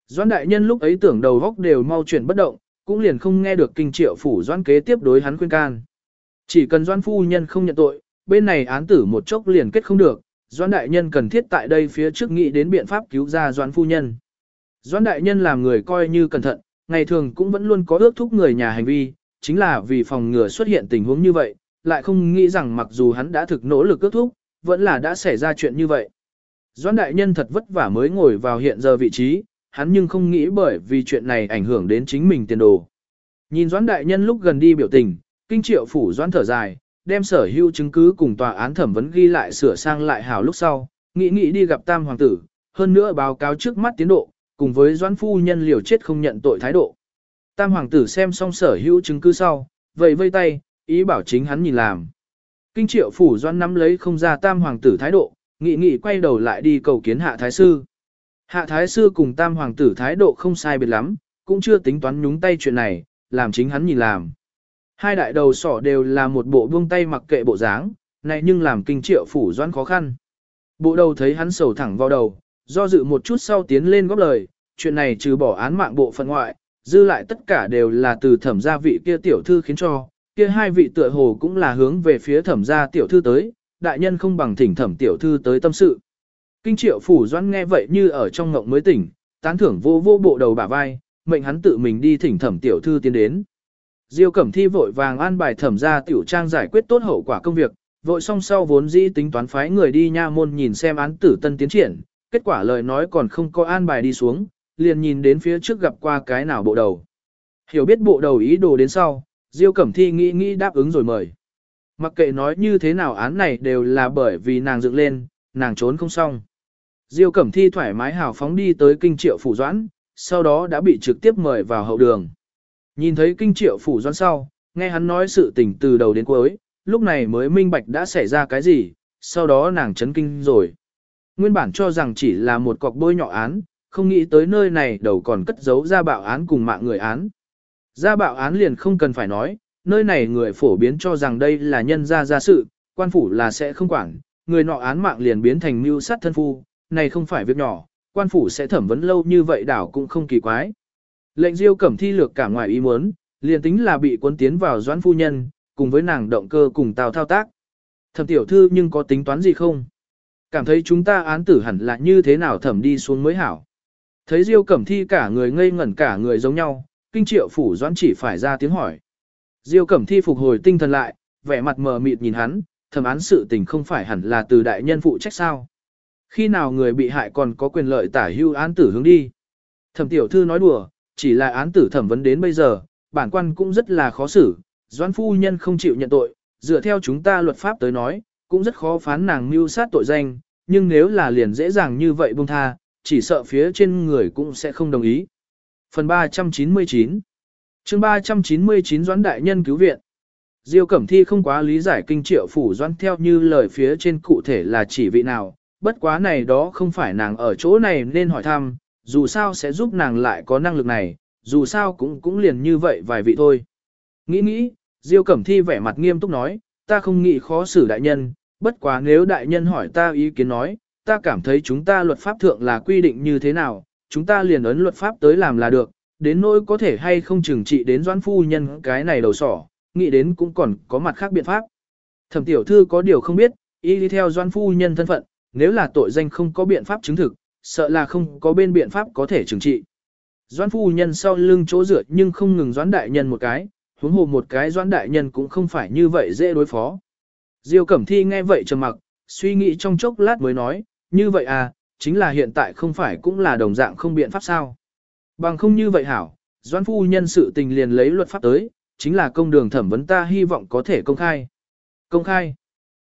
Doãn đại nhân lúc ấy tưởng đầu góc đều mau chuyển bất động, cũng liền không nghe được kinh triệu phủ doãn kế tiếp đối hắn khuyên can. Chỉ cần doãn phu nhân không nhận tội, bên này án tử một chốc liền kết không được, doãn đại nhân cần thiết tại đây phía trước nghĩ đến biện pháp cứu ra doãn phu nhân. Doãn đại nhân làm người coi như cẩn thận, ngày thường cũng vẫn luôn có ước thúc người nhà hành vi, chính là vì phòng ngừa xuất hiện tình huống như vậy, lại không nghĩ rằng mặc dù hắn đã thực nỗ lực ước thúc, vẫn là đã xảy ra chuyện như vậy. Doãn đại nhân thật vất vả mới ngồi vào hiện giờ vị trí, hắn nhưng không nghĩ bởi vì chuyện này ảnh hưởng đến chính mình tiền đồ. Nhìn Doãn đại nhân lúc gần đi biểu tình, kinh triệu phủ Doãn thở dài, đem sở hữu chứng cứ cùng tòa án thẩm vấn ghi lại sửa sang lại hảo lúc sau, nghĩ nghĩ đi gặp tam hoàng tử, hơn nữa báo cáo trước mắt tiến độ, cùng với Doãn phu nhân liều chết không nhận tội thái độ. Tam hoàng tử xem xong sở hữu chứng cứ sau, vẫy vây tay, ý bảo chính hắn nhìn làm. Kinh triệu phủ Doãn nắm lấy không ra tam hoàng tử thái độ, nghĩ nghĩ quay đầu lại đi cầu kiến hạ thái sư. Hạ thái sư cùng tam hoàng tử thái độ không sai biệt lắm, cũng chưa tính toán nhúng tay chuyện này, làm chính hắn nhìn làm. Hai đại đầu sỏ đều là một bộ buông tay mặc kệ bộ dáng, này nhưng làm kinh triệu phủ doãn khó khăn. Bộ đầu thấy hắn sầu thẳng vào đầu, do dự một chút sau tiến lên góp lời, chuyện này trừ bỏ án mạng bộ phận ngoại, dư lại tất cả đều là từ thẩm gia vị kia tiểu thư khiến cho, kia hai vị tựa hồ cũng là hướng về phía thẩm gia tiểu thư tới, đại nhân không bằng thỉnh thẩm tiểu thư tới tâm sự. Kinh triệu phủ doãn nghe vậy như ở trong ngộng mới tỉnh, tán thưởng vô vô bộ đầu bả vai, mệnh hắn tự mình đi thỉnh thẩm tiểu thư tiến đến. Diêu Cẩm Thi vội vàng an bài thẩm ra tiểu trang giải quyết tốt hậu quả công việc, vội xong sau vốn dĩ tính toán phái người đi nha môn nhìn xem án tử tân tiến triển, kết quả lời nói còn không có an bài đi xuống, liền nhìn đến phía trước gặp qua cái nào bộ đầu. Hiểu biết bộ đầu ý đồ đến sau, Diêu Cẩm Thi nghĩ nghĩ đáp ứng rồi mời. Mặc kệ nói như thế nào án này đều là bởi vì nàng dựng lên, nàng trốn không xong. Diêu Cẩm Thi thoải mái hào phóng đi tới kinh triệu phủ doãn, sau đó đã bị trực tiếp mời vào hậu đường. Nhìn thấy kinh triệu phủ doãn sau, nghe hắn nói sự tình từ đầu đến cuối, lúc này mới minh bạch đã xảy ra cái gì, sau đó nàng chấn kinh rồi. Nguyên bản cho rằng chỉ là một cọc bôi nhỏ án, không nghĩ tới nơi này đầu còn cất giấu ra bạo án cùng mạng người án. Ra bạo án liền không cần phải nói, nơi này người phổ biến cho rằng đây là nhân gia gia sự, quan phủ là sẽ không quản, người nọ án mạng liền biến thành mưu sát thân phu, này không phải việc nhỏ, quan phủ sẽ thẩm vấn lâu như vậy đảo cũng không kỳ quái. Lệnh diêu cẩm thi lược cả ngoài ý muốn, liền tính là bị cuốn tiến vào doãn phu nhân, cùng với nàng động cơ cùng tào thao tác. Thẩm tiểu thư nhưng có tính toán gì không? Cảm thấy chúng ta án tử hẳn là như thế nào thẩm đi xuống mới hảo. Thấy diêu cẩm thi cả người ngây ngẩn cả người giống nhau, kinh triệu phủ doãn chỉ phải ra tiếng hỏi. Diêu cẩm thi phục hồi tinh thần lại, vẻ mặt mờ mịt nhìn hắn, thẩm án sự tình không phải hẳn là từ đại nhân phụ trách sao. Khi nào người bị hại còn có quyền lợi tả hưu án tử hướng đi. Thẩm tiểu thư nói đùa, chỉ là án tử thẩm vấn đến bây giờ, bản quan cũng rất là khó xử, doãn phu nhân không chịu nhận tội, dựa theo chúng ta luật pháp tới nói, cũng rất khó phán nàng mưu sát tội danh, nhưng nếu là liền dễ dàng như vậy buông tha, chỉ sợ phía trên người cũng sẽ không đồng ý. Phần 399 chương 399 Doãn Đại Nhân cứu viện Diêu Cẩm Thi không quá lý giải kinh triệu phủ Doãn theo như lời phía trên cụ thể là chỉ vị nào, bất quá này đó không phải nàng ở chỗ này nên hỏi thăm, dù sao sẽ giúp nàng lại có năng lực này, dù sao cũng cũng liền như vậy vài vị thôi. Nghĩ nghĩ, Diêu Cẩm Thi vẻ mặt nghiêm túc nói, ta không nghĩ khó xử đại nhân, bất quá nếu đại nhân hỏi ta ý kiến nói, ta cảm thấy chúng ta luật pháp thượng là quy định như thế nào, chúng ta liền ấn luật pháp tới làm là được, đến nỗi có thể hay không trừng trị đến doãn phu nhân cái này đầu sỏ, nghĩ đến cũng còn có mặt khác biện pháp. Thẩm tiểu thư có điều không biết, y đi theo doãn phu nhân thân phận, nếu là tội danh không có biện pháp chứng thực, sợ là không có bên biện pháp có thể trừng trị. Doãn phu nhân sau lưng chỗ dựa nhưng không ngừng doãn đại nhân một cái, huống hồ một cái doãn đại nhân cũng không phải như vậy dễ đối phó. Diêu Cẩm Thi nghe vậy trầm mặc, suy nghĩ trong chốc lát mới nói, như vậy à, chính là hiện tại không phải cũng là đồng dạng không biện pháp sao. Bằng không như vậy hảo, doãn phu nhân sự tình liền lấy luật pháp tới, chính là công đường thẩm vấn ta hy vọng có thể công khai. Công khai.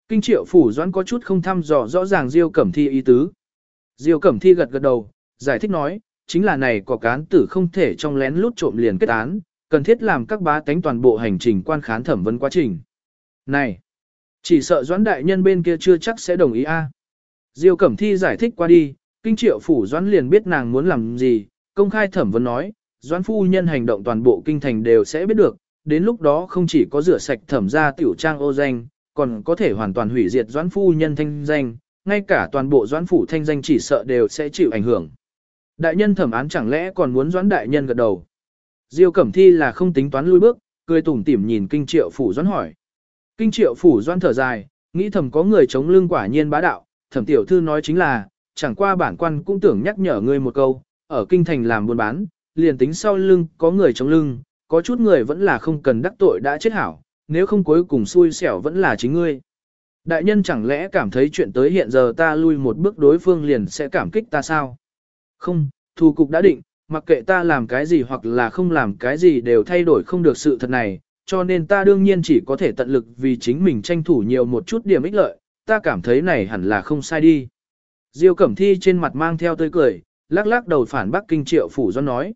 Kinh triệu phủ doãn có chút không thăm dò rõ ràng Diêu Cẩm Thi ý tứ. Diêu Cẩm Thi gật gật đầu, giải thích nói, chính là này có cán tử không thể trong lén lút trộm liền kết án, cần thiết làm các bá tánh toàn bộ hành trình quan khán thẩm vấn quá trình. Này, chỉ sợ doãn đại nhân bên kia chưa chắc sẽ đồng ý a. Diêu Cẩm Thi giải thích qua đi, kinh triệu phủ doãn liền biết nàng muốn làm gì, công khai thẩm vấn nói, doãn phu nhân hành động toàn bộ kinh thành đều sẽ biết được, đến lúc đó không chỉ có rửa sạch thẩm ra tiểu trang ô danh, còn có thể hoàn toàn hủy diệt doãn phu nhân thanh danh, ngay cả toàn bộ doãn phủ thanh danh chỉ sợ đều sẽ chịu ảnh hưởng. Đại nhân thẩm án chẳng lẽ còn muốn doãn đại nhân gật đầu. Diêu Cẩm Thi là không tính toán lui bước, cười tủm tỉm nhìn kinh triệu phủ doãn hỏi. Kinh triệu phủ doãn thở dài, nghĩ thầm có người chống lưng quả nhiên bá đạo, thẩm tiểu thư nói chính là, chẳng qua bản quan cũng tưởng nhắc nhở ngươi một câu, ở kinh thành làm buôn bán, liền tính sau lưng có người chống lưng, có chút người vẫn là không cần đắc tội đã chết hảo, nếu không cuối cùng xui xẻo vẫn là chính ngươi. Đại nhân chẳng lẽ cảm thấy chuyện tới hiện giờ ta lui một bước đối phương liền sẽ cảm kích ta sao? Không, thù cục đã định, mặc kệ ta làm cái gì hoặc là không làm cái gì đều thay đổi không được sự thật này, cho nên ta đương nhiên chỉ có thể tận lực vì chính mình tranh thủ nhiều một chút điểm ích lợi, ta cảm thấy này hẳn là không sai đi. Diêu Cẩm Thi trên mặt mang theo tươi cười, lắc lắc đầu phản bác Kinh Triệu Phủ Doan nói.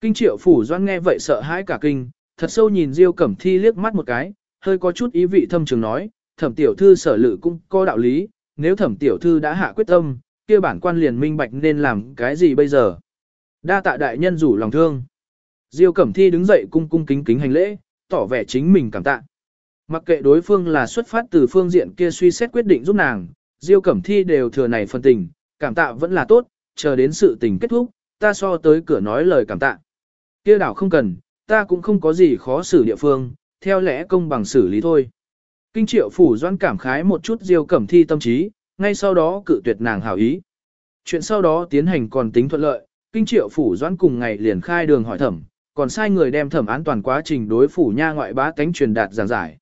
Kinh Triệu Phủ Doan nghe vậy sợ hãi cả kinh, thật sâu nhìn Diêu Cẩm Thi liếc mắt một cái, hơi có chút ý vị thâm trường nói, thẩm tiểu thư sở lự cũng có đạo lý, nếu thẩm tiểu thư đã hạ quyết tâm, kia bản quan liền minh bạch nên làm cái gì bây giờ. Đa tạ đại nhân rủ lòng thương. Diêu Cẩm Thi đứng dậy cung cung kính kính hành lễ, tỏ vẻ chính mình cảm tạ. Mặc kệ đối phương là xuất phát từ phương diện kia suy xét quyết định giúp nàng, Diêu Cẩm Thi đều thừa này phân tình, cảm tạ vẫn là tốt, chờ đến sự tình kết thúc, ta so tới cửa nói lời cảm tạ. kia đảo không cần, ta cũng không có gì khó xử địa phương, theo lẽ công bằng xử lý thôi. Kinh triệu phủ doan cảm khái một chút diêu cẩm thi tâm trí, ngay sau đó cự tuyệt nàng hảo ý. Chuyện sau đó tiến hành còn tính thuận lợi, kinh triệu phủ doan cùng ngày liền khai đường hỏi thẩm, còn sai người đem thẩm án toàn quá trình đối phủ nha ngoại bá tánh truyền đạt giảng giải.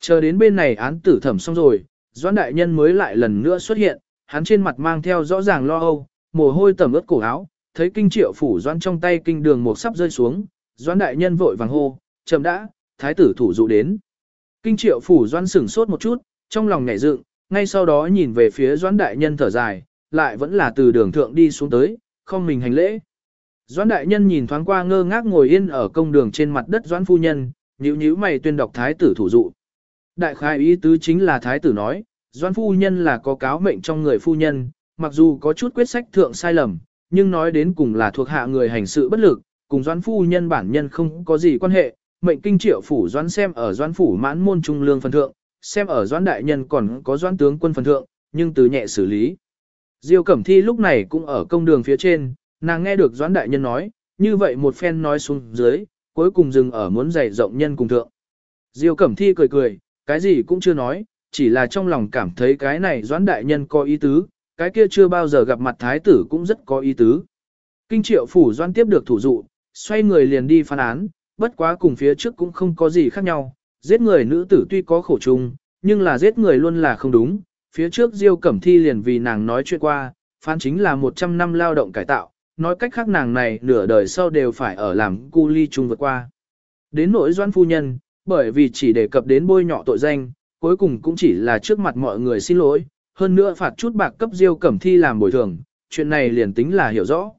Chờ đến bên này án tử thẩm xong rồi, doan đại nhân mới lại lần nữa xuất hiện, hắn trên mặt mang theo rõ ràng lo âu, mồ hôi tẩm ướt cổ áo, thấy kinh triệu phủ doan trong tay kinh đường một sắp rơi xuống, doan đại nhân vội vàng hô, chậm đã, thái tử thủ dụ đến. Kinh triệu phủ doan sửng sốt một chút, trong lòng nhảy dựng, ngay sau đó nhìn về phía doan đại nhân thở dài, lại vẫn là từ đường thượng đi xuống tới, không mình hành lễ. Doãn đại nhân nhìn thoáng qua ngơ ngác ngồi yên ở công đường trên mặt đất Doãn phu nhân, nhíu nhíu mày tuyên đọc thái tử thủ dụ. Đại khai ý tứ chính là thái tử nói, Doãn phu nhân là có cáo mệnh trong người phu nhân, mặc dù có chút quyết sách thượng sai lầm, nhưng nói đến cùng là thuộc hạ người hành sự bất lực, cùng Doãn phu nhân bản nhân không có gì quan hệ, mệnh kinh triệu phủ Doãn xem ở Doãn phủ mãn môn trung lương phần thượng, xem ở Doãn đại nhân còn có Doãn tướng quân phần thượng, nhưng từ nhẹ xử lý. Diêu Cẩm Thi lúc này cũng ở công đường phía trên, nàng nghe được Doãn đại nhân nói, như vậy một phen nói xuống dưới, cuối cùng dừng ở muốn dạy rộng nhân cùng thượng. Diêu Cẩm Thi cười cười, cái gì cũng chưa nói, chỉ là trong lòng cảm thấy cái này Doãn đại nhân có ý tứ, cái kia chưa bao giờ gặp mặt thái tử cũng rất có ý tứ. Kinh triệu phủ Doãn tiếp được thủ dụ, xoay người liền đi phán án, bất quá cùng phía trước cũng không có gì khác nhau, giết người nữ tử tuy có khổ chung, nhưng là giết người luôn là không đúng, phía trước Diêu Cẩm Thi liền vì nàng nói chuyện qua, phán chính là 100 năm lao động cải tạo, nói cách khác nàng này nửa đời sau đều phải ở làm cu ly chung vượt qua. Đến nỗi doan phu nhân, bởi vì chỉ đề cập đến bôi nhọ tội danh, cuối cùng cũng chỉ là trước mặt mọi người xin lỗi, hơn nữa phạt chút bạc cấp Diêu Cẩm Thi làm bồi thường, chuyện này liền tính là hiểu rõ.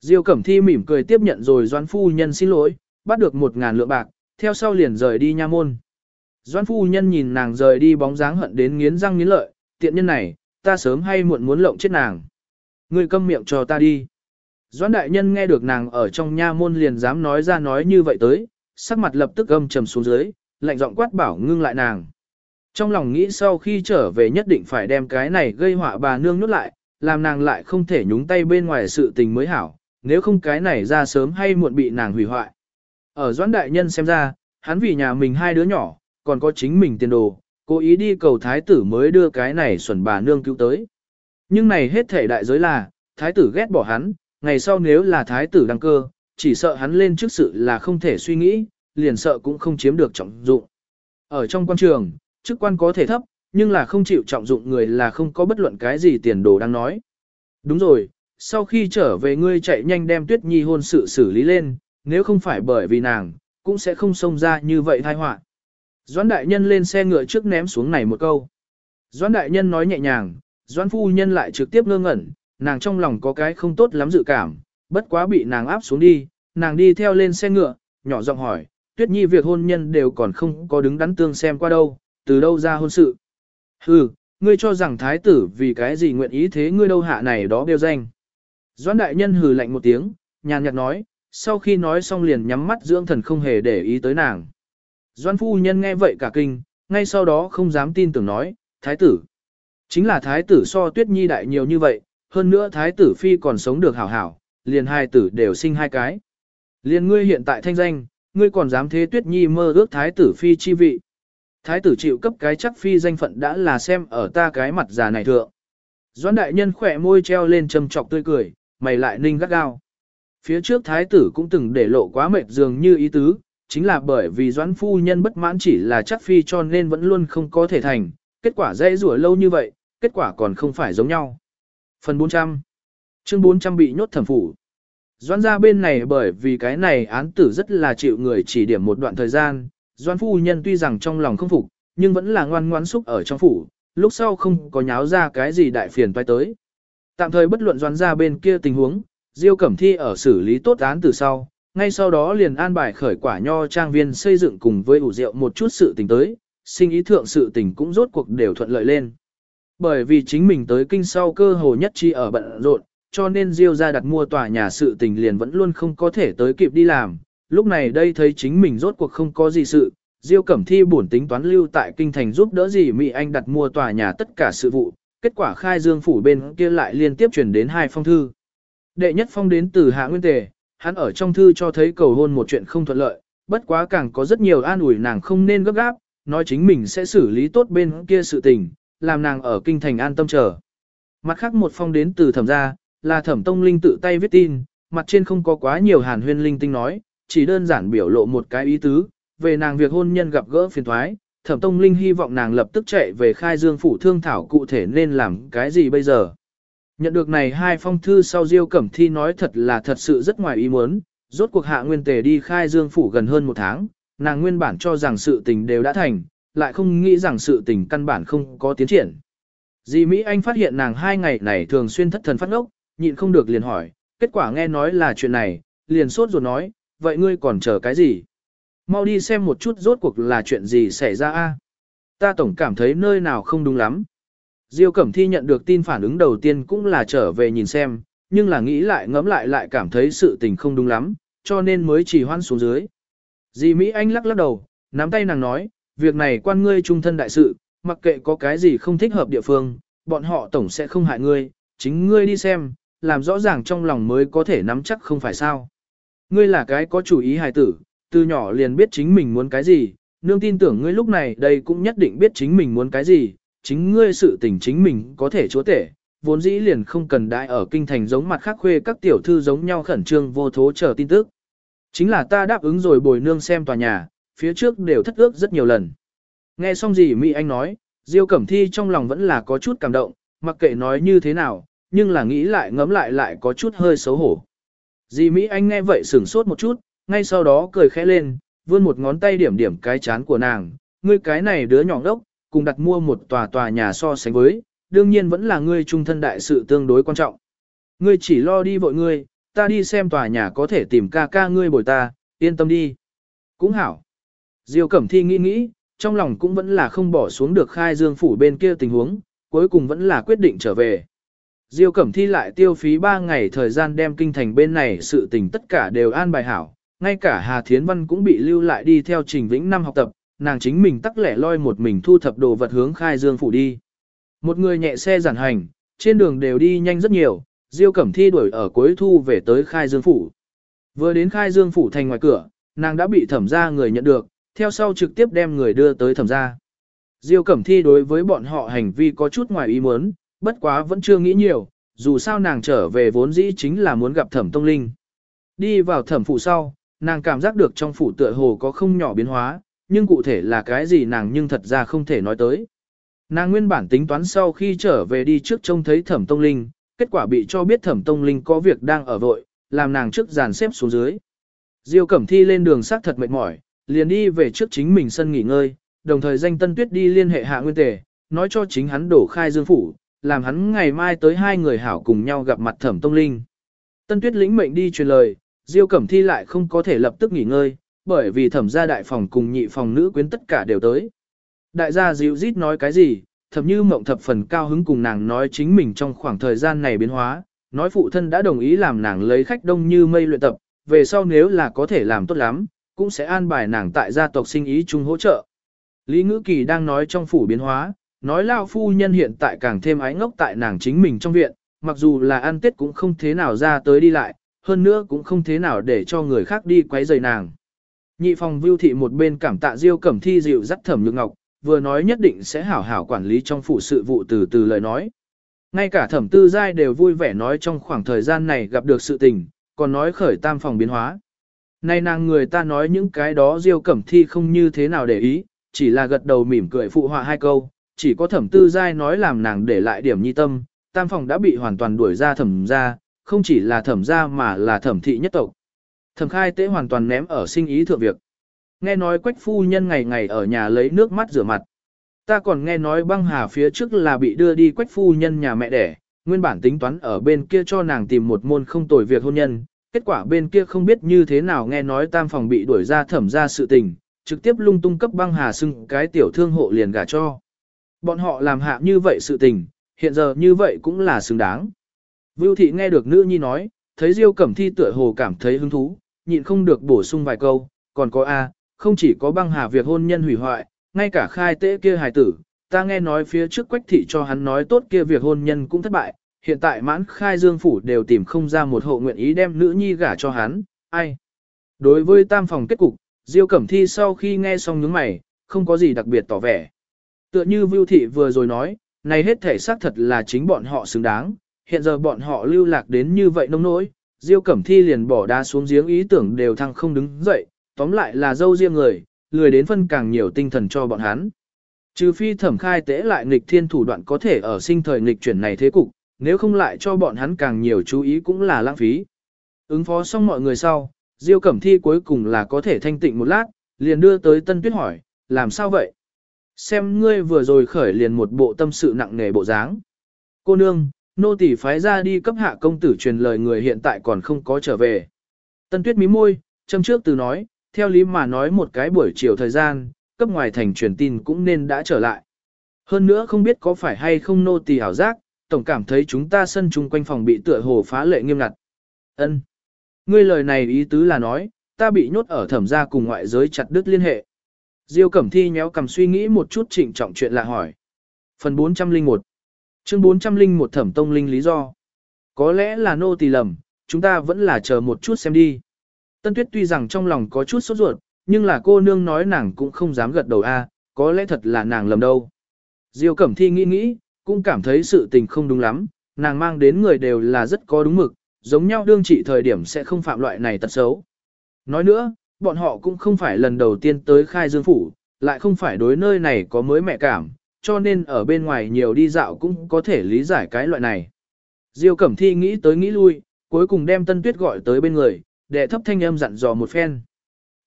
Diêu Cẩm Thi mỉm cười tiếp nhận rồi doan phu nhân xin lỗi, bắt được một ngàn lượng bạc, theo sau liền rời đi nha môn. Doan phu nhân nhìn nàng rời đi bóng dáng hận đến nghiến răng nghiến lợi, tiện nhân này, ta sớm hay muộn muốn lộng chết nàng. Ngươi câm miệng cho ta đi. Doãn đại nhân nghe được nàng ở trong nha môn liền dám nói ra nói như vậy tới, sắc mặt lập tức âm trầm xuống dưới, lạnh giọng quát bảo ngưng lại nàng. Trong lòng nghĩ sau khi trở về nhất định phải đem cái này gây họa bà nương nuốt lại, làm nàng lại không thể nhúng tay bên ngoài sự tình mới hảo, nếu không cái này ra sớm hay muộn bị nàng hủy hoại. Ở doãn đại nhân xem ra, hắn vì nhà mình hai đứa nhỏ, còn có chính mình tiền đồ, cố ý đi cầu thái tử mới đưa cái này xuẩn bà nương cứu tới. Nhưng này hết thể đại giới là, thái tử ghét bỏ hắn, ngày sau nếu là thái tử đăng cơ, chỉ sợ hắn lên trước sự là không thể suy nghĩ, liền sợ cũng không chiếm được trọng dụng. Ở trong quan trường, chức quan có thể thấp, nhưng là không chịu trọng dụng người là không có bất luận cái gì tiền đồ đang nói. Đúng rồi, sau khi trở về ngươi chạy nhanh đem tuyết nhi hôn sự xử lý lên, nếu không phải bởi vì nàng, cũng sẽ không xông ra như vậy tai họa. Doãn đại nhân lên xe ngựa trước ném xuống này một câu. Doãn đại nhân nói nhẹ nhàng, Doãn phu nhân lại trực tiếp ngơ ngẩn, nàng trong lòng có cái không tốt lắm dự cảm, bất quá bị nàng áp xuống đi, nàng đi theo lên xe ngựa, nhỏ giọng hỏi, tuyết nhi việc hôn nhân đều còn không có đứng đắn tương xem qua đâu, từ đâu ra hôn sự. Hừ, ngươi cho rằng thái tử vì cái gì nguyện ý thế ngươi đâu hạ này đó đều danh. Doãn đại nhân hừ lạnh một tiếng, nhàn nhạt nói, sau khi nói xong liền nhắm mắt dưỡng thần không hề để ý tới nàng. Doãn phu nhân nghe vậy cả kinh, ngay sau đó không dám tin tưởng nói, thái tử. Chính là thái tử so tuyết nhi đại nhiều như vậy, hơn nữa thái tử phi còn sống được hảo hảo, liền hai tử đều sinh hai cái. Liền ngươi hiện tại thanh danh, ngươi còn dám thế tuyết nhi mơ ước thái tử phi chi vị. Thái tử chịu cấp cái chắc phi danh phận đã là xem ở ta cái mặt già này thượng. Doãn đại nhân khỏe môi treo lên châm trọc tươi cười, mày lại ninh gắt gao. Phía trước thái tử cũng từng để lộ quá mệt dường như ý tứ, chính là bởi vì doãn phu nhân bất mãn chỉ là chắc phi cho nên vẫn luôn không có thể thành, kết quả dễ rủa lâu như vậy, kết quả còn không phải giống nhau. Phần 400 Chương 400 bị nhốt thẩm phủ. Doan ra bên này bởi vì cái này án tử rất là chịu người chỉ điểm một đoạn thời gian, Doan phu nhân tuy rằng trong lòng không phục, nhưng vẫn là ngoan ngoãn xúc ở trong phủ, lúc sau không có nháo ra cái gì đại phiền toái tới. Tạm thời bất luận doan ra bên kia tình huống, Diêu Cẩm Thi ở xử lý tốt án từ sau, ngay sau đó liền an bài khởi quả nho trang viên xây dựng cùng với ủ rượu một chút sự tình tới, sinh ý thượng sự tình cũng rốt cuộc đều thuận lợi lên. Bởi vì chính mình tới kinh sau cơ hồ nhất chi ở bận rộn, cho nên Diêu ra đặt mua tòa nhà sự tình liền vẫn luôn không có thể tới kịp đi làm. Lúc này đây thấy chính mình rốt cuộc không có gì sự, Diêu Cẩm Thi buồn tính toán lưu tại kinh thành giúp đỡ gì Mỹ Anh đặt mua tòa nhà tất cả sự vụ, kết quả khai dương phủ bên kia lại liên tiếp truyền đến hai phong thư. Đệ nhất phong đến từ Hạ Nguyên Tề, hắn ở trong thư cho thấy cầu hôn một chuyện không thuận lợi, bất quá càng có rất nhiều an ủi nàng không nên gấp gáp, nói chính mình sẽ xử lý tốt bên kia sự tình, làm nàng ở kinh thành an tâm chờ. Mặt khác một phong đến từ thẩm gia, là thẩm tông linh tự tay viết tin, mặt trên không có quá nhiều hàn huyên linh tinh nói, chỉ đơn giản biểu lộ một cái ý tứ, về nàng việc hôn nhân gặp gỡ phiền thoái, thẩm tông linh hy vọng nàng lập tức chạy về khai dương phủ thương thảo cụ thể nên làm cái gì bây giờ. Nhận được này hai phong thư sau Diêu Cẩm Thi nói thật là thật sự rất ngoài ý muốn, rốt cuộc hạ nguyên tề đi khai dương phủ gần hơn một tháng, nàng nguyên bản cho rằng sự tình đều đã thành, lại không nghĩ rằng sự tình căn bản không có tiến triển. Dì Mỹ Anh phát hiện nàng hai ngày này thường xuyên thất thần phát ngốc, nhịn không được liền hỏi, kết quả nghe nói là chuyện này, liền sốt ruột nói, vậy ngươi còn chờ cái gì? Mau đi xem một chút rốt cuộc là chuyện gì xảy ra a. Ta tổng cảm thấy nơi nào không đúng lắm. Diêu Cẩm Thi nhận được tin phản ứng đầu tiên cũng là trở về nhìn xem, nhưng là nghĩ lại ngẫm lại lại cảm thấy sự tình không đúng lắm, cho nên mới chỉ hoan xuống dưới. Dì Mỹ Anh lắc lắc đầu, nắm tay nàng nói, việc này quan ngươi trung thân đại sự, mặc kệ có cái gì không thích hợp địa phương, bọn họ tổng sẽ không hại ngươi, chính ngươi đi xem, làm rõ ràng trong lòng mới có thể nắm chắc không phải sao. Ngươi là cái có chủ ý hài tử, từ nhỏ liền biết chính mình muốn cái gì, nương tin tưởng ngươi lúc này đây cũng nhất định biết chính mình muốn cái gì, chính ngươi sự tình chính mình có thể chúa tể, vốn dĩ liền không cần đại ở kinh thành giống mặt khác khuê các tiểu thư giống nhau khẩn trương vô thố chờ tin tức. Chính là ta đáp ứng rồi bồi nương xem tòa nhà, phía trước đều thất ước rất nhiều lần. Nghe xong gì Mỹ Anh nói, Diêu Cẩm Thi trong lòng vẫn là có chút cảm động, mặc kệ nói như thế nào, nhưng là nghĩ lại ngấm lại lại có chút hơi xấu hổ. Dì Mỹ Anh nghe vậy sửng sốt một chút, ngay sau đó cười khẽ lên, vươn một ngón tay điểm điểm cái chán của nàng, ngươi cái này đứa nhỏ đốc, cùng đặt mua một tòa tòa nhà so sánh với, đương nhiên vẫn là ngươi trung thân đại sự tương đối quan trọng. Ngươi chỉ lo đi vội ngươi, ta đi xem tòa nhà có thể tìm ca ca ngươi bồi ta, yên tâm đi. Cũng hảo. Diêu Cẩm Thi nghĩ nghĩ, trong lòng cũng vẫn là không bỏ xuống được khai dương phủ bên kia tình huống, cuối cùng vẫn là quyết định trở về. Diêu Cẩm Thi lại tiêu phí 3 ngày thời gian đem kinh thành bên này sự tình tất cả đều an bài hảo, ngay cả Hà Thiến Văn cũng bị lưu lại đi theo Trình Vĩnh năm học tập, nàng chính mình tắc lẻ loi một mình thu thập đồ vật hướng khai dương phủ đi. Một người nhẹ xe giản hành, trên đường đều đi nhanh rất nhiều, Diêu Cẩm Thi đuổi ở cuối thu về tới khai dương phủ. Vừa đến khai dương phủ thành ngoài cửa, nàng đã bị thẩm gia người nhận được, theo sau trực tiếp đem người đưa tới thẩm gia. Diêu Cẩm Thi đối với bọn họ hành vi có chút ngoài ý muốn, bất quá vẫn chưa nghĩ nhiều, dù sao nàng trở về vốn dĩ chính là muốn gặp thẩm tông linh. Đi vào thẩm phủ sau, nàng cảm giác được trong phủ tựa hồ có không nhỏ biến hóa, nhưng cụ thể là cái gì nàng nhưng thật ra không thể nói tới. Nàng nguyên bản tính toán sau khi trở về đi trước trông thấy thẩm tông linh, kết quả bị cho biết thẩm tông linh có việc đang ở vội, làm nàng trước dàn xếp xuống dưới. Diêu Cẩm Thi lên đường xác thật mệt mỏi, liền đi về trước chính mình sân nghỉ ngơi, đồng thời danh Tân Tuyết đi liên hệ hạ nguyên tề, nói cho chính hắn đổ khai dương phủ, làm hắn ngày mai tới hai người hảo cùng nhau gặp mặt thẩm tông linh. Tân Tuyết lĩnh mệnh đi truyền lời, Diêu Cẩm Thi lại không có thể lập tức nghỉ ngơi, bởi vì thẩm gia đại phòng cùng nhị phòng nữ quyến tất cả đều tới. Đại gia dịu rít nói cái gì, thẩm như mộng thập phần cao hứng cùng nàng nói chính mình trong khoảng thời gian này biến hóa, nói phụ thân đã đồng ý làm nàng lấy khách đông như mây luyện tập, về sau nếu là có thể làm tốt lắm, cũng sẽ an bài nàng tại gia tộc sinh ý chung hỗ trợ. Lý Ngữ Kỳ đang nói trong phủ biến hóa, nói lao phu nhân hiện tại càng thêm ái ngốc tại nàng chính mình trong viện, mặc dù là ăn tết cũng không thế nào ra tới đi lại, hơn nữa cũng không thế nào để cho người khác đi quấy rầy nàng. Nhị phòng vưu thị một bên cảm tạ diêu cẩm thi dịu dắt thẩm nhược ngọc, vừa nói nhất định sẽ hảo hảo quản lý trong phủ sự vụ từ từ lời nói. Ngay cả thẩm tư giai đều vui vẻ nói trong khoảng thời gian này gặp được sự tình, còn nói khởi tam phòng biến hóa. Nay nàng người ta nói những cái đó diêu cẩm thi không như thế nào để ý, chỉ là gật đầu mỉm cười phụ họa hai câu, chỉ có thẩm tư giai nói làm nàng để lại điểm nhi tâm, tam phòng đã bị hoàn toàn đuổi ra thẩm ra, không chỉ là thẩm ra mà là thẩm thị nhất tộc. Thẩm khai tế hoàn toàn ném ở sinh ý thượng việc. Nghe nói quách phu nhân ngày ngày ở nhà lấy nước mắt rửa mặt. Ta còn nghe nói băng hà phía trước là bị đưa đi quách phu nhân nhà mẹ đẻ, nguyên bản tính toán ở bên kia cho nàng tìm một môn không tồi việc hôn nhân, kết quả bên kia không biết như thế nào nghe nói tam phòng bị đuổi ra thẩm ra sự tình, trực tiếp lung tung cấp băng hà xưng cái tiểu thương hộ liền gả cho. Bọn họ làm hạ như vậy sự tình, hiện giờ như vậy cũng là xứng đáng. Vưu thị nghe được nữ nhi nói, thấy Diêu Cẩm Thi tựa hồ cảm thấy hứng thú, nhịn không được bổ sung vài câu, còn có A, không chỉ có băng hà việc hôn nhân hủy hoại, ngay cả khai tế kia hài tử, ta nghe nói phía trước quách thị cho hắn nói tốt kia việc hôn nhân cũng thất bại, hiện tại mãn khai dương phủ đều tìm không ra một hộ nguyện ý đem nữ nhi gả cho hắn, ai. Đối với tam phòng kết cục, Diêu Cẩm Thi sau khi nghe xong nhướng mày, không có gì đặc biệt tỏ vẻ. Tựa như Vưu Thị vừa rồi nói, này hết thể xác thật là chính bọn họ xứng đáng, hiện giờ bọn họ lưu lạc đến như vậy nông nỗi, Diêu Cẩm Thi liền bỏ đá xuống giếng ý tưởng đều thăng không đứng dậy, tóm lại là dâu riêng người, lười đến phân càng nhiều tinh thần cho bọn hắn. Trừ phi thẩm khai tế lại nghịch thiên thủ đoạn có thể ở sinh thời nghịch chuyển này thế cục, nếu không lại cho bọn hắn càng nhiều chú ý cũng là lãng phí. Ứng phó xong mọi người sau, Diêu Cẩm Thi cuối cùng là có thể thanh tịnh một lát, liền đưa tới Tân Tuyết hỏi, làm sao vậy? Xem ngươi vừa rồi khởi liền một bộ tâm sự nặng nề bộ dáng. Cô nương, nô tỳ phái ra đi cấp hạ công tử truyền lời người hiện tại còn không có trở về. Tân Tuyết mí môi, châm trước từ nói, theo lý mà nói một cái buổi chiều thời gian, cấp ngoài thành truyền tin cũng nên đã trở lại. Hơn nữa không biết có phải hay không nô tỳ hảo giác, tổng cảm thấy chúng ta sân chung quanh phòng bị tựa hồ phá lệ nghiêm ngặt. Ân, Ngươi lời này ý tứ là nói, ta bị nhốt ở thẩm gia cùng ngoại giới chặt đứt liên hệ. Diêu Cẩm Thi nhéo cầm suy nghĩ một chút trịnh trọng chuyện lạ hỏi. Phần 401 Chương 401 Thẩm Tông Linh lý do Có lẽ là nô tỳ lầm, chúng ta vẫn là chờ một chút xem đi. Tân Tuyết tuy rằng trong lòng có chút sốt ruột, nhưng là cô nương nói nàng cũng không dám gật đầu a, có lẽ thật là nàng lầm đâu. Diêu Cẩm Thi nghĩ nghĩ, cũng cảm thấy sự tình không đúng lắm, nàng mang đến người đều là rất có đúng mực, giống nhau đương trị thời điểm sẽ không phạm loại này tật xấu. Nói nữa, bọn họ cũng không phải lần đầu tiên tới khai dương phủ, lại không phải đối nơi này có mới mẹ cảm, cho nên ở bên ngoài nhiều đi dạo cũng có thể lý giải cái loại này. Diêu Cẩm Thi nghĩ tới nghĩ lui, cuối cùng đem Tân Tuyết gọi tới bên người, để thấp thanh âm dặn dò một phen.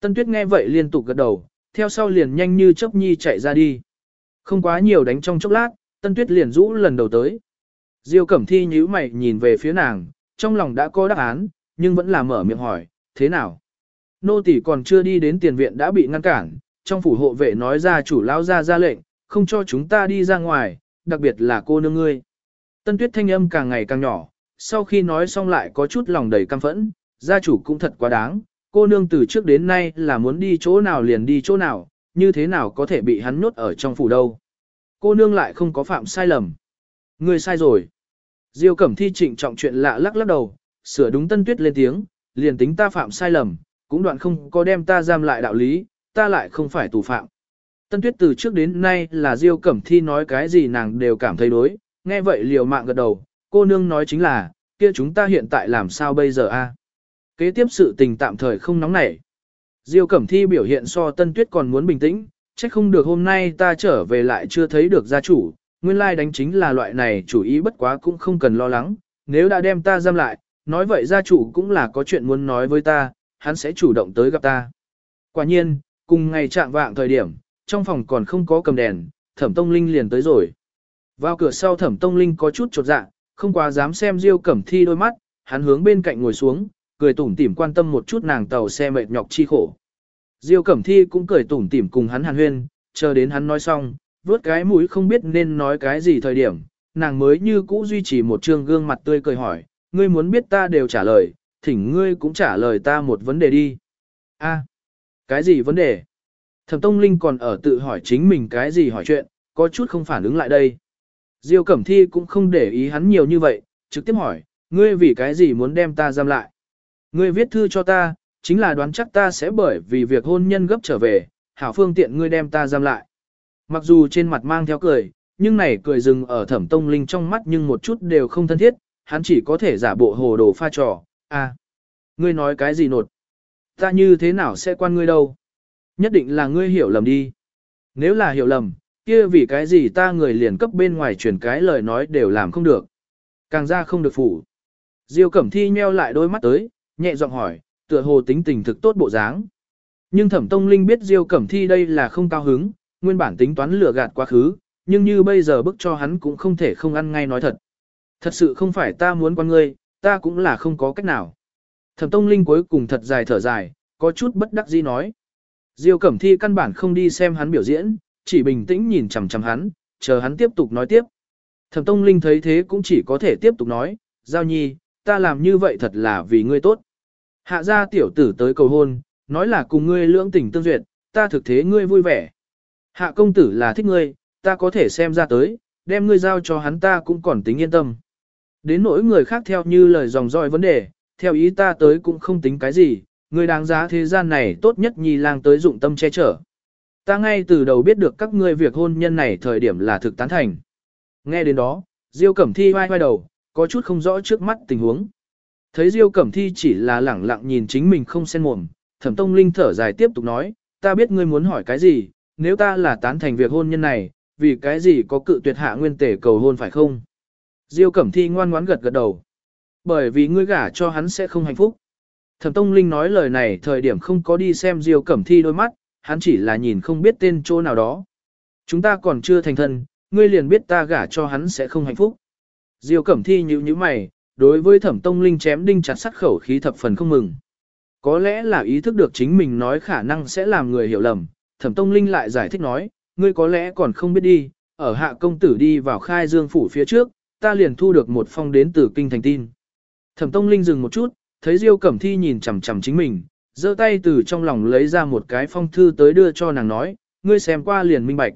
Tân Tuyết nghe vậy liên tục gật đầu, theo sau liền nhanh như chớp nhi chạy ra đi. Không quá nhiều đánh trong chốc lát, Tân Tuyết liền rũ lần đầu tới. Diêu Cẩm Thi nhíu mày nhìn về phía nàng, trong lòng đã có đáp án, nhưng vẫn là mở miệng hỏi, thế nào? Nô tỷ còn chưa đi đến tiền viện đã bị ngăn cản, trong phủ hộ vệ nói ra chủ lao ra ra lệnh, không cho chúng ta đi ra ngoài, đặc biệt là cô nương ngươi. Tân tuyết thanh âm càng ngày càng nhỏ, sau khi nói xong lại có chút lòng đầy căm phẫn, gia chủ cũng thật quá đáng, cô nương từ trước đến nay là muốn đi chỗ nào liền đi chỗ nào, như thế nào có thể bị hắn nhốt ở trong phủ đâu. Cô nương lại không có phạm sai lầm. Ngươi sai rồi. Diêu Cẩm Thi trịnh trọng chuyện lạ lắc lắc đầu, sửa đúng Tân Tuyết lên tiếng, liền tính ta phạm sai lầm, cũng đoạn không có đem ta giam lại đạo lý, ta lại không phải tù phạm. Tân Tuyết từ trước đến nay là Diêu Cẩm Thi nói cái gì nàng đều cảm thấy đối, nghe vậy liều mạng gật đầu, cô nương nói chính là, kia chúng ta hiện tại làm sao bây giờ a? Kế tiếp sự tình tạm thời không nóng nảy. Diêu Cẩm Thi biểu hiện so Tân Tuyết còn muốn bình tĩnh, chắc không được hôm nay ta trở về lại chưa thấy được gia chủ, nguyên lai đánh chính là loại này chủ ý bất quá cũng không cần lo lắng, nếu đã đem ta giam lại, nói vậy gia chủ cũng là có chuyện muốn nói với ta, hắn sẽ chủ động tới gặp ta. Quả nhiên, cùng ngày trạng vạng thời điểm, trong phòng còn không có cầm đèn, thẩm tông linh liền tới rồi. Vào cửa sau thẩm tông linh có chút chột dạ, không quá dám xem Diêu Cẩm Thi đôi mắt, hắn hướng bên cạnh ngồi xuống, cười tủm tỉm quan tâm một chút nàng tàu xe mệt nhọc chi khổ. Diêu Cẩm Thi cũng cười tủm tỉm cùng hắn hàn huyên, chờ đến hắn nói xong, vớt cái mũi không biết nên nói cái gì thời điểm, nàng mới như cũ duy trì một trương gương mặt tươi cười hỏi, ngươi muốn biết ta đều trả lời, thỉnh ngươi cũng trả lời ta một vấn đề đi. A, cái gì vấn đề? Thẩm Tông Linh còn ở tự hỏi chính mình cái gì hỏi chuyện, có chút không phản ứng lại đây. Diêu Cẩm Thi cũng không để ý hắn nhiều như vậy, trực tiếp hỏi, ngươi vì cái gì muốn đem ta giam lại? Ngươi viết thư cho ta, chính là đoán chắc ta sẽ bởi vì việc hôn nhân gấp trở về, hảo phương tiện ngươi đem ta giam lại. Mặc dù trên mặt mang theo cười, nhưng này cười dừng ở thẩm tông linh trong mắt nhưng một chút đều không thân thiết, hắn chỉ có thể giả bộ hồ đồ pha trò, à, ngươi nói cái gì nột? Ta như thế nào sẽ quan ngươi đâu? Nhất định là ngươi hiểu lầm đi. Nếu là hiểu lầm, kia vì cái gì ta người liền cấp bên ngoài truyền cái lời nói đều làm không được. Càng ra không được phủ. Diêu Cẩm Thi nheo lại đôi mắt tới, nhẹ giọng hỏi, tựa hồ tính tình thực tốt bộ dáng. Nhưng Thẩm Tông Linh biết Diêu Cẩm Thi đây là không cao hứng, nguyên bản tính toán lừa gạt quá khứ, nhưng như bây giờ bức cho hắn cũng không thể không ăn ngay nói thật. Thật sự không phải ta muốn quan ngươi, ta cũng là không có cách nào. Thẩm Tông Linh cuối cùng thật dài thở dài, có chút bất đắc dĩ nói. Diêu Cẩm Thi căn bản không đi xem hắn biểu diễn, chỉ bình tĩnh nhìn chằm chằm hắn, chờ hắn tiếp tục nói tiếp. Thẩm Tông Linh thấy thế cũng chỉ có thể tiếp tục nói, Giao Nhi, ta làm như vậy thật là vì ngươi tốt. Hạ gia tiểu tử tới cầu hôn, nói là cùng ngươi lưỡng tình tương duyệt, ta thực thế ngươi vui vẻ. Hạ công tử là thích ngươi, ta có thể xem ra tới, đem ngươi giao cho hắn ta cũng còn tính yên tâm. Đến nỗi người khác theo như lời dòng dõi vấn đề, theo ý ta tới cũng không tính cái gì, người đáng giá thế gian này tốt nhất nhi lang tới dụng tâm che chở. Ta ngay từ đầu biết được các ngươi việc hôn nhân này thời điểm là thực tán thành. Nghe đến đó, Diêu Cẩm Thi vai vai đầu, có chút không rõ trước mắt tình huống. Thấy Diêu Cẩm Thi chỉ là lẳng lặng nhìn chính mình không xen mồm, Thẩm Tông Linh thở dài tiếp tục nói, ta biết ngươi muốn hỏi cái gì, nếu ta là tán thành việc hôn nhân này, vì cái gì có cự tuyệt hạ nguyên tể cầu hôn phải không? Diêu Cẩm Thi ngoan ngoãn gật gật đầu. Bởi vì ngươi gả cho hắn sẽ không hạnh phúc. Thẩm Tông Linh nói lời này thời điểm không có đi xem Diêu Cẩm Thi đôi mắt, hắn chỉ là nhìn không biết tên chỗ nào đó. Chúng ta còn chưa thành thân, ngươi liền biết ta gả cho hắn sẽ không hạnh phúc. Diêu Cẩm Thi nhíu nhíu mày, đối với Thẩm Tông Linh chém đinh chặt sắt khẩu khí thập phần không mừng. Có lẽ là ý thức được chính mình nói khả năng sẽ làm người hiểu lầm, Thẩm Tông Linh lại giải thích nói, ngươi có lẽ còn không biết đi, ở hạ công tử đi vào khai dương phủ phía trước, ta liền thu được một phong đến từ kinh thành tin. Thẩm Tông Linh dừng một chút, thấy Diêu Cẩm Thi nhìn chằm chằm chính mình, giơ tay từ trong lòng lấy ra một cái phong thư tới đưa cho nàng nói, ngươi xem qua liền minh bạch.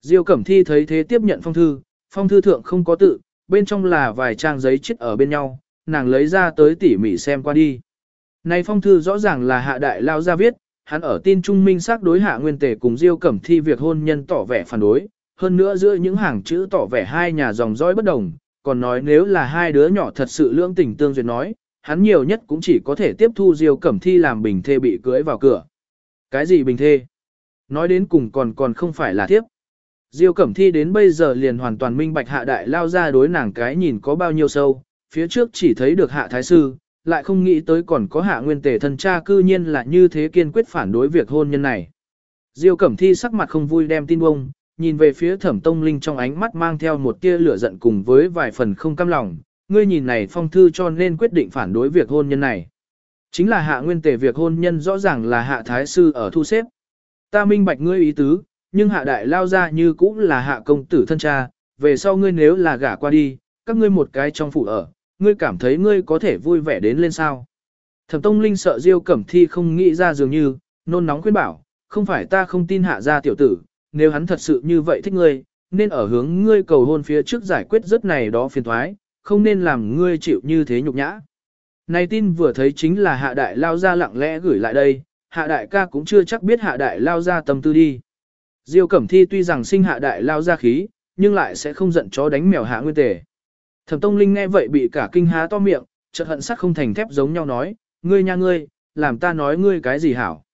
Diêu Cẩm Thi thấy thế tiếp nhận phong thư, phong thư thượng không có tự, bên trong là vài trang giấy chít ở bên nhau, nàng lấy ra tới tỉ mỉ xem qua đi. Này phong thư rõ ràng là hạ đại lao ra viết, hắn ở tin trung minh xác đối hạ nguyên tề cùng Diêu Cẩm Thi việc hôn nhân tỏ vẻ phản đối, hơn nữa giữa những hàng chữ tỏ vẻ hai nhà dòng dõi bất đồng, còn nói nếu là hai đứa nhỏ thật sự lưỡng tình tương duyệt nói, hắn nhiều nhất cũng chỉ có thể tiếp thu Diêu Cẩm Thi làm bình thê bị cưới vào cửa. Cái gì bình thê? Nói đến cùng còn còn không phải là thiếp. Diêu Cẩm Thi đến bây giờ liền hoàn toàn minh bạch hạ đại lao ra đối nàng cái nhìn có bao nhiêu sâu, phía trước chỉ thấy được hạ thái sư, lại không nghĩ tới còn có hạ nguyên tề thân cha cư nhiên là như thế kiên quyết phản đối việc hôn nhân này. Diêu Cẩm Thi sắc mặt không vui đem tin bông, nhìn về phía thẩm tông linh trong ánh mắt mang theo một tia lửa giận cùng với vài phần không cam lòng, ngươi nhìn này phong thư cho nên quyết định phản đối việc hôn nhân này. Chính là hạ nguyên tề việc hôn nhân rõ ràng là hạ thái sư ở thu xếp. Ta minh bạch ngươi ý tứ, nhưng hạ đại lao ra như cũng là hạ công tử thân cha, về sau ngươi nếu là gả qua đi, các ngươi một cái trong phủ ở, ngươi cảm thấy ngươi có thể vui vẻ đến lên sao. Thẩm Tông Linh sợ Diêu Cẩm Thi không nghĩ ra dường như, nôn nóng khuyên bảo, không phải ta không tin hạ gia tiểu tử, nếu hắn thật sự như vậy thích ngươi, nên ở hướng ngươi cầu hôn phía trước giải quyết rất này đó phiền thoái, không nên làm ngươi chịu như thế nhục nhã. Này tin vừa thấy chính là hạ đại lao ra lặng lẽ gửi lại đây, hạ đại ca cũng chưa chắc biết hạ đại lao ra tâm tư đi. Diêu Cẩm Thi tuy rằng sinh hạ đại lao ra khí, nhưng lại sẽ không giận chó đánh mèo hạ nguyên tề. Thẩm Tông Linh nghe vậy bị cả kinh há to miệng, chợt hận sắc không thành thép giống nhau nói, ngươi nha ngươi, làm ta nói ngươi cái gì hảo.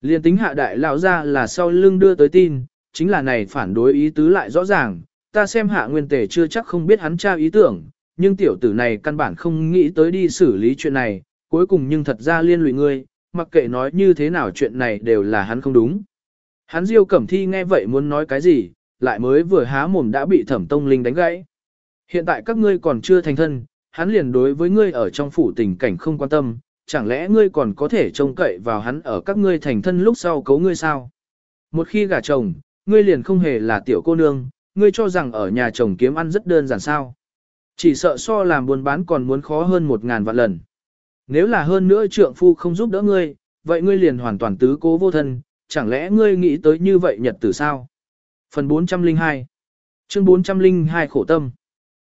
Liên tính hạ đại lao ra là sau lưng đưa tới tin, chính là này phản đối ý tứ lại rõ ràng, ta xem hạ nguyên tề chưa chắc không biết hắn tra ý tưởng, nhưng tiểu tử này căn bản không nghĩ tới đi xử lý chuyện này, cuối cùng nhưng thật ra liên lụy ngươi, mặc kệ nói như thế nào chuyện này đều là hắn không đúng. Hắn Diêu Cẩm Thi nghe vậy muốn nói cái gì, lại mới vừa há mồm đã bị Thẩm Tông Linh đánh gãy. Hiện tại các ngươi còn chưa thành thân, hắn liền đối với ngươi ở trong phủ tình cảnh không quan tâm, chẳng lẽ ngươi còn có thể trông cậy vào hắn ở các ngươi thành thân lúc sau cấu ngươi sao? Một khi gả chồng, ngươi liền không hề là tiểu cô nương, ngươi cho rằng ở nhà chồng kiếm ăn rất đơn giản sao? Chỉ sợ so làm buôn bán còn muốn khó hơn một ngàn vạn lần. Nếu là hơn nữa trượng phu không giúp đỡ ngươi, vậy ngươi liền hoàn toàn tứ cố vô thân, chẳng lẽ ngươi nghĩ tới như vậy nhật tử sao? Phần 402 Chương 402 khổ tâm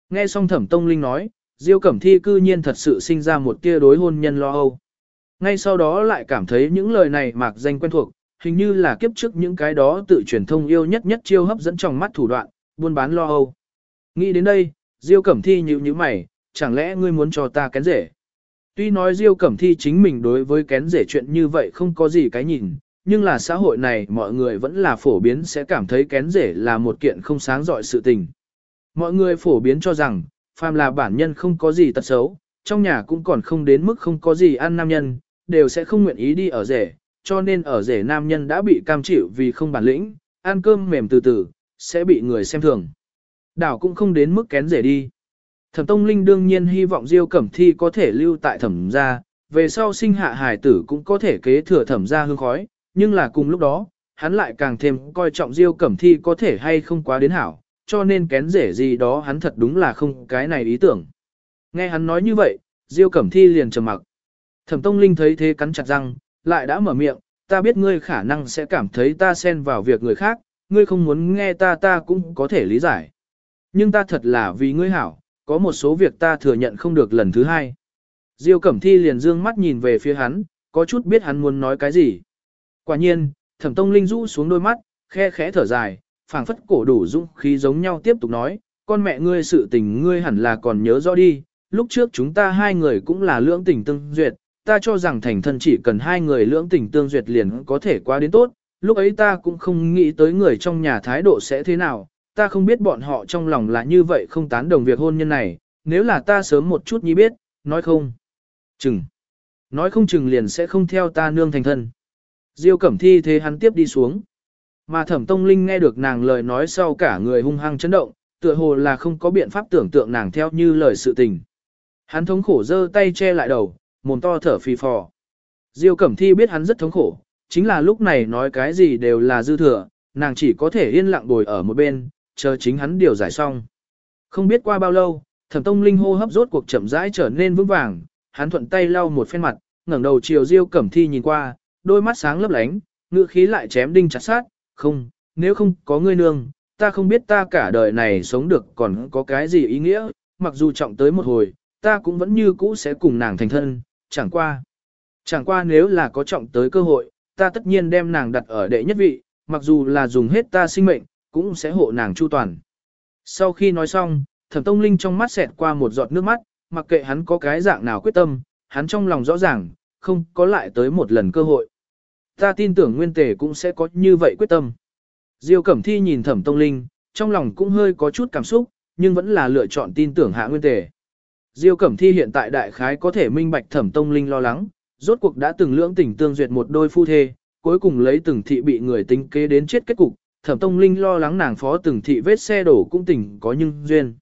Nghe xong thẩm tông linh nói, Diêu Cẩm Thi cư nhiên thật sự sinh ra một tia đối hôn nhân lo âu. Ngay sau đó lại cảm thấy những lời này mạc danh quen thuộc, hình như là kiếp trước những cái đó tự truyền thông yêu nhất nhất chiêu hấp dẫn trong mắt thủ đoạn, buôn bán lo âu. Nghĩ đến đây, Diêu Cẩm Thi nhíu nhíu mày, chẳng lẽ ngươi muốn cho ta kén rể? Tuy nói Diêu Cẩm Thi chính mình đối với kén rể chuyện như vậy không có gì cái nhìn, nhưng là xã hội này mọi người vẫn là phổ biến sẽ cảm thấy kén rể là một kiện không sáng dọi sự tình. Mọi người phổ biến cho rằng, phàm là bản nhân không có gì tật xấu, trong nhà cũng còn không đến mức không có gì ăn nam nhân, đều sẽ không nguyện ý đi ở rể, cho nên ở rể nam nhân đã bị cam chịu vì không bản lĩnh, ăn cơm mềm từ từ, sẽ bị người xem thường. Đảo cũng không đến mức kén rể đi. Thẩm Tông Linh đương nhiên hy vọng Diêu Cẩm Thi có thể lưu tại thẩm gia, về sau sinh hạ hài tử cũng có thể kế thừa thẩm gia hương khói, nhưng là cùng lúc đó, hắn lại càng thêm coi trọng Diêu Cẩm Thi có thể hay không quá đến hảo, cho nên kén rể gì đó hắn thật đúng là không cái này ý tưởng. Nghe hắn nói như vậy, Diêu Cẩm Thi liền trầm mặc. Thẩm Tông Linh thấy thế cắn chặt răng, lại đã mở miệng, ta biết ngươi khả năng sẽ cảm thấy ta xen vào việc người khác, ngươi không muốn nghe ta ta cũng có thể lý giải. Nhưng ta thật là vì ngươi hảo, có một số việc ta thừa nhận không được lần thứ hai. Diêu Cẩm Thi liền dương mắt nhìn về phía hắn, có chút biết hắn muốn nói cái gì. Quả nhiên, Thẩm Tông Linh rũ xuống đôi mắt, khe khẽ thở dài, phảng phất cổ đủ dũng khí giống nhau tiếp tục nói, con mẹ ngươi sự tình ngươi hẳn là còn nhớ rõ đi, lúc trước chúng ta hai người cũng là lưỡng tình tương duyệt, ta cho rằng thành thân chỉ cần hai người lưỡng tình tương duyệt liền có thể qua đến tốt, lúc ấy ta cũng không nghĩ tới người trong nhà thái độ sẽ thế nào, ta không biết bọn họ trong lòng là như vậy không tán đồng việc hôn nhân này, nếu là ta sớm một chút nhi biết, nói không. Chừng. Nói không chừng liền sẽ không theo ta nương thành thân. Diêu Cẩm Thi thế hắn tiếp đi xuống. Mà Thẩm Tông Linh nghe được nàng lời nói sau cả người hung hăng chấn động, tựa hồ là không có biện pháp tưởng tượng nàng theo như lời sự tình. Hắn thống khổ giơ tay che lại đầu, mồm to thở phì phò. Diêu Cẩm Thi biết hắn rất thống khổ, chính là lúc này nói cái gì đều là dư thừa, nàng chỉ có thể yên lặng ngồi ở một bên, chờ chính hắn điều giải xong. Không biết qua bao lâu, Thẩm Tông Linh hô hấp rốt cuộc chậm rãi trở nên vững vàng, hắn thuận tay lau một phen mặt, ngẩng đầu chiều Diêu Cẩm Thi nhìn qua, đôi mắt sáng lấp lánh, ngựa khí lại chém đinh chặt sát, "Không, nếu không có ngươi nương, ta không biết ta cả đời này sống được còn có cái gì ý nghĩa, mặc dù trọng tới một hồi, ta cũng vẫn như cũ sẽ cùng nàng thành thân, chẳng qua. Chẳng qua nếu là có trọng tới cơ hội, ta tất nhiên đem nàng đặt ở đệ nhất vị, mặc dù là dùng hết ta sinh mệnh, cũng sẽ hộ nàng chu toàn. Sau khi nói xong, thẩm tông linh trong mắt xẹt qua một giọt nước mắt, mặc kệ hắn có cái dạng nào quyết tâm, hắn trong lòng rõ ràng, không có lại tới một lần cơ hội. Ta tin tưởng nguyên tề cũng sẽ có như vậy quyết tâm. Diêu Cẩm Thi nhìn thẩm tông linh, trong lòng cũng hơi có chút cảm xúc, nhưng vẫn là lựa chọn tin tưởng hạ nguyên tề. Diêu Cẩm Thi hiện tại đại khái có thể minh bạch thẩm tông linh lo lắng, rốt cuộc đã từng lưỡng tình tương duyệt một đôi phu thê, cuối cùng lấy từng thị bị người tính kế đến chết kết cục, thẩm tông linh lo lắng nàng phó từng thị vết xe đổ cũng tình có nhưng duyên.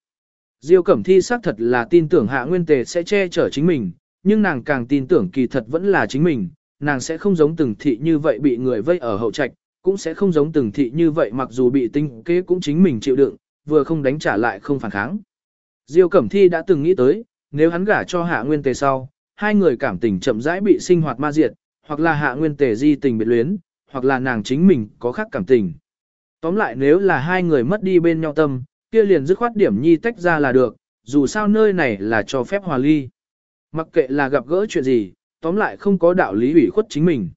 Diêu Cẩm Thi xác thật là tin tưởng hạ nguyên tề sẽ che chở chính mình, nhưng nàng càng tin tưởng kỳ thật vẫn là chính mình, nàng sẽ không giống từng thị như vậy bị người vây ở hậu trạch, cũng sẽ không giống từng thị như vậy mặc dù bị tinh kế cũng chính mình chịu đựng, vừa không đánh trả lại không phản kháng. Diêu Cẩm Thi đã từng nghĩ tới, nếu hắn gả cho hạ nguyên tề sau, hai người cảm tình chậm rãi bị sinh hoạt ma diệt, hoặc là hạ nguyên tề di tình biệt luyến, hoặc là nàng chính mình có khác cảm tình. Tóm lại nếu là hai người mất đi bên nhau tâm, kia liền dứt khoát điểm nhi tách ra là được, dù sao nơi này là cho phép hòa ly. Mặc kệ là gặp gỡ chuyện gì, tóm lại không có đạo lý ủy khuất chính mình.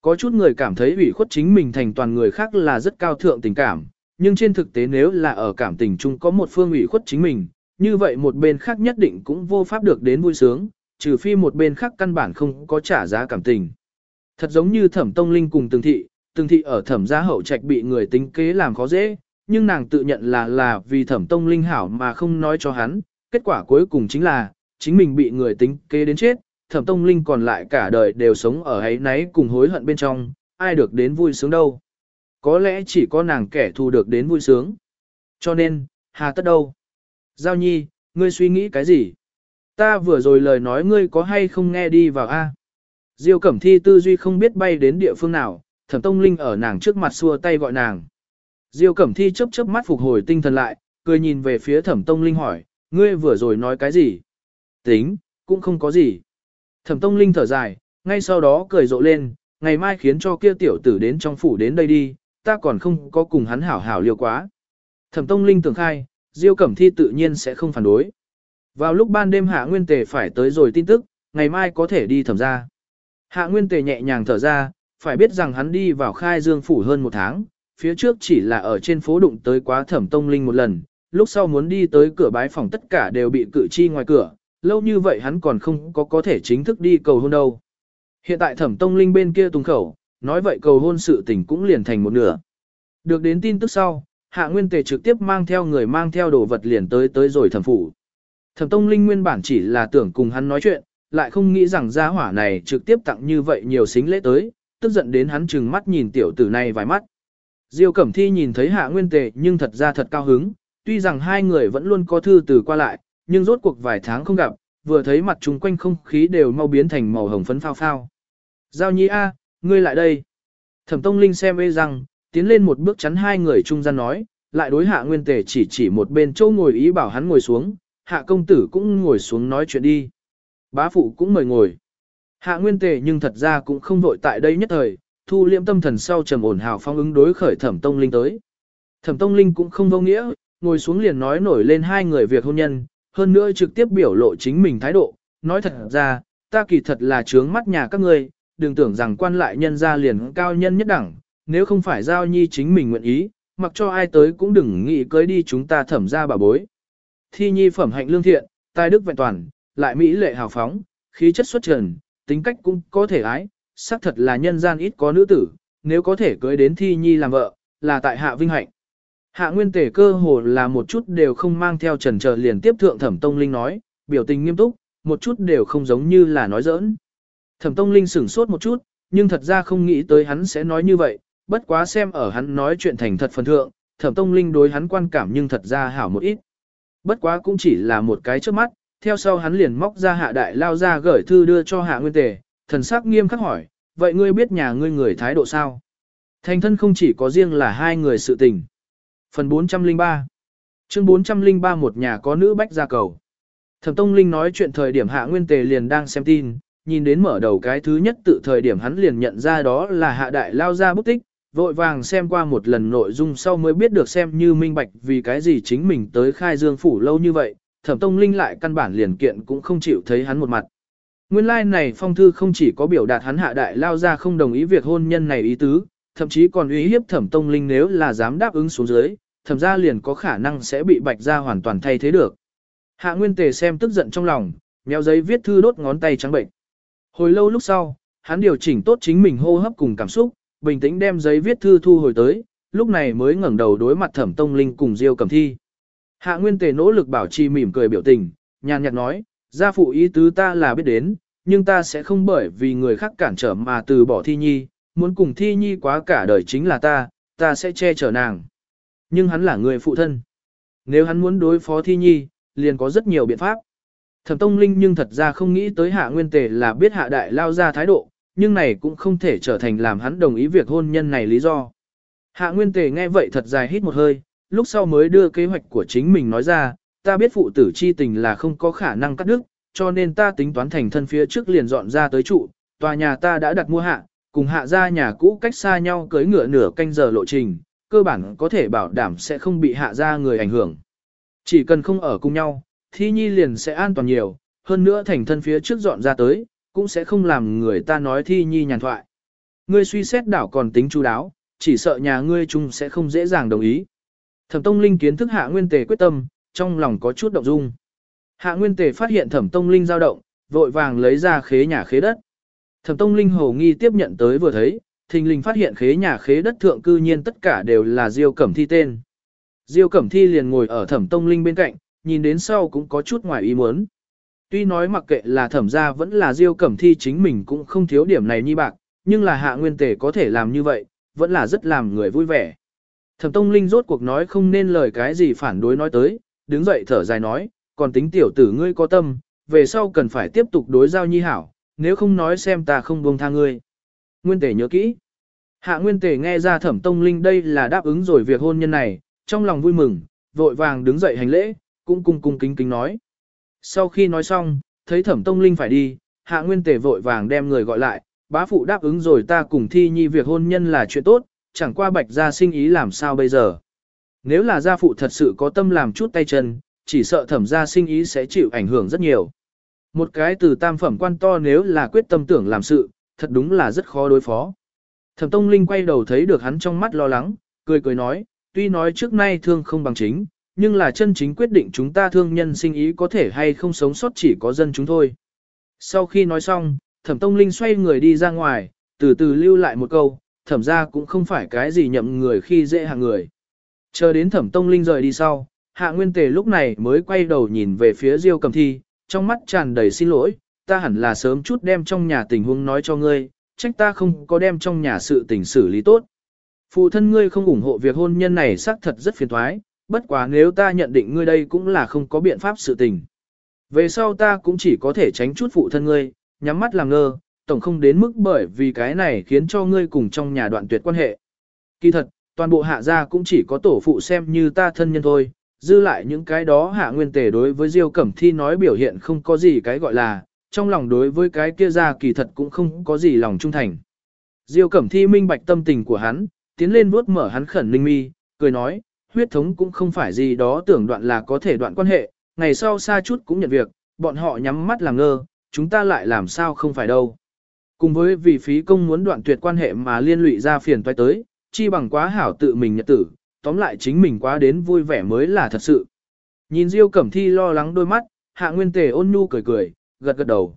Có chút người cảm thấy ủy khuất chính mình thành toàn người khác là rất cao thượng tình cảm, nhưng trên thực tế nếu là ở cảm tình chung có một phương ủy khuất chính mình, như vậy một bên khác nhất định cũng vô pháp được đến vui sướng, trừ phi một bên khác căn bản không có trả giá cảm tình. Thật giống như thẩm tông linh cùng từng thị, từng thị ở thẩm gia hậu trạch bị người tính kế làm khó dễ, nhưng nàng tự nhận là là vì thẩm tông linh hảo mà không nói cho hắn, kết quả cuối cùng chính là, chính mình bị người tính kế đến chết, thẩm tông linh còn lại cả đời đều sống ở ấy náy cùng hối hận bên trong, ai được đến vui sướng đâu. Có lẽ chỉ có nàng kẻ thù được đến vui sướng. Cho nên, hà tất đâu. Giao nhi, ngươi suy nghĩ cái gì? Ta vừa rồi lời nói ngươi có hay không nghe đi vào a? Diêu Cẩm Thi tư duy không biết bay đến địa phương nào, Thẩm Tông Linh ở nàng trước mặt xua tay gọi nàng. Diêu Cẩm Thi chớp chớp mắt phục hồi tinh thần lại, cười nhìn về phía Thẩm Tông Linh hỏi, ngươi vừa rồi nói cái gì? Tính, cũng không có gì. Thẩm Tông Linh thở dài, ngay sau đó cười rộ lên, ngày mai khiến cho kia tiểu tử đến trong phủ đến đây đi, ta còn không có cùng hắn hảo hảo liều quá. Thẩm Tông Linh tưởng khai, Diêu Cẩm Thi tự nhiên sẽ không phản đối. Vào lúc ban đêm Hạ Nguyên Tề phải tới rồi tin tức, ngày mai có thể đi thẩm ra. Hạ Nguyên Tề nhẹ nhàng thở ra, phải biết rằng hắn đi vào khai dương phủ hơn một tháng, phía trước chỉ là ở trên phố đụng tới quá thẩm tông linh một lần, lúc sau muốn đi tới cửa bái phòng tất cả đều bị cử chi ngoài cửa, lâu như vậy hắn còn không có có thể chính thức đi cầu hôn đâu. Hiện tại thẩm tông linh bên kia tung khẩu, nói vậy cầu hôn sự tình cũng liền thành một nửa. Được đến tin tức sau, Hạ Nguyên Tề trực tiếp mang theo người mang theo đồ vật liền tới tới rồi thẩm phủ. Thẩm Tông Linh nguyên bản chỉ là tưởng cùng hắn nói chuyện, lại không nghĩ rằng gia hỏa này trực tiếp tặng như vậy nhiều xính lễ tới, tức giận đến hắn chừng mắt nhìn tiểu tử này vài mắt. Diêu Cẩm Thi nhìn thấy Hạ Nguyên Tề nhưng thật ra thật cao hứng, tuy rằng hai người vẫn luôn có thư từ qua lại, nhưng rốt cuộc vài tháng không gặp, vừa thấy mặt chung quanh không khí đều mau biến thành màu hồng phấn phao phao. Giao Nhi A, ngươi lại đây. Thẩm Tông Linh xem ê rằng, tiến lên một bước chắn hai người trung gian nói, lại đối hạ nguyên tề chỉ chỉ một bên châu ngồi ý bảo hắn ngồi xuống, hạ công tử cũng ngồi xuống nói chuyện đi. Bá phụ cũng mời ngồi. Hạ nguyên tề nhưng thật ra cũng không vội tại đây nhất thời, thu liễm tâm thần sau trầm ổn hào phong ứng đối khởi thẩm tông linh tới. Thẩm tông linh cũng không vô nghĩa, ngồi xuống liền nói nổi lên hai người việc hôn nhân, hơn nữa trực tiếp biểu lộ chính mình thái độ, nói thật ra, ta kỳ thật là trướng mắt nhà các ngươi, đừng tưởng rằng quan lại nhân gia liền cao nhân nhất đẳng, nếu không phải giao nhi chính mình nguyện ý, mặc cho ai tới cũng đừng nghĩ cưới đi chúng ta thẩm ra bà bối. Thi nhi phẩm hạnh lương thiện, tài đức vẹn toàn, lại mỹ lệ hào phóng, khí chất xuất trần, tính cách cũng có thể ái, xác thật là nhân gian ít có nữ tử, nếu có thể cưới đến thi nhi làm vợ, là tại hạ vinh hạnh. Hạ nguyên tể cơ hồ là một chút đều không mang theo trần chờ liền tiếp thượng thẩm tông linh nói, biểu tình nghiêm túc, một chút đều không giống như là nói giỡn. Thẩm tông linh sửng sốt một chút, nhưng thật ra không nghĩ tới hắn sẽ nói như vậy, bất quá xem ở hắn nói chuyện thành thật phần thượng, thẩm tông linh đối hắn quan cảm nhưng thật ra hảo một ít. Bất quá cũng chỉ là một cái trước mắt, theo sau hắn liền móc ra hạ đại lao ra gửi thư đưa cho hạ nguyên tề, thần sắc nghiêm khắc hỏi, vậy ngươi biết nhà ngươi người thái độ sao? Thành thân không chỉ có riêng là hai người sự tình. Phần 403 Chương 403 một nhà có nữ bách gia cầu. Thẩm Tông Linh nói chuyện thời điểm hạ nguyên tề liền đang xem tin, nhìn đến mở đầu cái thứ nhất tự thời điểm hắn liền nhận ra đó là hạ đại lao ra bút tích, vội vàng xem qua một lần nội dung sau mới biết được xem như minh bạch vì cái gì chính mình tới khai dương phủ lâu như vậy, thẩm tông linh lại căn bản liền kiện cũng không chịu thấy hắn một mặt. Nguyên lai like này phong thư không chỉ có biểu đạt hắn hạ đại lao ra không đồng ý việc hôn nhân này ý tứ, thậm chí còn uy hiếp thẩm tông linh nếu là dám đáp ứng xuống dưới, thẩm ra liền có khả năng sẽ bị bạch ra hoàn toàn thay thế được. Hạ nguyên tề xem tức giận trong lòng, méo giấy viết thư đốt ngón tay trắng bệnh. Hồi lâu lúc sau, hắn điều chỉnh tốt chính mình hô hấp cùng cảm xúc, bình tĩnh đem giấy viết thư thu hồi tới, lúc này mới ngẩng đầu đối mặt thẩm tông linh cùng diêu cầm thi. Hạ nguyên tề nỗ lực bảo trì mỉm cười biểu tình, nhàn nhạt nói, gia phụ ý tứ ta là biết đến, nhưng ta sẽ không bởi vì người khác cản trở mà từ bỏ thi nhi, muốn cùng thi nhi quá cả đời chính là ta, ta sẽ che chở nàng. Nhưng hắn là người phụ thân. Nếu hắn muốn đối phó thi nhi, liền có rất nhiều biện pháp. Thẩm Tông Linh nhưng thật ra không nghĩ tới hạ nguyên tề là biết hạ đại lao ra thái độ, nhưng này cũng không thể trở thành làm hắn đồng ý việc hôn nhân này lý do. Hạ nguyên tề nghe vậy thật dài hít một hơi, lúc sau mới đưa kế hoạch của chính mình nói ra, ta biết phụ tử chi tình là không có khả năng cắt đứt, cho nên ta tính toán thành thân phía trước liền dọn ra tới trụ, tòa nhà ta đã đặt mua hạ, cùng hạ ra nhà cũ cách xa nhau cưới ngựa nửa canh giờ lộ trình, cơ bản có thể bảo đảm sẽ không bị hạ ra người ảnh hưởng. Chỉ cần không ở cùng nhau, thi nhi liền sẽ an toàn nhiều, hơn nữa thành thân phía trước dọn ra tới, cũng sẽ không làm người ta nói thi nhi nhàn thoại. Ngươi suy xét đảo còn tính chú đáo, chỉ sợ nhà ngươi chung sẽ không dễ dàng đồng ý. Thẩm Tông Linh kiến thức Hạ Nguyên Tề quyết tâm, trong lòng có chút động dung. Hạ Nguyên Tề phát hiện Thẩm Tông Linh dao động, vội vàng lấy ra khế nhà khế đất. Thẩm Tông Linh hồ nghi tiếp nhận tới vừa thấy, thình Linh phát hiện khế nhà khế đất thượng cư nhiên tất cả đều là Diêu Cẩm Thi tên. Diêu Cẩm Thi liền ngồi ở Thẩm Tông Linh bên cạnh, nhìn đến sau cũng có chút ngoài ý muốn. Tuy nói mặc kệ là thẩm gia vẫn là Diêu Cẩm Thi chính mình cũng không thiếu điểm này nhi bạc, nhưng là hạ nguyên tề có thể làm như vậy, vẫn là rất làm người vui vẻ. Thẩm Tông Linh rốt cuộc nói không nên lời cái gì phản đối nói tới, đứng dậy thở dài nói, còn tính tiểu tử ngươi có tâm, về sau cần phải tiếp tục đối giao nhi hảo, nếu không nói xem ta không buông tha ngươi. Nguyên tề nhớ kỹ. Hạ Nguyên tề nghe ra Thẩm Tông Linh đây là đáp ứng rồi việc hôn nhân này, trong lòng vui mừng, vội vàng đứng dậy hành lễ, cũng cung cung kính kính nói. Sau khi nói xong, thấy Thẩm Tông Linh phải đi, Hạ Nguyên tề vội vàng đem người gọi lại, bá phụ đáp ứng rồi ta cùng thi nhi việc hôn nhân là chuyện tốt, chẳng qua bạch gia sinh ý làm sao bây giờ. Nếu là gia phụ thật sự có tâm làm chút tay chân, chỉ sợ thẩm gia sinh ý sẽ chịu ảnh hưởng rất nhiều. Một cái từ tam phẩm quan to nếu là quyết tâm tưởng làm sự, thật đúng là rất khó đối phó. Thẩm Tông Linh quay đầu thấy được hắn trong mắt lo lắng, cười cười nói, tuy nói trước nay thương không bằng chính, nhưng là chân chính quyết định chúng ta thương nhân sinh ý có thể hay không sống sót chỉ có dân chúng thôi. Sau khi nói xong, Thẩm Tông Linh xoay người đi ra ngoài, từ từ lưu lại một câu, thẩm ra cũng không phải cái gì nhậm người khi dễ hạng người. Chờ đến thẩm tông linh rời đi sau, hạ nguyên tề lúc này mới quay đầu nhìn về phía diêu cầm thi, trong mắt tràn đầy xin lỗi, ta hẳn là sớm chút đem trong nhà tình huống nói cho ngươi, trách ta không có đem trong nhà sự tình xử lý tốt. Phụ thân ngươi không ủng hộ việc hôn nhân này xác thật rất phiền thoái, bất quá nếu ta nhận định ngươi đây cũng là không có biện pháp sự tình. Về sau ta cũng chỉ có thể tránh chút phụ thân ngươi, nhắm mắt làm ngơ, tổng không đến mức bởi vì cái này khiến cho ngươi cùng trong nhà đoạn tuyệt quan hệ. Kỳ thật, toàn bộ hạ gia cũng chỉ có tổ phụ xem như ta thân nhân thôi, dư lại những cái đó hạ nguyên tề đối với Diêu Cẩm Thi nói biểu hiện không có gì cái gọi là, trong lòng đối với cái kia ra kỳ thật cũng không có gì lòng trung thành. Diêu Cẩm Thi minh bạch tâm tình của hắn, tiến lên vuốt mở hắn khẩn linh mi, cười nói, huyết thống cũng không phải gì đó tưởng đoạn là có thể đoạn quan hệ, ngày sau xa chút cũng nhận việc, bọn họ nhắm mắt làm ngơ, chúng ta lại làm sao không phải đâu. Cùng với vì phí công muốn đoạn tuyệt quan hệ mà liên lụy ra phiền toái tới, chi bằng quá hảo tự mình nhật tử, tóm lại chính mình quá đến vui vẻ mới là thật sự. Nhìn Diêu Cẩm Thi lo lắng đôi mắt, Hạ Nguyên Tề ôn nhu cười cười, gật gật đầu.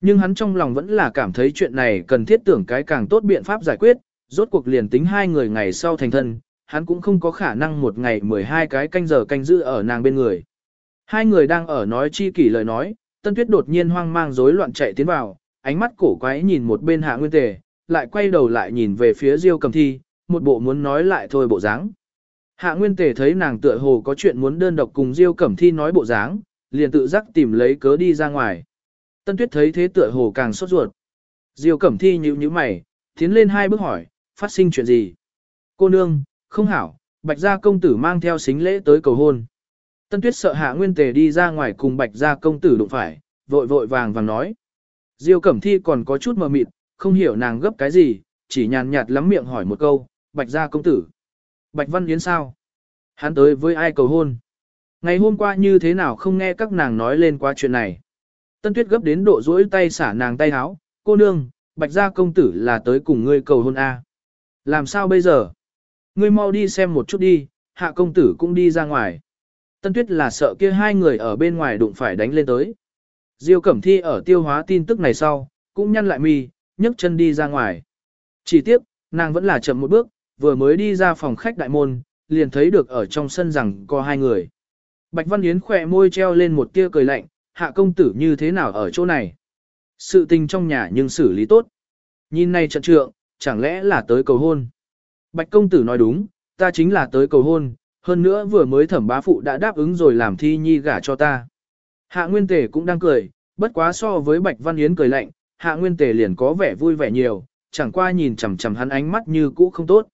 Nhưng hắn trong lòng vẫn là cảm thấy chuyện này cần thiết tưởng cái càng tốt biện pháp giải quyết, rốt cuộc liền tính hai người ngày sau thành thân, hắn cũng không có khả năng một ngày 12 cái canh giờ canh giữ ở nàng bên người. Hai người đang ở nói chi kỷ lời nói, Tân Tuyết đột nhiên hoang mang rối loạn chạy tiến vào, ánh mắt cổ quái nhìn một bên Hạ Nguyên Tề, lại quay đầu lại nhìn về phía Diêu Cầm Thi, một bộ muốn nói lại thôi bộ dáng. Hạ Nguyên Tề thấy nàng tựa hồ có chuyện muốn đơn độc cùng Diêu Cẩm Thi nói bộ dáng, liền tự giác tìm lấy cớ đi ra ngoài. Tân Tuyết thấy thế tựa hồ càng sốt ruột. Diêu Cẩm Thi nhíu nhíu mày, tiến lên hai bước hỏi, phát sinh chuyện gì? Cô nương, không hảo, Bạch gia công tử mang theo xính lễ tới cầu hôn. Tân Tuyết sợ Hạ Nguyên Tề đi ra ngoài cùng Bạch gia công tử đụng phải, vội vội vàng vàng nói. Diêu Cẩm Thi còn có chút mờ mịt, không hiểu nàng gấp cái gì, chỉ nhàn nhạt lắm miệng hỏi một câu, Bạch gia công tử. Bạch Văn Yến sao? Hắn tới với ai cầu hôn? Ngày hôm qua như thế nào không nghe các nàng nói lên qua chuyện này? Tân Tuyết gấp đến độ rỗi tay xả nàng tay háo, cô nương, Bạch gia công tử là tới cùng ngươi cầu hôn A. Làm sao bây giờ? Ngươi mau đi xem một chút đi, hạ công tử cũng đi ra ngoài. Tân Tuyết là sợ kia hai người ở bên ngoài đụng phải đánh lên tới. Diêu Cẩm Thi ở tiêu hóa tin tức này sau, cũng nhăn lại mi, nhấc chân đi ra ngoài. Chỉ tiếc, nàng vẫn là chậm một bước, vừa mới đi ra phòng khách đại môn, liền thấy được ở trong sân rằng có hai người. Bạch Văn Yến khỏe môi treo lên một tia cười lạnh, hạ công tử như thế nào ở chỗ này. Sự tình trong nhà nhưng xử lý tốt. Nhìn này trận trượng, chẳng lẽ là tới cầu hôn. Bạch công tử nói đúng, ta chính là tới cầu hôn, hơn nữa vừa mới thẩm bá phụ đã đáp ứng rồi làm thi nhi gả cho ta. Hạ Nguyên Tề cũng đang cười, bất quá so với Bạch Văn Yến cười lạnh, Hạ Nguyên Tề liền có vẻ vui vẻ nhiều, chẳng qua nhìn chằm chằm hắn ánh mắt như cũ không tốt.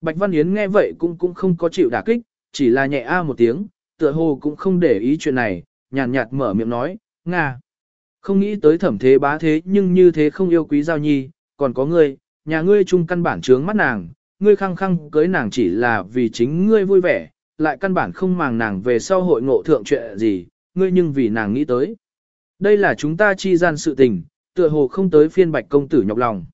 Bạch Văn Yến nghe vậy cũng cũng không có chịu đả kích, chỉ là nhẹ a một tiếng, tựa hồ cũng không để ý chuyện này, nhàn nhạt, nhạt mở miệng nói, Nga. Không nghĩ tới thẩm thế bá thế nhưng như thế không yêu quý giao nhi, còn có ngươi, nhà ngươi chung căn bản trướng mắt nàng, ngươi khăng khăng cưới nàng chỉ là vì chính ngươi vui vẻ, lại căn bản không màng nàng về sau hội ngộ thượng chuyện gì, ngươi nhưng vì nàng nghĩ tới. Đây là chúng ta chi gian sự tình, tựa hồ không tới phiên bạch công tử nhọc lòng.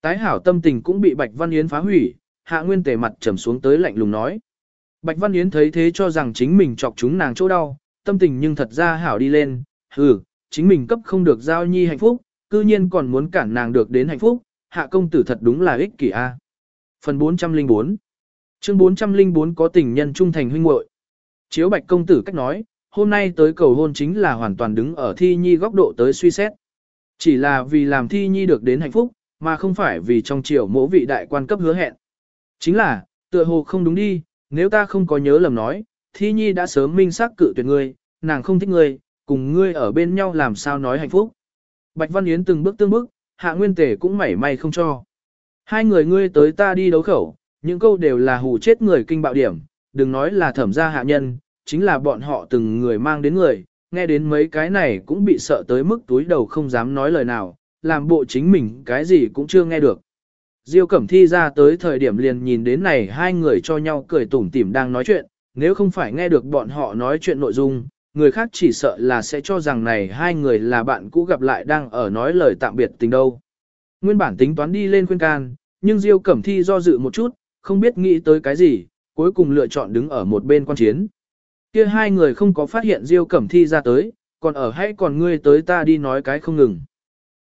Tái hảo tâm tình cũng bị bạch văn yến phá hủy, hạ nguyên tề mặt trầm xuống tới lạnh lùng nói. Bạch văn yến thấy thế cho rằng chính mình chọc chúng nàng chỗ đau, tâm tình nhưng thật ra hảo đi lên, hừ, chính mình cấp không được giao nhi hạnh phúc, cư nhiên còn muốn cản nàng được đến hạnh phúc, hạ công tử thật đúng là ích kỷ a. Phần 404 Chương 404 có tình nhân trung thành huynh muội. Chiếu bạch công tử cách nói, hôm nay tới cầu hôn chính là hoàn toàn đứng ở thi nhi góc độ tới suy xét. Chỉ là vì làm thi nhi được đến hạnh phúc, mà không phải vì trong triều mỗ vị đại quan cấp hứa hẹn. Chính là, tựa hồ không đúng đi, nếu ta không có nhớ lầm nói, thi nhi đã sớm minh xác cự tuyệt ngươi, nàng không thích ngươi, cùng ngươi ở bên nhau làm sao nói hạnh phúc. Bạch Văn Yến từng bước tương bước, hạ nguyên tể cũng mảy may không cho. Hai người ngươi tới ta đi đấu khẩu, những câu đều là hù chết người kinh bạo điểm, đừng nói là thẩm gia hạ nhân, chính là bọn họ từng người mang đến người, nghe đến mấy cái này cũng bị sợ tới mức túi đầu không dám nói lời nào, làm bộ chính mình cái gì cũng chưa nghe được. Diêu Cẩm Thi ra tới thời điểm liền nhìn đến này hai người cho nhau cười tủm tỉm đang nói chuyện, nếu không phải nghe được bọn họ nói chuyện nội dung, người khác chỉ sợ là sẽ cho rằng này hai người là bạn cũ gặp lại đang ở nói lời tạm biệt tình đâu. Nguyên bản tính toán đi lên khuyên can, nhưng Diêu Cẩm Thi do dự một chút, không biết nghĩ tới cái gì, cuối cùng lựa chọn đứng ở một bên quan chiến. Kia hai người không có phát hiện Diêu Cẩm Thi ra tới, còn ở hay còn ngươi tới ta đi nói cái không ngừng.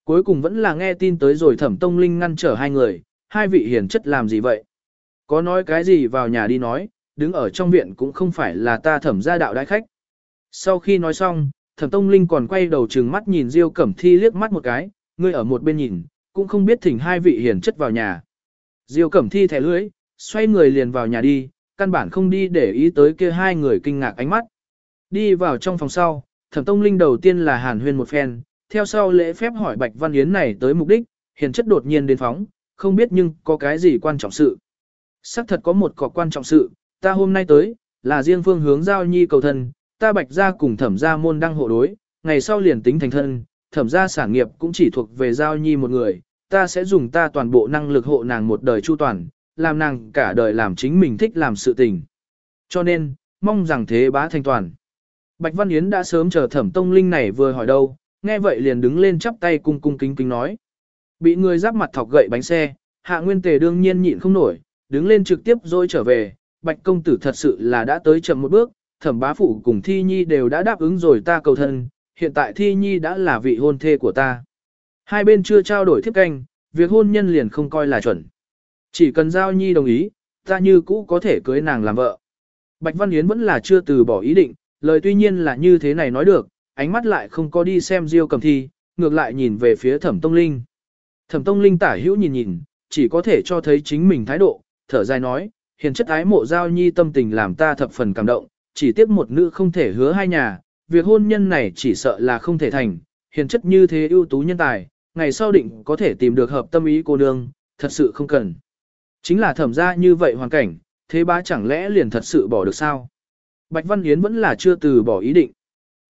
Cuối cùng vẫn là nghe tin tới rồi Thẩm Tông Linh ngăn trở hai người, hai vị hiền chất làm gì vậy? Có nói cái gì vào nhà đi nói, đứng ở trong viện cũng không phải là ta thẩm gia đạo đại khách. Sau khi nói xong, Thẩm Tông Linh còn quay đầu trừng mắt nhìn Diêu Cẩm Thi liếc mắt một cái, ngươi ở một bên nhìn, cũng không biết thỉnh hai vị hiền chất vào nhà. Diêu Cẩm Thi thẻ lưỡi, xoay người liền vào nhà đi, căn bản không đi để ý tới kia hai người kinh ngạc ánh mắt. Đi vào trong phòng sau, Thẩm Tông Linh đầu tiên là hàn huyên một phen, theo sau lễ phép hỏi Bạch Văn Yến này tới mục đích, hiền chất đột nhiên đến phóng, không biết nhưng có cái gì quan trọng sự. Sắc thật có một cọc quan trọng sự, ta hôm nay tới, là riêng phương hướng giao nhi cầu thân, ta bạch ra cùng thẩm gia môn đăng hộ đối, ngày sau liền tính thành thân, thẩm gia sản nghiệp cũng chỉ thuộc về giao nhi một người, ta sẽ dùng ta toàn bộ năng lực hộ nàng một đời chu toàn, làm nàng cả đời làm chính mình thích làm sự tình. Cho nên, mong rằng thế bá thanh toàn. Bạch Văn Yến đã sớm chờ thẩm tông linh này vừa hỏi đâu, nghe vậy liền đứng lên chắp tay cung cung kính kính nói. Bị người giáp mặt thọc gậy bánh xe, hạ nguyên tề đương nhiên nhịn không nổi, đứng lên trực tiếp rồi trở về, bạch công tử thật sự là đã tới chậm một bước, thẩm bá phụ cùng thi nhi đều đã đáp ứng rồi ta cầu thân, hiện tại thi nhi đã là vị hôn thê của ta. Hai bên chưa trao đổi thiếp canh, việc hôn nhân liền không coi là chuẩn. Chỉ cần giao nhi đồng ý, ta như cũ có thể cưới nàng làm vợ. Bạch Văn Yến vẫn là chưa từ bỏ ý định, lời tuy nhiên là như thế này nói được, ánh mắt lại không có đi xem Diêu cầm thi, ngược lại nhìn về phía thẩm tông linh. Thẩm tông linh tả hữu nhìn nhìn, chỉ có thể cho thấy chính mình thái độ, thở dài nói, hiền chất ái mộ giao nhi tâm tình làm ta thập phần cảm động, chỉ tiếc một nữ không thể hứa hai nhà, việc hôn nhân này chỉ sợ là không thể thành, hiền chất như thế ưu tú nhân tài, ngày sau định có thể tìm được hợp tâm ý cô nương, thật sự không cần. Chính là thẩm ra như vậy hoàn cảnh, thế bá chẳng lẽ liền thật sự bỏ được sao? Bạch Văn Yến vẫn là chưa từ bỏ ý định.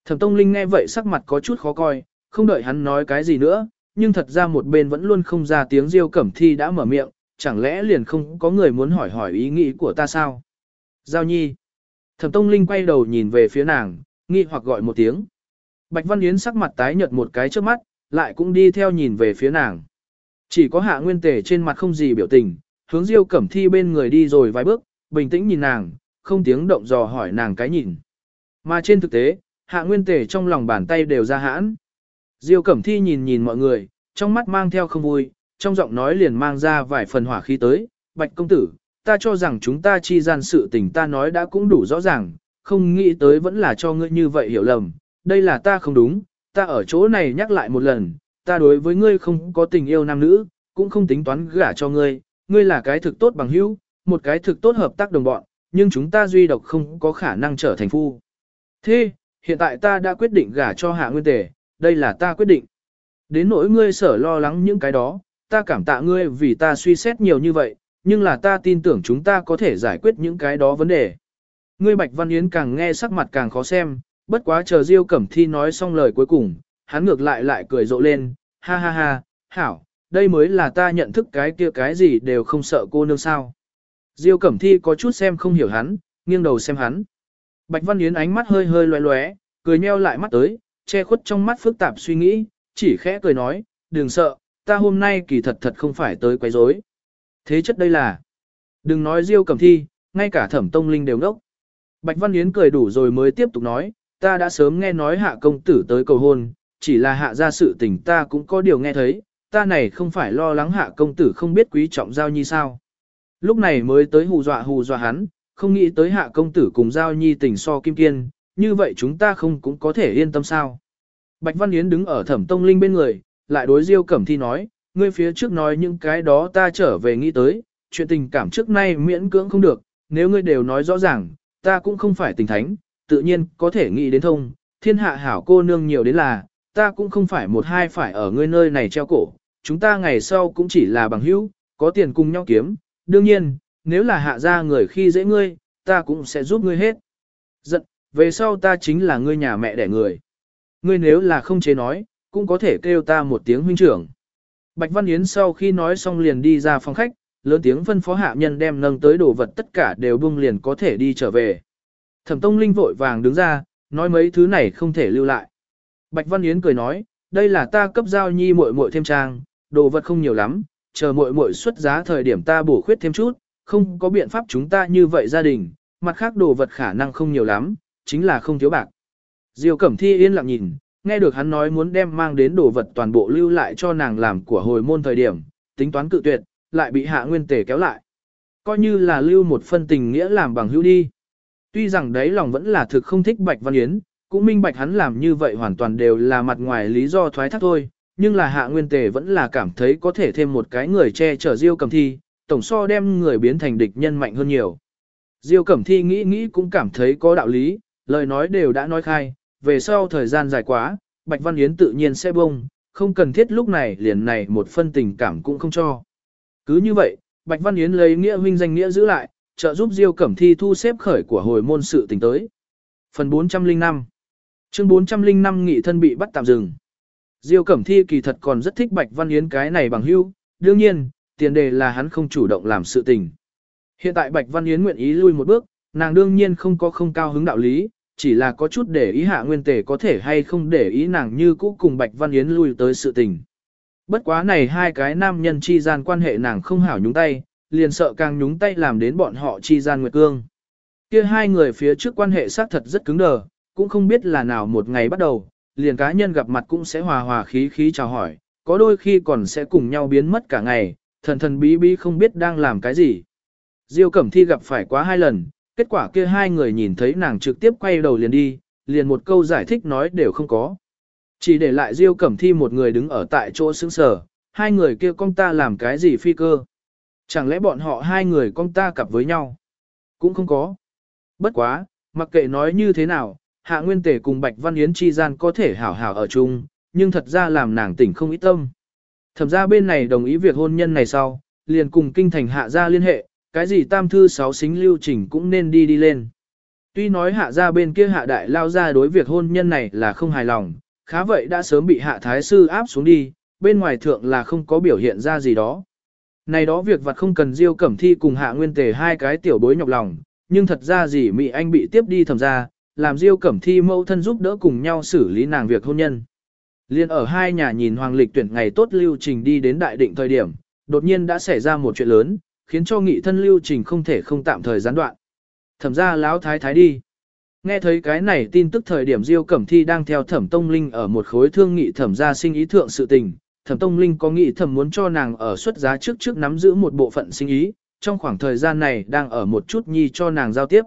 Thẩm Tông Linh nghe vậy sắc mặt có chút khó coi, không đợi hắn nói cái gì nữa, nhưng thật ra một bên vẫn luôn không ra tiếng Diêu Cẩm Thi đã mở miệng, chẳng lẽ liền không có người muốn hỏi hỏi ý nghĩ của ta sao? Giao Nhi. Thẩm Tông Linh quay đầu nhìn về phía nàng, nghi hoặc gọi một tiếng. Bạch Văn Yến sắc mặt tái nhợt một cái trước mắt, lại cũng đi theo nhìn về phía nàng. Chỉ có hạ nguyên tề trên mặt không gì biểu tình, hướng Diêu Cẩm Thi bên người đi rồi vài bước, bình tĩnh nhìn nàng, không tiếng động dò hỏi nàng cái nhìn. Mà trên thực tế, hạ nguyên tề trong lòng bàn tay đều ra hãn. Diêu Cẩm Thi nhìn nhìn mọi người, trong mắt mang theo không vui, trong giọng nói liền mang ra vài phần hỏa khí tới, Bạch công tử, ta cho rằng chúng ta chi gian sự tình ta nói đã cũng đủ rõ ràng, không nghĩ tới vẫn là cho ngươi như vậy hiểu lầm, đây là ta không đúng, ta ở chỗ này nhắc lại một lần, ta đối với ngươi không có tình yêu nam nữ, cũng không tính toán gả cho ngươi, ngươi là cái thực tốt bằng hữu, một cái thực tốt hợp tác đồng bọn, nhưng chúng ta duy độc không có khả năng trở thành phu. Thế, hiện tại ta đã quyết định gả cho hạ nguyên tề, đây là ta quyết định. Đến nỗi ngươi sở lo lắng những cái đó, ta cảm tạ ngươi vì ta suy xét nhiều như vậy, nhưng là ta tin tưởng chúng ta có thể giải quyết những cái đó vấn đề. Ngươi Bạch Văn Yến càng nghe sắc mặt càng khó xem, bất quá chờ Diêu Cẩm Thi nói xong lời cuối cùng, hắn ngược lại lại cười rộ lên, ha ha ha, hảo, đây mới là ta nhận thức cái kia cái gì đều không sợ cô nương sao. Diêu Cẩm Thi có chút xem không hiểu hắn, nghiêng đầu xem hắn. Bạch Văn Yến ánh mắt hơi hơi loé loé, cười nheo lại mắt tới, che khuất trong mắt phức tạp suy nghĩ, chỉ khẽ cười nói, đừng sợ, ta hôm nay kỳ thật thật không phải tới quấy rối. Thế chất đây là, đừng nói Diêu Cẩm Thi, ngay cả Thẩm Tông Linh đều ngốc. Bạch Văn Yến cười đủ rồi mới tiếp tục nói, ta đã sớm nghe nói hạ công tử tới cầu hôn, chỉ là hạ ra sự tình ta cũng có điều nghe thấy, ta này không phải lo lắng hạ công tử không biết quý trọng giao nhi sao. Lúc này mới tới hù dọa hù dọa hắn, không nghĩ tới hạ công tử cùng giao nhi tình so kim kiên, như vậy chúng ta không cũng có thể yên tâm sao. Bạch Văn Yến đứng ở thẩm tông linh bên người, lại đối Diêu Cẩm Thi nói, ngươi phía trước nói những cái đó ta trở về nghĩ tới, chuyện tình cảm trước nay miễn cưỡng không được, nếu ngươi đều nói rõ ràng, ta cũng không phải tình thánh, tự nhiên có thể nghĩ đến thông, thiên hạ hảo cô nương nhiều đến là, ta cũng không phải một hai phải ở ngươi nơi này treo cổ, chúng ta ngày sau cũng chỉ là bằng hữu, có tiền cùng nhau kiếm, đương nhiên, nếu là hạ ra người khi dễ ngươi, ta cũng sẽ giúp ngươi hết. Giận, về sau ta chính là ngươi nhà mẹ đẻ người. Ngươi nếu là không chế nói, cũng có thể kêu ta một tiếng huynh trưởng. Bạch Văn Yến sau khi nói xong liền đi ra phòng khách, lớn tiếng phân phó hạ nhân đem nâng tới đồ vật tất cả đều bung liền có thể đi trở về. Thẩm Tông Linh vội vàng đứng ra, nói mấy thứ này không thể lưu lại. Bạch Văn Yến cười nói, đây là ta cấp giao nhi muội muội thêm trang, đồ vật không nhiều lắm, chờ muội muội xuất giá thời điểm ta bổ khuyết thêm chút, không có biện pháp chúng ta như vậy gia đình, mặt khác đồ vật khả năng không nhiều lắm, chính là không thiếu bạc. Diêu Cẩm Thi yên lặng nhìn, nghe được hắn nói muốn đem mang đến đồ vật toàn bộ lưu lại cho nàng làm của hồi môn thời điểm, tính toán cự tuyệt, lại bị hạ nguyên tề kéo lại. Coi như là lưu một phân tình nghĩa làm bằng hữu đi. Tuy rằng đấy lòng vẫn là thực không thích Bạch Văn Yến, cũng minh bạch hắn làm như vậy hoàn toàn đều là mặt ngoài lý do thoái thác thôi, nhưng là hạ nguyên tề vẫn là cảm thấy có thể thêm một cái người che chở Diêu Cẩm Thi, tổng so đem người biến thành địch nhân mạnh hơn nhiều. Diêu Cẩm Thi nghĩ nghĩ cũng cảm thấy có đạo lý, lời nói đều đã nói khai, về sau thời gian dài quá, Bạch Văn Yến tự nhiên sẽ bông, không cần thiết lúc này liền này một phân tình cảm cũng không cho. Cứ như vậy, Bạch Văn Yến lấy nghĩa huynh danh nghĩa giữ lại, trợ giúp Diêu Cẩm Thi thu xếp khởi của hồi môn sự tình tới. Phần 405 Chương 405 nghị thân bị bắt tạm dừng. Diêu Cẩm Thi kỳ thật còn rất thích Bạch Văn Yến cái này bằng hữu, đương nhiên, tiền đề là hắn không chủ động làm sự tình. Hiện tại Bạch Văn Yến nguyện ý lui một bước, nàng đương nhiên không có không cao hứng đạo lý, chỉ là có chút để ý hạ nguyên tề có thể hay không để ý nàng như cũ cùng Bạch Văn Yến lui tới sự tình. Bất quá này hai cái nam nhân chi gian quan hệ nàng không hảo nhúng tay, liền sợ càng nhúng tay làm đến bọn họ chi gian nguyệt cương. Kia hai người phía trước quan hệ xác thật rất cứng đờ, cũng không biết là nào một ngày bắt đầu, liền cá nhân gặp mặt cũng sẽ hòa hòa khí khí chào hỏi, có đôi khi còn sẽ cùng nhau biến mất cả ngày, thần thần bí bí không biết đang làm cái gì. Diêu Cẩm Thi gặp phải quá hai lần, kết quả kia hai người nhìn thấy nàng trực tiếp quay đầu liền đi, liền một câu giải thích nói đều không có. Chỉ để lại Diêu Cẩm Thi một người đứng ở tại chỗ sững sờ, hai người kia con ta làm cái gì phi cơ. Chẳng lẽ bọn họ hai người con ta cặp với nhau? Cũng không có. Bất quá, mặc kệ nói như thế nào, Hạ Nguyên Tể cùng Bạch Văn Yến chi gian có thể hảo hảo ở chung, nhưng thật ra làm nàng tỉnh không ít tâm. Thẩm ra bên này đồng ý việc hôn nhân này sau, liền cùng kinh thành hạ gia liên hệ, cái gì tam thư sáu xính lưu trình cũng nên đi đi lên. Tuy nói hạ gia bên kia hạ đại lao ra đối việc hôn nhân này là không hài lòng, khá vậy đã sớm bị hạ thái sư áp xuống đi, bên ngoài thượng là không có biểu hiện ra gì đó. Này đó việc vặt không cần diêu cẩm thi cùng hạ nguyên tề hai cái tiểu bối nhọc lòng, nhưng thật ra gì Mỹ Anh bị tiếp đi thẩm ra, làm diêu cẩm thi mâu thân giúp đỡ cùng nhau xử lý nàng việc hôn nhân. Liên ở hai nhà nhìn hoàng lịch tuyển ngày tốt lưu trình đi đến đại định thời điểm, đột nhiên đã xảy ra một chuyện lớn, khiến cho nghị thân lưu trình không thể không tạm thời gián đoạn. Thẩm ra láo thái thái đi. Nghe thấy cái này tin tức thời điểm Diêu Cẩm Thi đang theo Thẩm Tông Linh ở một khối thương nghị thẩm gia sinh ý thượng sự tình, Thẩm Tông Linh có nghị thẩm muốn cho nàng ở xuất giá trước trước nắm giữ một bộ phận sinh ý, trong khoảng thời gian này đang ở một chút nhi cho nàng giao tiếp.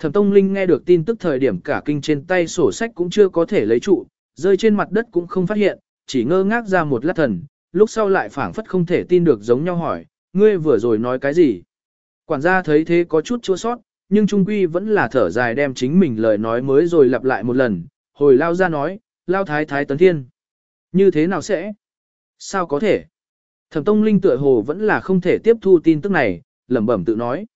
Thẩm Tông Linh nghe được tin tức thời điểm cả kinh trên tay sổ sách cũng chưa có thể lấy trụ, rơi trên mặt đất cũng không phát hiện, chỉ ngơ ngác ra một lát thần, lúc sau lại phảng phất không thể tin được giống nhau hỏi, ngươi vừa rồi nói cái gì? Quản gia thấy thế có chút chua sót, nhưng trung quy vẫn là thở dài đem chính mình lời nói mới rồi lặp lại một lần, hồi lao ra nói, lao thái thái tấn thiên. Như thế nào sẽ? Sao có thể? Thẩm Tông Linh tựa hồ vẫn là không thể tiếp thu tin tức này, lẩm bẩm tự nói.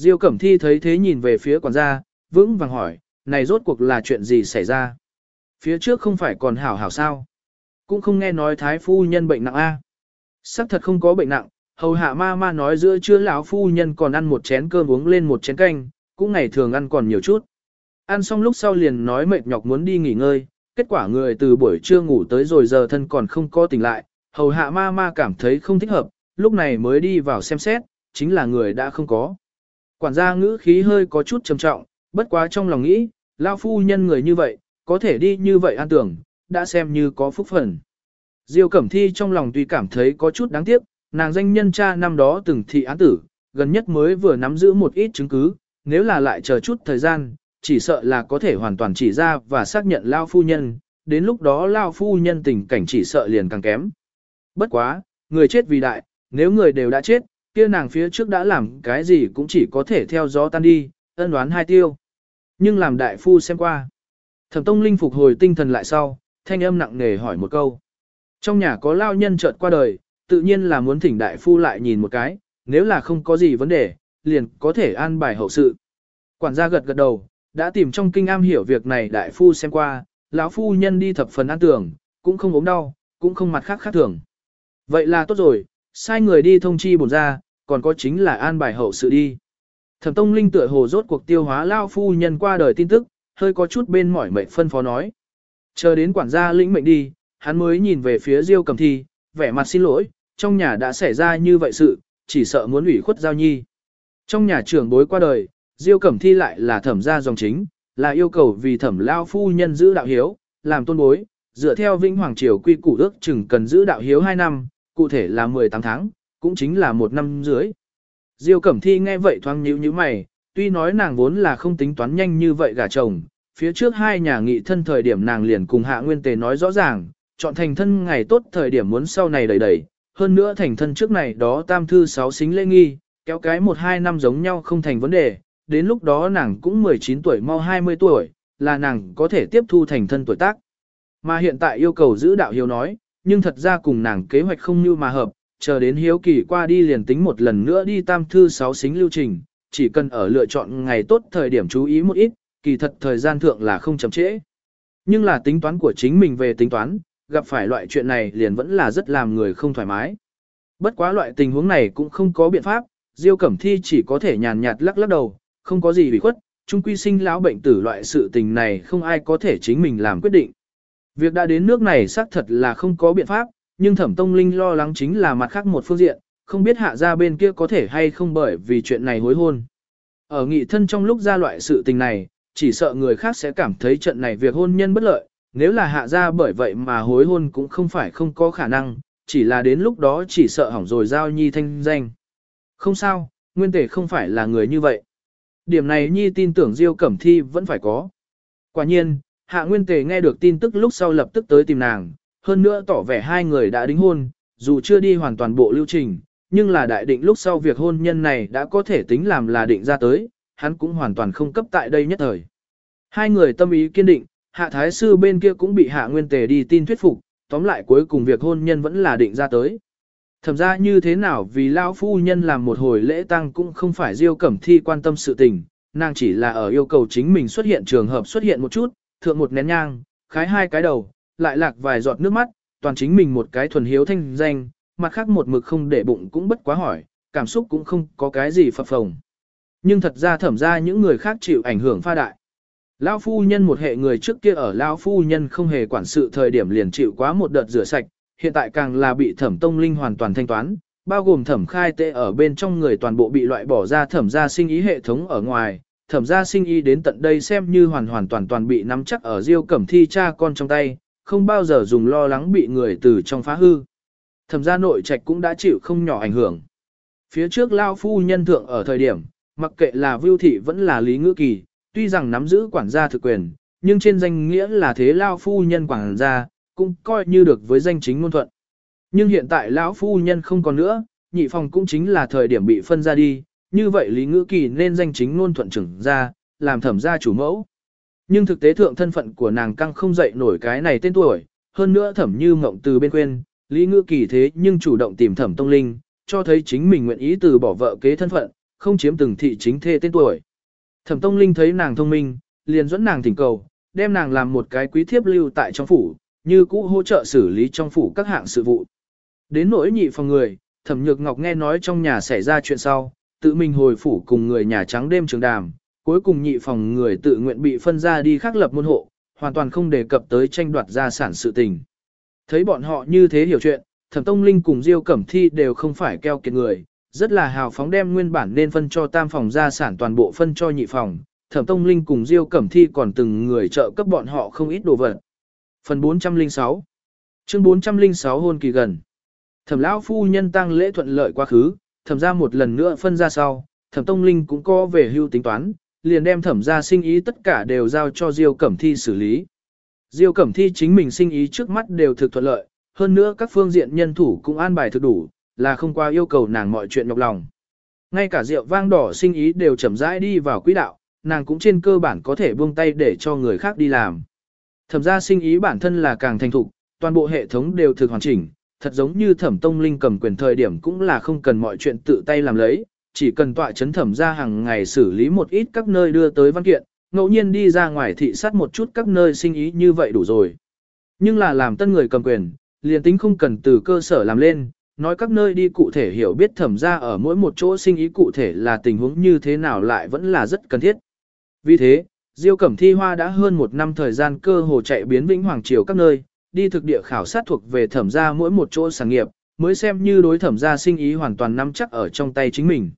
Diêu Cẩm Thi thấy thế nhìn về phía quản gia, vững vàng hỏi, này rốt cuộc là chuyện gì xảy ra? Phía trước không phải còn hảo hảo sao? Cũng không nghe nói thái phu nhân bệnh nặng a. Sắc thật không có bệnh nặng, hầu hạ ma ma nói giữa trưa lão phu nhân còn ăn một chén cơm uống lên một chén canh, cũng ngày thường ăn còn nhiều chút. Ăn xong lúc sau liền nói mệt nhọc muốn đi nghỉ ngơi, kết quả người từ buổi trưa ngủ tới rồi giờ thân còn không có tỉnh lại, hầu hạ ma ma cảm thấy không thích hợp, lúc này mới đi vào xem xét, chính là người đã không có. Quản gia ngữ khí hơi có chút trầm trọng, bất quá trong lòng nghĩ, lao phu nhân người như vậy, có thể đi như vậy an tưởng, đã xem như có phúc phần. Diêu Cẩm Thi trong lòng tuy cảm thấy có chút đáng tiếc, nàng danh nhân cha năm đó từng thị án tử, gần nhất mới vừa nắm giữ một ít chứng cứ, nếu là lại chờ chút thời gian, chỉ sợ là có thể hoàn toàn chỉ ra và xác nhận Lao Phu Nhân, đến lúc đó Lao Phu Nhân tình cảnh chỉ sợ liền càng kém. Bất quá, người chết vì đại, nếu người đều đã chết, kia nàng phía trước đã làm cái gì cũng chỉ có thể theo gió tan đi, ân đoán hai tiêu. Nhưng làm đại phu xem qua. Thẩm Tông Linh phục hồi tinh thần lại sau, thanh âm nặng nề hỏi một câu. Trong nhà có lao nhân chợt qua đời, tự nhiên là muốn thỉnh đại phu lại nhìn một cái, nếu là không có gì vấn đề, liền có thể an bài hậu sự. Quản gia gật gật đầu, đã tìm trong kinh am hiểu việc này đại phu xem qua, lão phu nhân đi thập phần an tưởng, cũng không ốm đau, cũng không mặt khác khác thường. Vậy là tốt rồi, sai người đi thông chi bổn ra, còn có chính là an bài hậu sự đi. Thẩm Tông Linh tựa hồ rốt cuộc tiêu hóa lao phu nhân qua đời tin tức, hơi có chút bên mỏi mệt phân phó nói. Chờ đến quản gia lĩnh mệnh đi, hắn mới nhìn về phía Diêu Cầm Thi, vẻ mặt xin lỗi, trong nhà đã xảy ra như vậy sự, chỉ sợ muốn ủy khuất giao nhi. Trong nhà trưởng bối qua đời, Diêu Cẩm Thi lại là thẩm gia dòng chính, là yêu cầu vì thẩm lao phu nhân giữ đạo hiếu, làm tôn bối, dựa theo Vĩnh Hoàng Triều quy củ ước chừng cần giữ đạo hiếu 2 năm, cụ thể là 18 tháng, cũng chính là một năm dưới. Diêu Cẩm Thi nghe vậy thoáng nhíu nhíu mày, tuy nói nàng vốn là không tính toán nhanh như vậy gả chồng, phía trước hai nhà nghị thân thời điểm nàng liền cùng Hạ Nguyên Tề nói rõ ràng, chọn thành thân ngày tốt thời điểm muốn sau này đẩy đẩy, hơn nữa thành thân trước này đó tam thư sáu xính lễ nghi, kéo cái một hai năm giống nhau không thành vấn đề, đến lúc đó nàng cũng 19 tuổi mau 20 tuổi, là nàng có thể tiếp thu thành thân tuổi tác. Mà hiện tại yêu cầu giữ đạo hiếu nói, nhưng thật ra cùng nàng kế hoạch không như mà hợp, chờ đến hiếu kỳ qua đi liền tính một lần nữa đi tam thư sáu xính lưu trình, chỉ cần ở lựa chọn ngày tốt thời điểm chú ý một ít, kỳ thật thời gian thượng là không chậm trễ. Nhưng là tính toán của chính mình về tính toán, gặp phải loại chuyện này liền vẫn là rất làm người không thoải mái. Bất quá loại tình huống này cũng không có biện pháp, Diêu Cẩm Thi chỉ có thể nhàn nhạt lắc lắc đầu, không có gì bị khuất, chung quy sinh lão bệnh tử loại sự tình này không ai có thể chính mình làm quyết định. Việc đã đến nước này xác thật là không có biện pháp, nhưng thẩm tông linh lo lắng chính là mặt khác một phương diện, không biết hạ ra bên kia có thể hay không bởi vì chuyện này hối hôn. Ở nghị thân trong lúc ra loại sự tình này, chỉ sợ người khác sẽ cảm thấy trận này việc hôn nhân bất lợi, nếu là hạ ra bởi vậy mà hối hôn cũng không phải không có khả năng, chỉ là đến lúc đó chỉ sợ hỏng rồi giao nhi thanh danh. Không sao, nguyên tể không phải là người như vậy. Điểm này nhi tin tưởng Diêu Cẩm Thi vẫn phải có. Quả nhiên, hạ nguyên tề nghe được tin tức lúc sau lập tức tới tìm nàng, hơn nữa tỏ vẻ hai người đã đính hôn, dù chưa đi hoàn toàn bộ lưu trình, nhưng là đại định lúc sau việc hôn nhân này đã có thể tính làm là định ra tới, hắn cũng hoàn toàn không cấp tại đây nhất thời. Hai người tâm ý kiên định, hạ thái sư bên kia cũng bị hạ nguyên tề đi tin thuyết phục, tóm lại cuối cùng việc hôn nhân vẫn là định ra tới. Thẩm ra như thế nào vì lão phu nhân làm một hồi lễ tăng cũng không phải Diêu Cẩm Thi quan tâm sự tình, nàng chỉ là ở yêu cầu chính mình xuất hiện trường hợp xuất hiện một chút, thượng một nén nhang, khái hai cái đầu, lại lạc vài giọt nước mắt, toàn chính mình một cái thuần hiếu thanh danh, mặt khác một mực không để bụng cũng bất quá hỏi, cảm xúc cũng không có cái gì phập phồng. Nhưng thật ra thẩm ra những người khác chịu ảnh hưởng pha đại. Lão phu nhân một hệ người trước kia ở lão phu nhân không hề quản sự thời điểm liền chịu quá một đợt rửa sạch, hiện tại càng là bị thẩm tông linh hoàn toàn thanh toán, bao gồm thẩm khai tệ ở bên trong người toàn bộ bị loại bỏ ra thẩm gia sinh ý hệ thống ở ngoài, thẩm gia sinh ý đến tận đây xem như hoàn hoàn toàn toàn bị nắm chắc ở diêu cẩm thi cha con trong tay, không bao giờ dùng lo lắng bị người từ trong phá hư. Thẩm gia nội trạch cũng đã chịu không nhỏ ảnh hưởng. Phía trước lao phu nhân thượng ở thời điểm, mặc kệ là vưu thị vẫn là lý ngữ kỳ, tuy rằng nắm giữ quản gia thực quyền, nhưng trên danh nghĩa là thế lao phu nhân quản gia, cũng coi như được với danh chính ngôn thuận. Nhưng hiện tại lão phu nhân không còn nữa, nhị phòng cũng chính là thời điểm bị phân ra đi, như vậy Lý Ngữ Kỳ nên danh chính ngôn thuận trưởng ra, làm thẩm gia chủ mẫu. Nhưng thực tế thượng thân phận của nàng căng không dậy nổi cái này tên tuổi, hơn nữa thẩm như mộng từ bên quên, Lý Ngữ Kỳ thế nhưng chủ động tìm thẩm tông linh, cho thấy chính mình nguyện ý từ bỏ vợ kế thân phận, không chiếm từng thị chính thê tên tuổi. Thẩm tông linh thấy nàng thông minh, liền dẫn nàng thỉnh cầu, đem nàng làm một cái quý thiếp lưu tại trong phủ, như cũ hỗ trợ xử lý trong phủ các hạng sự vụ. Đến nỗi nhị phòng người, thẩm nhược ngọc nghe nói trong nhà xảy ra chuyện sau, tự mình hồi phủ cùng người nhà trắng đêm trường đàm, cuối cùng nhị phòng người tự nguyện bị phân ra đi khắc lập môn hộ, hoàn toàn không đề cập tới tranh đoạt gia sản sự tình. Thấy bọn họ như thế hiểu chuyện, thẩm tông linh cùng diêu cẩm thi đều không phải keo kiệt người, rất là hào phóng đem nguyên bản nên phân cho tam phòng gia sản toàn bộ phân cho nhị phòng, thẩm tông linh cùng diêu cẩm thi còn từng người trợ cấp bọn họ không ít đồ vật. Phần 406 Chương 406 hôn kỳ gần Thẩm lão phu nhân tăng lễ thuận lợi quá khứ, thẩm ra một lần nữa phân ra sau, thẩm tông linh cũng có về hưu tính toán, liền đem thẩm ra sinh ý tất cả đều giao cho Diêu Cẩm Thi xử lý. Diêu Cẩm Thi chính mình sinh ý trước mắt đều thực thuận lợi, hơn nữa các phương diện nhân thủ cũng an bài thực đủ, là không qua yêu cầu nàng mọi chuyện nhọc lòng. Ngay cả rượu vang đỏ sinh ý đều chậm rãi đi vào quỹ đạo, nàng cũng trên cơ bản có thể buông tay để cho người khác đi làm. Thẩm ra sinh ý bản thân là càng thành thục, toàn bộ hệ thống đều thực hoàn chỉnh, thật giống như thẩm tông linh cầm quyền thời điểm cũng là không cần mọi chuyện tự tay làm lấy, chỉ cần tọa chấn thẩm ra hàng ngày xử lý một ít các nơi đưa tới văn kiện, ngẫu nhiên đi ra ngoài thị sát một chút các nơi sinh ý như vậy đủ rồi. Nhưng là làm tân người cầm quyền, liền tính không cần từ cơ sở làm lên, nói các nơi đi cụ thể hiểu biết thẩm ra ở mỗi một chỗ sinh ý cụ thể là tình huống như thế nào lại vẫn là rất cần thiết. Vì thế, Diêu Cẩm Thi Hoa đã hơn một năm thời gian cơ hồ chạy biến Vĩnh Hoàng Triều các nơi, đi thực địa khảo sát thuộc về thẩm gia mỗi một chỗ sản nghiệp, mới xem như đối thẩm gia sinh ý hoàn toàn nắm chắc ở trong tay chính mình.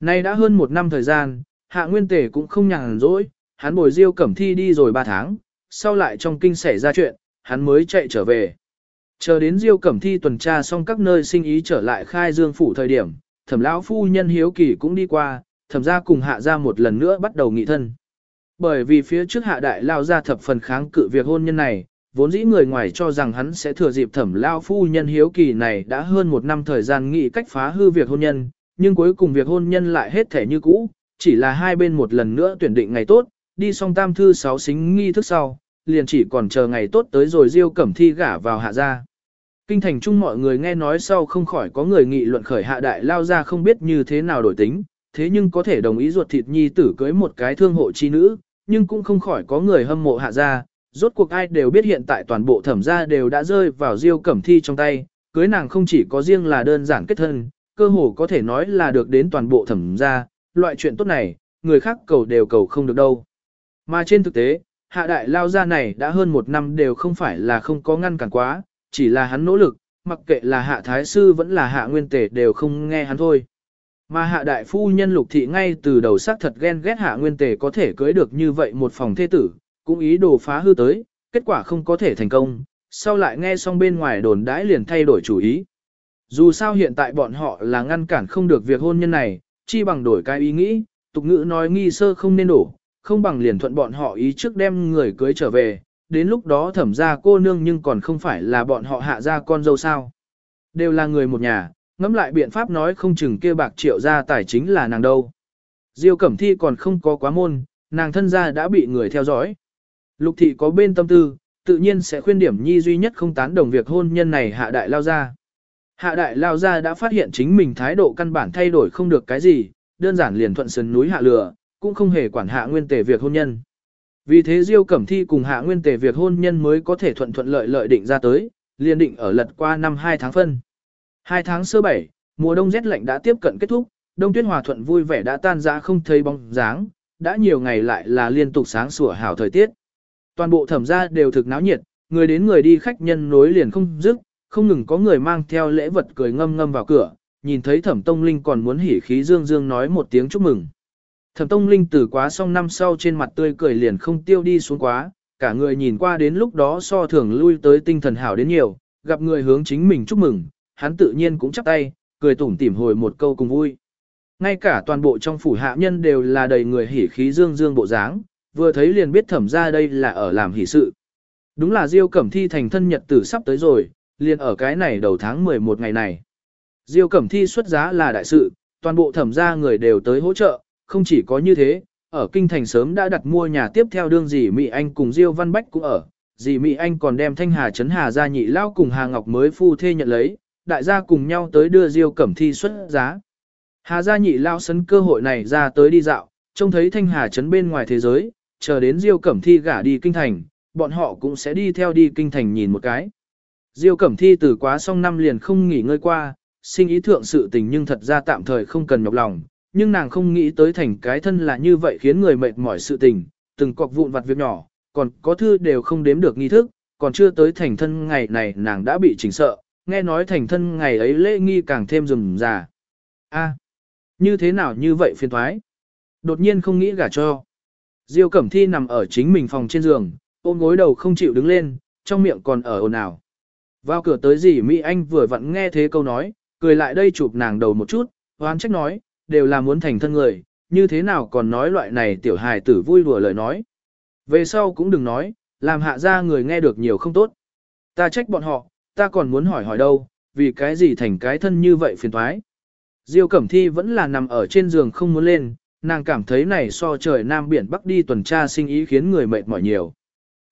Nay đã hơn một năm thời gian, hạ nguyên tể cũng không nhàn rỗi, hắn bồi Diêu Cẩm Thi đi rồi ba tháng, sau lại trong kinh xảy ra chuyện, hắn mới chạy trở về. Chờ đến Diêu Cẩm Thi tuần tra xong các nơi sinh ý trở lại khai dương phủ thời điểm, thẩm lão phu nhân hiếu kỳ cũng đi qua, thẩm gia cùng hạ ra một lần nữa bắt đầu nghị thân. Bởi vì phía trước hạ đại lao ra thập phần kháng cự việc hôn nhân này, vốn dĩ người ngoài cho rằng hắn sẽ thừa dịp thẩm lao phu nhân hiếu kỳ này đã hơn một năm thời gian nghị cách phá hư việc hôn nhân, nhưng cuối cùng việc hôn nhân lại hết thể như cũ, chỉ là hai bên một lần nữa tuyển định ngày tốt, đi xong tam thư sáu xính nghi thức sau, liền chỉ còn chờ ngày tốt tới rồi diêu cẩm thi gả vào hạ gia. Kinh thành chung mọi người nghe nói sau không khỏi có người nghị luận khởi hạ đại lao ra không biết như thế nào đổi tính, thế nhưng có thể đồng ý ruột thịt nhi tử cưới một cái thương hộ chi nữ, nhưng cũng không khỏi có người hâm mộ hạ gia, rốt cuộc ai đều biết hiện tại toàn bộ thẩm gia đều đã rơi vào diêu cẩm thi trong tay, cưới nàng không chỉ có riêng là đơn giản kết thân, cơ hồ có thể nói là được đến toàn bộ thẩm gia, loại chuyện tốt này, người khác cầu đều cầu không được đâu. Mà trên thực tế, hạ đại lao gia này đã hơn một năm đều không phải là không có ngăn cản quá, chỉ là hắn nỗ lực, mặc kệ là hạ thái sư vẫn là hạ nguyên tể đều không nghe hắn thôi. Mà hạ đại phu nhân lục thị ngay từ đầu xác thật ghen ghét hạ nguyên tể có thể cưới được như vậy một phòng thê tử, cũng ý đồ phá hư tới, kết quả không có thể thành công, sau lại nghe xong bên ngoài đồn đãi liền thay đổi chủ ý. Dù sao hiện tại bọn họ là ngăn cản không được việc hôn nhân này, chi bằng đổi cái ý nghĩ, tục ngữ nói nghi sơ không nên đổ, không bằng liền thuận bọn họ ý trước đem người cưới trở về, đến lúc đó thẩm ra cô nương nhưng còn không phải là bọn họ hạ ra con dâu sao. Đều là người một nhà, ngẫm lại biện pháp nói không chừng kia bạc triệu ra tài chính là nàng đâu. Diêu Cẩm Thi còn không có quá môn, nàng thân gia đã bị người theo dõi. Lục thị có bên tâm tư, tự nhiên sẽ khuyên điểm nhi duy nhất không tán đồng việc hôn nhân này hạ đại lao ra. Hạ đại lao ra đã phát hiện chính mình thái độ căn bản thay đổi không được cái gì, đơn giản liền thuận sườn núi hạ lửa, cũng không hề quản hạ nguyên tề việc hôn nhân. Vì thế Diêu Cẩm Thi cùng hạ nguyên tề việc hôn nhân mới có thể thuận thuận lợi lợi định ra tới, liền định ở lật qua năm 2 tháng phân. Hai tháng sơ bảy, mùa đông rét lạnh đã tiếp cận kết thúc, đông tuyết hòa thuận vui vẻ đã tan ra không thấy bóng dáng, đã nhiều ngày lại là liên tục sáng sủa hảo thời tiết. Toàn bộ thẩm gia đều thực náo nhiệt, người đến người đi khách nhân nối liền không dứt, không ngừng có người mang theo lễ vật cười ngâm ngâm vào cửa, nhìn thấy thẩm tông linh còn muốn hỉ khí dương dương nói một tiếng chúc mừng. Thẩm tông linh từ quá xong năm sau trên mặt tươi cười liền không tiêu đi xuống quá, cả người nhìn qua đến lúc đó so thường lui tới tinh thần hảo đến nhiều, gặp người hướng chính mình chúc mừng, hắn tự nhiên cũng chắp tay, cười tủm tỉm hồi một câu cùng vui. Ngay cả toàn bộ trong phủ hạ nhân đều là đầy người hỉ khí dương dương bộ dáng, vừa thấy liền biết thẩm ra đây là ở làm hỉ sự. Đúng là Diêu Cẩm Thi thành thân nhật tử sắp tới rồi, liền ở cái này đầu tháng 11 ngày này. Diêu Cẩm Thi xuất giá là đại sự, toàn bộ thẩm gia người đều tới hỗ trợ, không chỉ có như thế, ở kinh thành sớm đã đặt mua nhà tiếp theo đương dì Mỹ Anh cùng Diêu Văn Bách cũng ở, dì Mỹ Anh còn đem Thanh Hà Trấn Hà ra nhị lao cùng Hà Ngọc mới phu thê nhận lấy, đại gia cùng nhau tới đưa Diêu Cẩm Thi xuất giá. Hà gia nhị lao sấn cơ hội này ra tới đi dạo, trông thấy Thanh Hà Trấn bên ngoài thế giới, chờ đến Diêu Cẩm Thi gả đi kinh thành, bọn họ cũng sẽ đi theo đi kinh thành nhìn một cái. Diêu Cẩm Thi từ quá xong năm liền không nghỉ ngơi qua, sinh ý thượng sự tình nhưng thật ra tạm thời không cần nhọc lòng, nhưng nàng không nghĩ tới thành cái thân là như vậy khiến người mệt mỏi sự tình, từng cọc vụn vặt việc nhỏ, còn có thư đều không đếm được nghi thức, còn chưa tới thành thân ngày này nàng đã bị chỉnh sợ, nghe nói thành thân ngày ấy lễ nghi càng thêm rườm rà. A, như thế nào như vậy phiền thoái? Đột nhiên không nghĩ gả cho. Diêu Cẩm Thi nằm ở chính mình phòng trên giường, ôm gối đầu không chịu đứng lên, trong miệng còn ở ồn ào. Vào cửa tới gì Mỹ Anh vừa vặn nghe thế câu nói, cười lại đây chụp nàng đầu một chút, hoán trách nói, đều là muốn thành thân người, như thế nào còn nói loại này tiểu hài tử vui đùa lời nói. Về sau cũng đừng nói, làm hạ ra người nghe được nhiều không tốt. Ta trách bọn họ, ta còn muốn hỏi hỏi đâu, vì cái gì thành cái thân như vậy phiền thoái. Diêu Cẩm Thi vẫn là nằm ở trên giường không muốn lên, nàng cảm thấy này so trời Nam Biển Bắc đi tuần tra sinh ý khiến người mệt mỏi nhiều.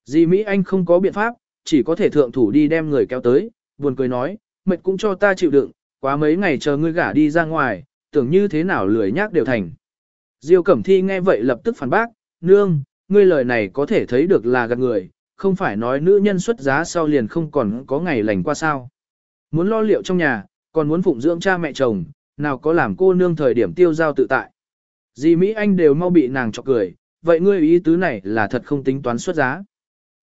Dì Mỹ Anh không có biện pháp, chỉ có thể thượng thủ đi đem người kéo tới, buồn cười nói, mệt cũng cho ta chịu đựng, quá mấy ngày chờ ngươi gả đi ra ngoài, tưởng như thế nào lười nhác đều thành. Diêu Cẩm Thi nghe vậy lập tức phản bác, nương, ngươi lời này có thể thấy được là gạt người, không phải nói nữ nhân xuất giá sau liền không còn có ngày lành qua sao. Muốn lo liệu trong nhà, còn muốn phụng dưỡng cha mẹ chồng, nào có làm cô nương thời điểm tiêu giao tự tại. Dì Mỹ Anh đều mau bị nàng chọc cười, vậy ngươi ý tứ này là thật không tính toán xuất giá.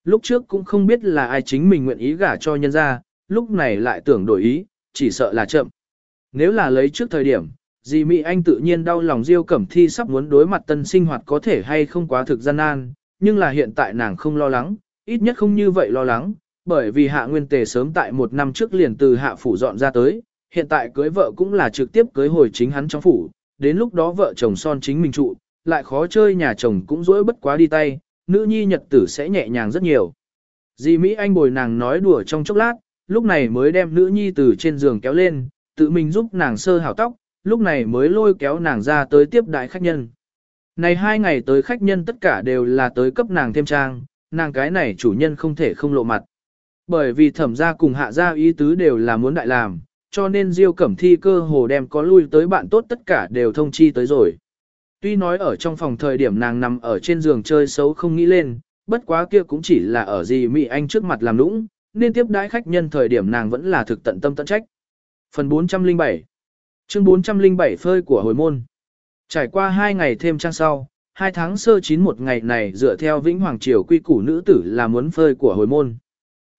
Lúc trước cũng không biết là ai chính mình nguyện ý gả cho nhân ra, lúc này lại tưởng đổi ý, chỉ sợ là chậm. Nếu là lấy trước thời điểm, dì Mỹ Anh tự nhiên đau lòng Diêu Cẩm Thi sắp muốn đối mặt tân sinh hoạt có thể hay không quá thực gian nan, nhưng là hiện tại nàng không lo lắng, ít nhất không như vậy lo lắng, bởi vì hạ nguyên tề sớm tại một năm trước liền từ hạ phủ dọn ra tới, hiện tại cưới vợ cũng là trực tiếp cưới hồi chính hắn trong phủ, đến lúc đó vợ chồng son chính mình trụ, lại khó chơi nhà chồng cũng dỗi bất quá đi tay, nữ nhi nhật tử sẽ nhẹ nhàng rất nhiều. Dì Mỹ Anh bồi nàng nói đùa trong chốc lát, lúc này mới đem nữ nhi từ trên giường kéo lên, tự mình giúp nàng sơ hảo tóc, lúc này mới lôi kéo nàng ra tới tiếp đại khách nhân. Này hai ngày tới khách nhân tất cả đều là tới cấp nàng thêm trang, nàng cái này chủ nhân không thể không lộ mặt. Bởi vì thẩm gia cùng hạ gia ý tứ đều là muốn đại làm, cho nên Diêu Cẩm Thi cơ hồ đem có lui tới bạn tốt tất cả đều thông chi tới rồi. Tuy nói ở trong phòng thời điểm nàng nằm ở trên giường chơi xấu không nghĩ lên, bất quá kia cũng chỉ là ở gì Mỹ Anh trước mặt làm nũng, nên tiếp đãi khách nhân thời điểm nàng vẫn là thực tận tâm tận trách. Phần 407 Chương 407 phơi của hồi môn Trải qua hai ngày thêm trang sau, hai tháng sơ chín một ngày này dựa theo Vĩnh Hoàng Triều quy củ nữ tử là muốn phơi của hồi môn.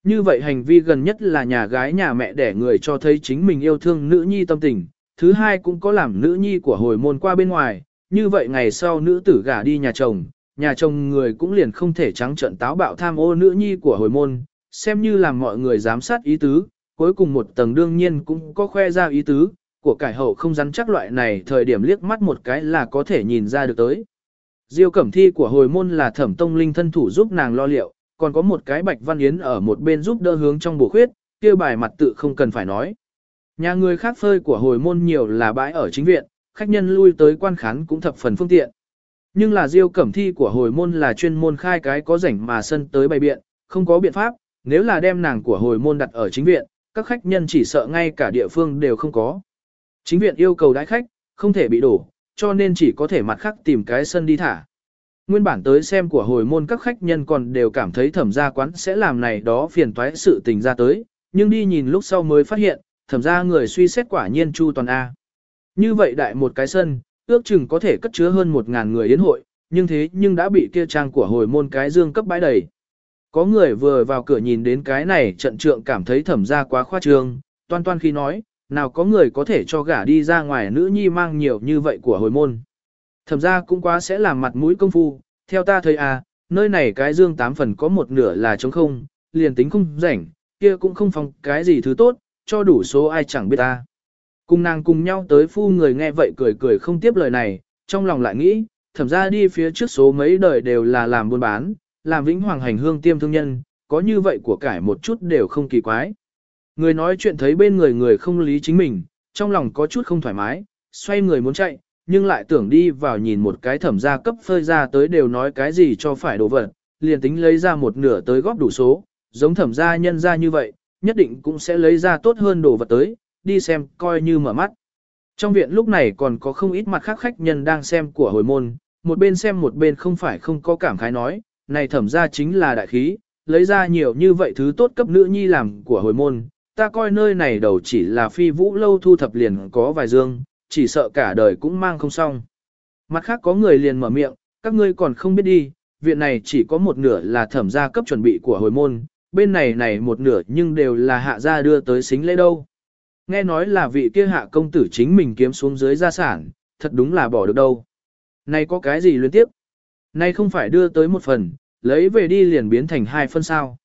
Như vậy hành vi gần nhất là nhà gái nhà mẹ để người cho thấy chính mình yêu thương nữ nhi tâm tình, thứ hai cũng có làm nữ nhi của hồi môn qua bên ngoài, như vậy ngày sau nữ tử gả đi nhà chồng, nhà chồng người cũng liền không thể trắng trợn táo bạo tham ô nữ nhi của hồi môn, xem như làm mọi người giám sát ý tứ, cuối cùng một tầng đương nhiên cũng có khoe ra ý tứ, của cải hậu không rắn chắc loại này thời điểm liếc mắt một cái là có thể nhìn ra được tới. Diêu cẩm thi của hồi môn là thẩm tông linh thân thủ giúp nàng lo liệu, còn có một cái bạch văn yến ở một bên giúp đỡ hướng trong bổ khuyết, kia bài mặt tự không cần phải nói. Nhà người khác phơi của hồi môn nhiều là bãi ở chính viện, khách nhân lui tới quan khán cũng thập phần phương tiện. Nhưng là diêu cẩm thi của hồi môn là chuyên môn khai cái có rảnh mà sân tới bày biện, không có biện pháp, nếu là đem nàng của hồi môn đặt ở chính viện, các khách nhân chỉ sợ ngay cả địa phương đều không có. Chính viện yêu cầu đãi khách, không thể bị đổ, cho nên chỉ có thể mặt khác tìm cái sân đi thả. Nguyên bản tới xem của hồi môn các khách nhân còn đều cảm thấy thẩm gia quán sẽ làm này đó phiền toái sự tình ra tới, nhưng đi nhìn lúc sau mới phát hiện, thẩm gia người suy xét quả nhiên chu toàn A. Như vậy đại một cái sân, ước chừng có thể cất chứa hơn một ngàn người đến hội, nhưng thế nhưng đã bị kia trang của hồi môn cái dương cấp bãi đầy. Có người vừa vào cửa nhìn đến cái này trận trượng cảm thấy thẩm gia quá khoa trương, toan toan khi nói, nào có người có thể cho gả đi ra ngoài nữ nhi mang nhiều như vậy của hồi môn. Thẩm gia cũng quá sẽ làm mặt mũi công phu, theo ta thấy à, nơi này cái dương tám phần có một nửa là trống không, liền tính không rảnh, kia cũng không phòng cái gì thứ tốt, cho đủ số ai chẳng biết ta. Cùng nàng cùng nhau tới phu người nghe vậy cười cười không tiếp lời này, trong lòng lại nghĩ, thẩm ra đi phía trước số mấy đời đều là làm buôn bán, làm vĩnh hoàng hành hương tiêm thương nhân, có như vậy của cải một chút đều không kỳ quái. Người nói chuyện thấy bên người người không lý chính mình, trong lòng có chút không thoải mái, xoay người muốn chạy, nhưng lại tưởng đi vào nhìn một cái thẩm gia cấp phơi ra tới đều nói cái gì cho phải đồ vật, liền tính lấy ra một nửa tới góp đủ số, giống thẩm gia nhân ra như vậy, nhất định cũng sẽ lấy ra tốt hơn đồ vật tới, đi xem coi như mở mắt. Trong viện lúc này còn có không ít mặt khác khách nhân đang xem của hồi môn, một bên xem một bên không phải không có cảm khái nói, này thẩm gia chính là đại khí, lấy ra nhiều như vậy thứ tốt cấp nữ nhi làm của hồi môn, ta coi nơi này đầu chỉ là phi vũ lâu thu thập liền có vài dương, chỉ sợ cả đời cũng mang không xong. Mặt khác có người liền mở miệng, các ngươi còn không biết đi, viện này chỉ có một nửa là thẩm gia cấp chuẩn bị của hồi môn, bên này này một nửa nhưng đều là hạ gia đưa tới xính lễ đâu. Nghe nói là vị kia hạ công tử chính mình kiếm xuống dưới gia sản, thật đúng là bỏ được đâu. Này có cái gì liên tiếp? Này không phải đưa tới một phần, lấy về đi liền biến thành hai phân sao.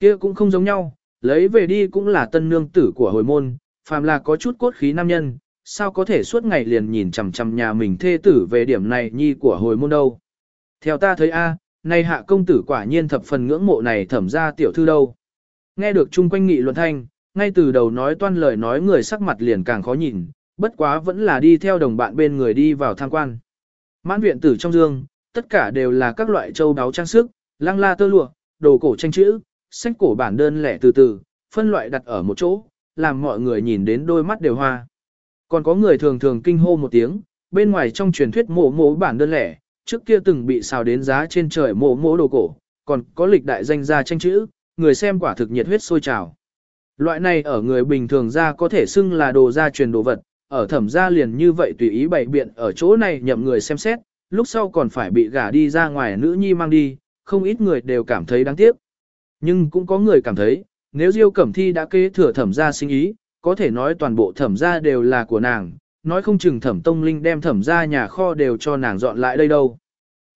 Kia cũng không giống nhau, lấy về đi cũng là tân nương tử của hồi môn, phàm là có chút cốt khí nam nhân, sao có thể suốt ngày liền nhìn chằm chằm nhà mình thê tử về điểm này nhi của hồi môn đâu. Theo ta thấy a, nay hạ công tử quả nhiên thập phần ngưỡng mộ này thẩm ra tiểu thư đâu. Nghe được chung quanh nghị luận thanh, ngay từ đầu nói toan lời nói người sắc mặt liền càng khó nhìn, bất quá vẫn là đi theo đồng bạn bên người đi vào tham quan. Mãn viện tử trong dương, tất cả đều là các loại châu đáo trang sức, lăng la tơ lụa, đồ cổ tranh chữ, sách cổ bản đơn lẻ từ từ, phân loại đặt ở một chỗ, làm mọi người nhìn đến đôi mắt đều hoa. Còn có người thường thường kinh hô một tiếng, bên ngoài trong truyền thuyết mộ mộ bản đơn lẻ, trước kia từng bị xào đến giá trên trời mộ mộ đồ cổ, còn có lịch đại danh gia tranh chữ, người xem quả thực nhiệt huyết sôi trào. Loại này ở người bình thường ra có thể xưng là đồ gia truyền đồ vật, ở thẩm gia liền như vậy tùy ý bày biện ở chỗ này nhậm người xem xét, lúc sau còn phải bị gả đi ra ngoài nữ nhi mang đi, không ít người đều cảm thấy đáng tiếc. Nhưng cũng có người cảm thấy, nếu Diêu Cẩm Thi đã kế thừa thẩm gia sinh ý, có thể nói toàn bộ thẩm gia đều là của nàng, nói không chừng thẩm tông linh đem thẩm gia nhà kho đều cho nàng dọn lại đây đâu.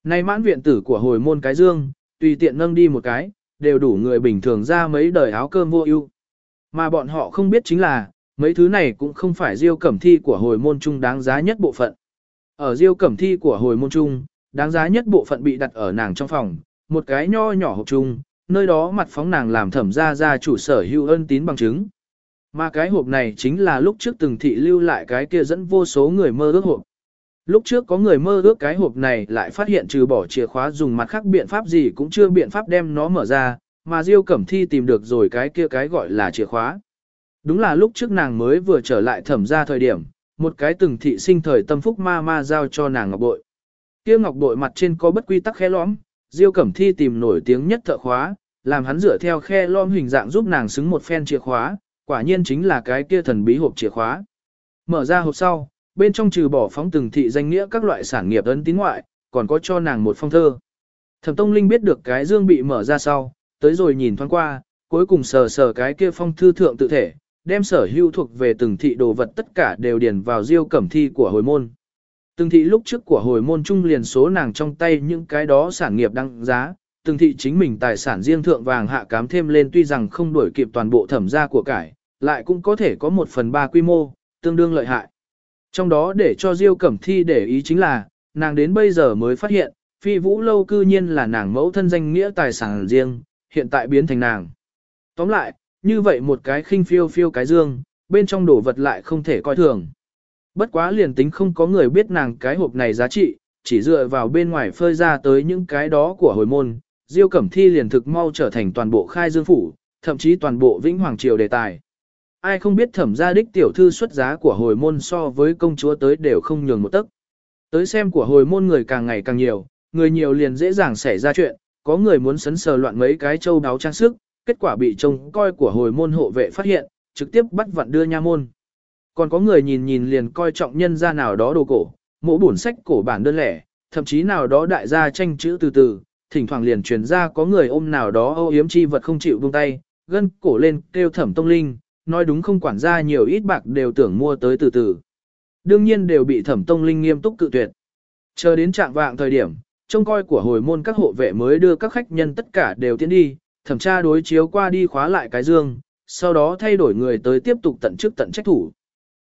Nay mãn viện tử của hồi môn cái dương, tùy tiện nâng đi một cái, đều đủ người bình thường ra mấy đời áo cơm vô ưu. Mà bọn họ không biết chính là, mấy thứ này cũng không phải diêu cẩm thi của hồi môn trung đáng giá nhất bộ phận. Ở diêu cẩm thi của hồi môn trung, đáng giá nhất bộ phận bị đặt ở nàng trong phòng, một cái nho nhỏ hộp trung, nơi đó mặt phóng nàng làm thẩm gia ra chủ sở hữu ân tín bằng chứng. Mà cái hộp này chính là lúc trước từng thị lưu lại cái kia dẫn vô số người mơ ước hộp. Lúc trước có người mơ ước cái hộp này lại phát hiện trừ bỏ chìa khóa dùng mặt khác biện pháp gì cũng chưa biện pháp đem nó mở ra, mà Diêu Cẩm Thi tìm được rồi cái kia cái gọi là chìa khóa. Đúng là lúc trước nàng mới vừa trở lại thẩm ra thời điểm, một cái từng thị sinh thời tâm phúc ma ma giao cho nàng ngọc bội. Kia ngọc bội mặt trên có bất quy tắc khe lõm, Diêu Cẩm Thi tìm nổi tiếng nhất thợ khóa, làm hắn dựa theo khe lõm hình dạng giúp nàng xứng một phen chìa khóa, quả nhiên chính là cái kia thần bí hộp chìa khóa. Mở ra hộp sau, bên trong trừ bỏ phóng từng thị danh nghĩa các loại sản nghiệp ấn tín ngoại, còn có cho nàng một phong thơ. Thẩm Tông Linh biết được cái dương bị mở ra sau, tới rồi nhìn thoáng qua, cuối cùng sờ sờ cái kia phong thư thượng tự thể, đem sở hữu thuộc về từng thị đồ vật tất cả đều điền vào diêu cẩm thi của hồi môn. Từng thị lúc trước của hồi môn trung liền số nàng trong tay những cái đó sản nghiệp đăng giá, từng thị chính mình tài sản riêng thượng vàng hạ cám thêm lên tuy rằng không đổi kịp toàn bộ thẩm gia của cải, lại cũng có thể có một phần ba quy mô, tương đương lợi hại. Trong đó để cho Diêu Cẩm Thi để ý chính là, nàng đến bây giờ mới phát hiện, phi vũ lâu cư nhiên là nàng mẫu thân danh nghĩa tài sản riêng, hiện tại biến thành nàng. Tóm lại, như vậy một cái khinh phiêu phiêu cái dương, bên trong đồ vật lại không thể coi thường. Bất quá liền tính không có người biết nàng cái hộp này giá trị, chỉ dựa vào bên ngoài phơi ra tới những cái đó của hồi môn, Diêu Cẩm Thi liền thực mau trở thành toàn bộ khai dương phủ, thậm chí toàn bộ vĩnh hoàng triều đề tài. Ai không biết thẩm gia đích tiểu thư xuất giá của hồi môn so với công chúa tới đều không nhường một tấc. Tới xem của hồi môn người càng ngày càng nhiều, người nhiều liền dễ dàng xảy ra chuyện, có người muốn sấn sờ loạn mấy cái châu đáo trang sức, kết quả bị trông coi của hồi môn hộ vệ phát hiện, trực tiếp bắt vặn đưa nha môn. Còn có người nhìn nhìn liền coi trọng nhân ra nào đó đồ cổ, mỗi bổn sách cổ bản đơn lẻ, thậm chí nào đó đại gia tranh chữ từ từ, thỉnh thoảng liền truyền ra có người ôm nào đó âu yếm chi vật không chịu buông tay, gân cổ lên kêu thẩm tông linh, nói đúng không quản gia nhiều ít bạc đều tưởng mua tới từ từ. Đương nhiên đều bị thẩm tông linh nghiêm túc cự tuyệt. Chờ đến trạng vạng thời điểm, trông coi của hồi môn các hộ vệ mới đưa các khách nhân tất cả đều tiến đi, thẩm tra đối chiếu qua đi khóa lại cái dương, sau đó thay đổi người tới tiếp tục tận chức tận trách thủ.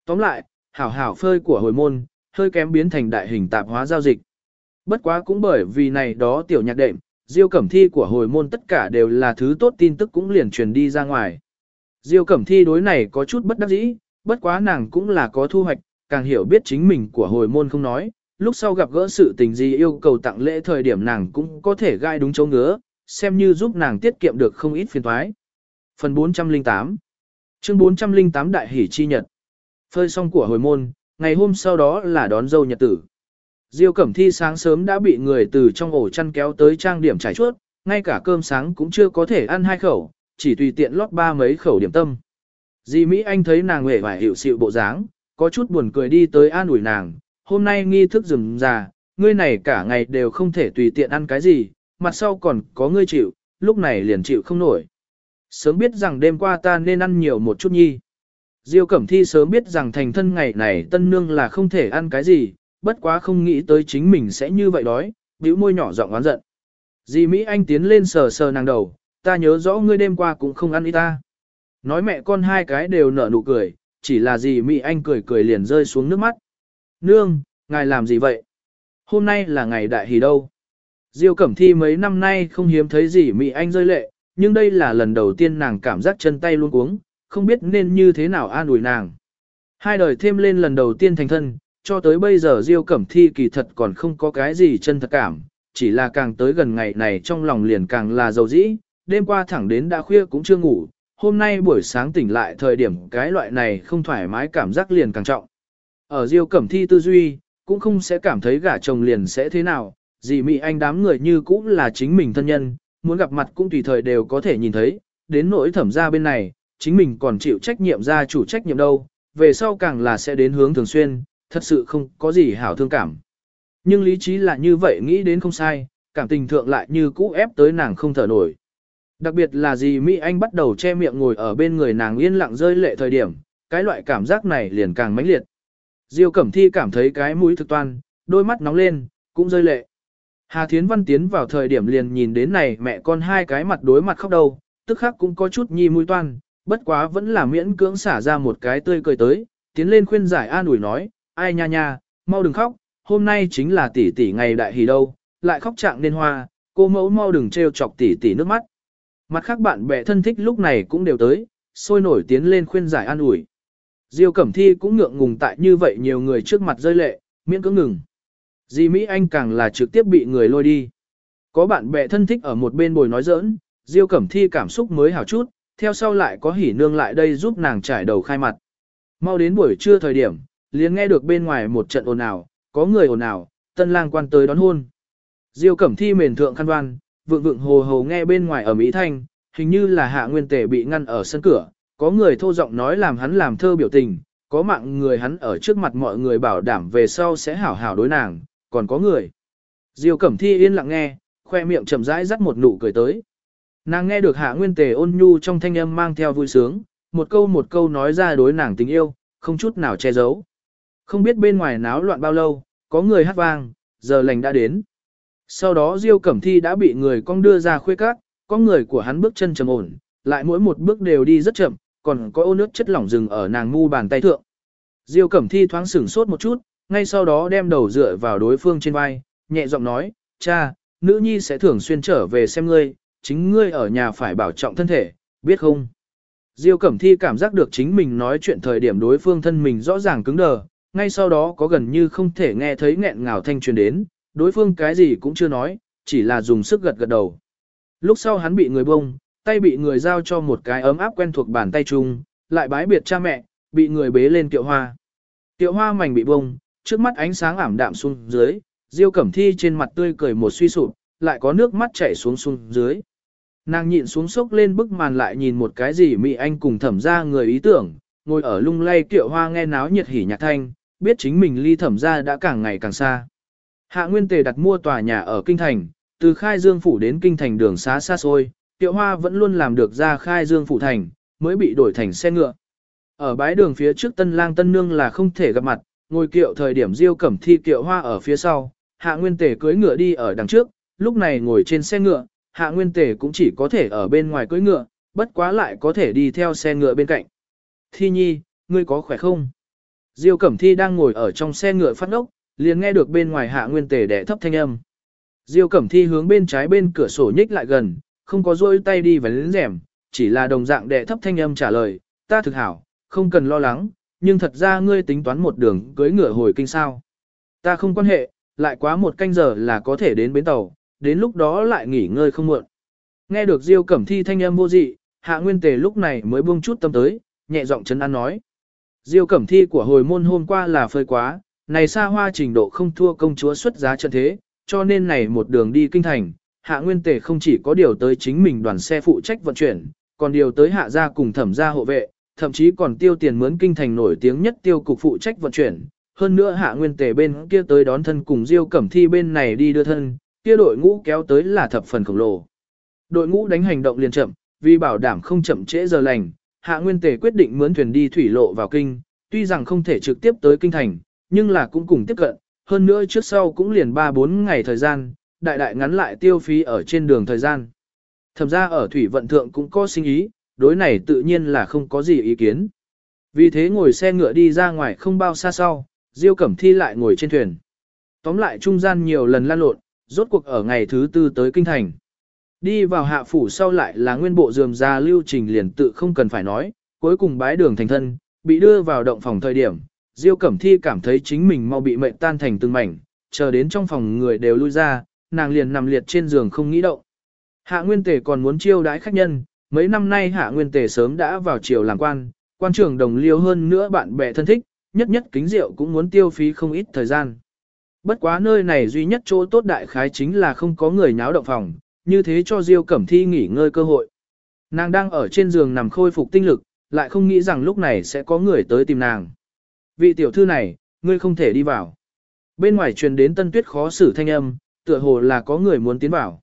Tóm lại, hảo hảo phơi của hồi môn, hơi kém biến thành đại hình tạp hóa giao dịch. Bất quá cũng bởi vì này đó tiểu nhạc đệm, Diêu Cẩm Thi của hồi môn tất cả đều là thứ tốt tin tức cũng liền truyền đi ra ngoài. Diêu Cẩm Thi đối này có chút bất đắc dĩ, bất quá nàng cũng là có thu hoạch, càng hiểu biết chính mình của hồi môn không nói, lúc sau gặp gỡ sự tình gì yêu cầu tặng lễ thời điểm nàng cũng có thể gai đúng chỗ ngứa, xem như giúp nàng tiết kiệm được không ít phiền toái. Phần 408 Chương 408 Đại hỷ chi nhật Phơi xong của hồi môn, ngày hôm sau đó là đón dâu nhật tử. Diêu Cẩm Thi sáng sớm đã bị người từ trong ổ chăn kéo tới trang điểm trải chuốt, ngay cả cơm sáng cũng chưa có thể ăn hai khẩu, chỉ tùy tiện lót ba mấy khẩu điểm tâm. Di Mỹ Anh thấy nàng hề vải hiệu sự bộ dáng, có chút buồn cười đi tới an ủi nàng, hôm nay nghi thức rừng già, ngươi này cả ngày đều không thể tùy tiện ăn cái gì, mặt sau còn có ngươi chịu, lúc này liền chịu không nổi. Sớm biết rằng đêm qua ta nên ăn nhiều một chút nhi. Diêu Cẩm Thi sớm biết rằng thành thân ngày này tân nương là không thể ăn cái gì, bất quá không nghĩ tới chính mình sẽ như vậy đói, bĩu môi nhỏ giọng oán giận. Dì Mỹ Anh tiến lên sờ sờ nàng đầu, ta nhớ rõ ngươi đêm qua cũng không ăn ít ta. Nói mẹ con hai cái đều nở nụ cười, chỉ là dì Mỹ Anh cười cười liền rơi xuống nước mắt. Nương, ngài làm gì vậy? Hôm nay là ngày đại hỷ đâu? Diêu Cẩm Thi mấy năm nay không hiếm thấy gì Mỹ Anh rơi lệ, nhưng đây là lần đầu tiên nàng cảm giác chân tay luôn cuống, không biết nên như thế nào an ủi nàng. Hai đời thêm lên lần đầu tiên thành thân, cho tới bây giờ Diêu Cẩm Thi kỳ thật còn không có cái gì chân thật cảm, chỉ là càng tới gần ngày này trong lòng liền càng là dầu dĩ, đêm qua thẳng đến đã khuya cũng chưa ngủ, hôm nay buổi sáng tỉnh lại thời điểm cái loại này không thoải mái cảm giác liền càng trọng. Ở Diêu Cẩm Thi tư duy, cũng không sẽ cảm thấy gả chồng liền sẽ thế nào, dì mị anh đám người như cũng là chính mình thân nhân, muốn gặp mặt cũng tùy thời đều có thể nhìn thấy, đến nỗi thẩm ra bên này, chính mình còn chịu trách nhiệm ra chủ trách nhiệm đâu, về sau càng là sẽ đến hướng thường xuyên, thật sự không có gì hảo thương cảm. Nhưng lý trí là như vậy nghĩ đến không sai, cảm tình thượng lại như cũ ép tới nàng không thở nổi. Đặc biệt là gì Mỹ Anh bắt đầu che miệng ngồi ở bên người nàng yên lặng rơi lệ thời điểm, cái loại cảm giác này liền càng mãnh liệt. Diêu Cẩm Thi cảm thấy cái mũi thực toan, đôi mắt nóng lên, cũng rơi lệ. Hà Thiến Văn tiến vào thời điểm liền nhìn đến này mẹ con hai cái mặt đối mặt khóc đầu, tức khắc cũng có chút nhi mũi toan, bất quá vẫn là miễn cưỡng xả ra một cái tươi cười tới, tiến lên khuyên giải an ủi nói, ai nha nha, mau đừng khóc, hôm nay chính là tỷ tỷ ngày đại hỷ đâu, lại khóc trạng nên hoa, cô mẫu mau đừng trêu chọc tỷ tỷ nước mắt. Mặt khác bạn bè thân thích lúc này cũng đều tới, sôi nổi tiến lên khuyên giải an ủi. Diêu Cẩm Thi cũng ngượng ngùng tại như vậy nhiều người trước mặt rơi lệ, miễn cưỡng ngừng. Di Mỹ Anh càng là trực tiếp bị người lôi đi. Có bạn bè thân thích ở một bên bồi nói giỡn, Diêu Cẩm Thi cảm xúc mới hảo chút, theo sau lại có hỉ nương lại đây giúp nàng trải đầu khai mặt. Mau đến buổi trưa thời điểm, liền nghe được bên ngoài một trận ồn ào, có người ồn ào, tân lang quan tới đón hôn. Diêu Cẩm Thi mền thượng khăn đoan, vượng vượng hồ hồ nghe bên ngoài ở Mỹ Thanh, hình như là hạ nguyên tể bị ngăn ở sân cửa, có người thô giọng nói làm hắn làm thơ biểu tình, có mạng người hắn ở trước mặt mọi người bảo đảm về sau sẽ hảo hảo đối nàng, còn có người. Diêu Cẩm Thi yên lặng nghe, khoe miệng chậm rãi dắt một nụ cười tới. Nàng nghe được Hạ Nguyên Tề ôn nhu trong thanh âm mang theo vui sướng, một câu một câu nói ra đối nàng tình yêu, không chút nào che giấu. Không biết bên ngoài náo loạn bao lâu, có người hát vang, giờ lành đã đến. Sau đó Diêu Cẩm Thi đã bị người con đưa ra khuê các, có người của hắn bước chân trầm ổn, lại mỗi một bước đều đi rất chậm, còn có ô nước chất lỏng rừng ở nàng ngu bàn tay thượng. Diêu Cẩm Thi thoáng sửng sốt một chút, ngay sau đó đem đầu dựa vào đối phương trên vai, nhẹ giọng nói, cha, nữ nhi sẽ thường xuyên trở về xem ngươi, chính ngươi ở nhà phải bảo trọng thân thể, biết không? Diêu Cẩm Thi cảm giác được chính mình nói chuyện thời điểm đối phương thân mình rõ ràng cứng đờ, ngay sau đó có gần như không thể nghe thấy nghẹn ngào thanh truyền đến, đối phương cái gì cũng chưa nói, chỉ là dùng sức gật gật đầu. Lúc sau hắn bị người bông, tay bị người giao cho một cái ấm áp quen thuộc bàn tay chung, lại bái biệt cha mẹ, bị người bế lên tiệu hoa. Tiệu hoa mảnh bị bông, trước mắt ánh sáng ảm đạm xuống dưới, Diêu Cẩm Thi trên mặt tươi cười một suy sụp, lại có nước mắt chảy xuống xuống dưới. Nàng nhịn xuống sốc lên bức màn lại nhìn một cái gì mị anh cùng thẩm ra người ý tưởng, ngồi ở lung lay tiệu hoa nghe náo nhiệt hỉ nhạc thanh, biết chính mình ly thẩm ra đã càng ngày càng xa. Hạ Nguyên Tề đặt mua tòa nhà ở Kinh Thành, từ Khai Dương Phủ đến Kinh Thành đường xá xa xôi, Tiệu Hoa vẫn luôn làm được ra Khai Dương Phủ Thành, mới bị đổi thành xe ngựa. Ở bãi đường phía trước Tân Lang Tân Nương là không thể gặp mặt, ngồi kiệu thời điểm Diêu Cẩm Thi Tiệu Hoa ở phía sau, Hạ Nguyên Tề cưỡi ngựa đi ở đằng trước, lúc này ngồi trên xe ngựa, Hạ Nguyên Tề cũng chỉ có thể ở bên ngoài cưỡi ngựa, bất quá lại có thể đi theo xe ngựa bên cạnh. Thi Nhi, ngươi có khỏe không? Diêu Cẩm Thi đang ngồi ở trong xe ngựa phát ốc, liền nghe được bên ngoài hạ nguyên tề đẻ thấp thanh âm. Diêu Cẩm Thi hướng bên trái bên cửa sổ nhích lại gần, không có rôi tay đi và lên rẻm, chỉ là đồng dạng đệ thấp thanh âm trả lời, ta thực hảo, không cần lo lắng, nhưng thật ra ngươi tính toán một đường cưới ngựa hồi kinh sao. Ta không quan hệ, lại quá một canh giờ là có thể đến bến tàu, đến lúc đó lại nghỉ ngơi không muộn. Nghe được Diêu Cẩm Thi thanh âm vô dị, Hạ Nguyên Tề lúc này mới buông chút tâm tới, nhẹ giọng chấn an nói. Diêu Cẩm Thi của hồi môn hôm qua là phơi quá, này xa hoa trình độ không thua công chúa xuất giá trận thế, cho nên này một đường đi kinh thành, hạ nguyên tề không chỉ có điều tới chính mình đoàn xe phụ trách vận chuyển, còn điều tới hạ gia cùng thẩm gia hộ vệ, thậm chí còn tiêu tiền mướn kinh thành nổi tiếng nhất tiêu cục phụ trách vận chuyển. Hơn nữa hạ nguyên tề bên kia tới đón thân cùng diêu cẩm thi bên này đi đưa thân, kia đội ngũ kéo tới là thập phần khổng lồ. Đội ngũ đánh hành động liền chậm, vì bảo đảm không chậm trễ giờ lành, hạ nguyên tề quyết định mướn thuyền đi thủy lộ vào kinh, tuy rằng không thể trực tiếp tới kinh thành, nhưng là cũng cùng tiếp cận, hơn nữa trước sau cũng liền 3-4 ngày thời gian, đại đại ngắn lại tiêu phí ở trên đường thời gian. Thẩm ra ở thủy vận thượng cũng có sinh ý, đối này tự nhiên là không có gì ý kiến. Vì thế ngồi xe ngựa đi ra ngoài không bao xa sau, Diêu Cẩm Thi lại ngồi trên thuyền. Tóm lại trung gian nhiều lần lan lộn, rốt cuộc ở ngày thứ tư tới Kinh Thành. Đi vào hạ phủ sau lại là nguyên bộ dườm ra lưu trình liền tự không cần phải nói, cuối cùng bái đường thành thân, bị đưa vào động phòng thời điểm, Diêu Cẩm Thi cảm thấy chính mình mau bị mệnh tan thành từng mảnh, chờ đến trong phòng người đều lui ra, nàng liền nằm liệt trên giường không nghĩ động. Hạ Nguyên Tề còn muốn chiêu đãi khách nhân, mấy năm nay Hạ Nguyên Tề sớm đã vào triều làm quan, quan trưởng đồng liêu hơn nữa bạn bè thân thích, nhất nhất kính rượu cũng muốn tiêu phí không ít thời gian. Bất quá nơi này duy nhất chỗ tốt đại khái chính là không có người nháo động phòng, như thế cho Diêu Cẩm Thi nghỉ ngơi cơ hội. Nàng đang ở trên giường nằm khôi phục tinh lực, lại không nghĩ rằng lúc này sẽ có người tới tìm nàng vị tiểu thư này, ngươi không thể đi vào. Bên ngoài truyền đến tân tuyết khó xử thanh âm, tựa hồ là có người muốn tiến vào.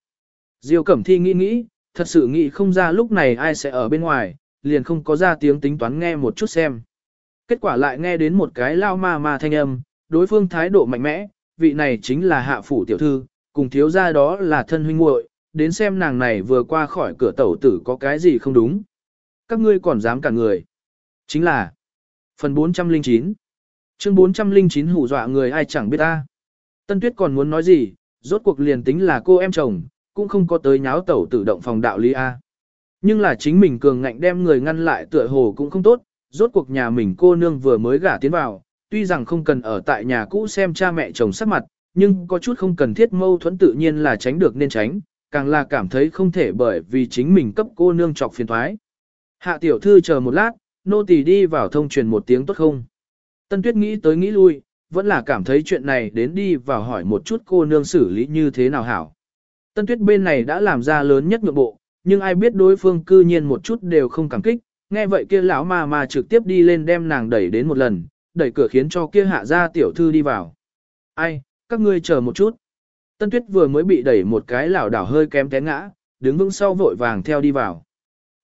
Diêu Cẩm Thi nghĩ nghĩ, thật sự nghĩ không ra lúc này ai sẽ ở bên ngoài, liền không có ra tiếng tính toán nghe một chút xem. Kết quả lại nghe đến một cái lao ma ma thanh âm, đối phương thái độ mạnh mẽ, vị này chính là hạ phủ tiểu thư, cùng thiếu gia đó là thân huynh muội, đến xem nàng này vừa qua khỏi cửa tẩu tử có cái gì không đúng. Các ngươi còn dám cả người. Chính là phần 409 Chương 409 hù dọa người ai chẳng biết ta. Tân Tuyết còn muốn nói gì, rốt cuộc liền tính là cô em chồng, cũng không có tới nháo tẩu tự động phòng đạo lý A. Nhưng là chính mình cường ngạnh đem người ngăn lại tựa hồ cũng không tốt, rốt cuộc nhà mình cô nương vừa mới gả tiến vào, tuy rằng không cần ở tại nhà cũ xem cha mẹ chồng sắc mặt, nhưng có chút không cần thiết mâu thuẫn tự nhiên là tránh được nên tránh, càng là cảm thấy không thể bởi vì chính mình cấp cô nương trọc phiền thoái. Hạ tiểu thư chờ một lát, nô tỳ đi vào thông truyền một tiếng tốt không? Tân Tuyết nghĩ tới nghĩ lui, vẫn là cảm thấy chuyện này đến đi vào hỏi một chút cô nương xử lý như thế nào hảo. Tân Tuyết bên này đã làm ra lớn nhất nhượng bộ, nhưng ai biết đối phương cư nhiên một chút đều không cảm kích, nghe vậy kia lão ma ma trực tiếp đi lên đem nàng đẩy đến một lần, đẩy cửa khiến cho kia hạ gia tiểu thư đi vào. Ai, các ngươi chờ một chút. Tân tuyết vừa mới bị đẩy một cái lảo đảo hơi kém té ngã, đứng vững sau vội vàng theo đi vào.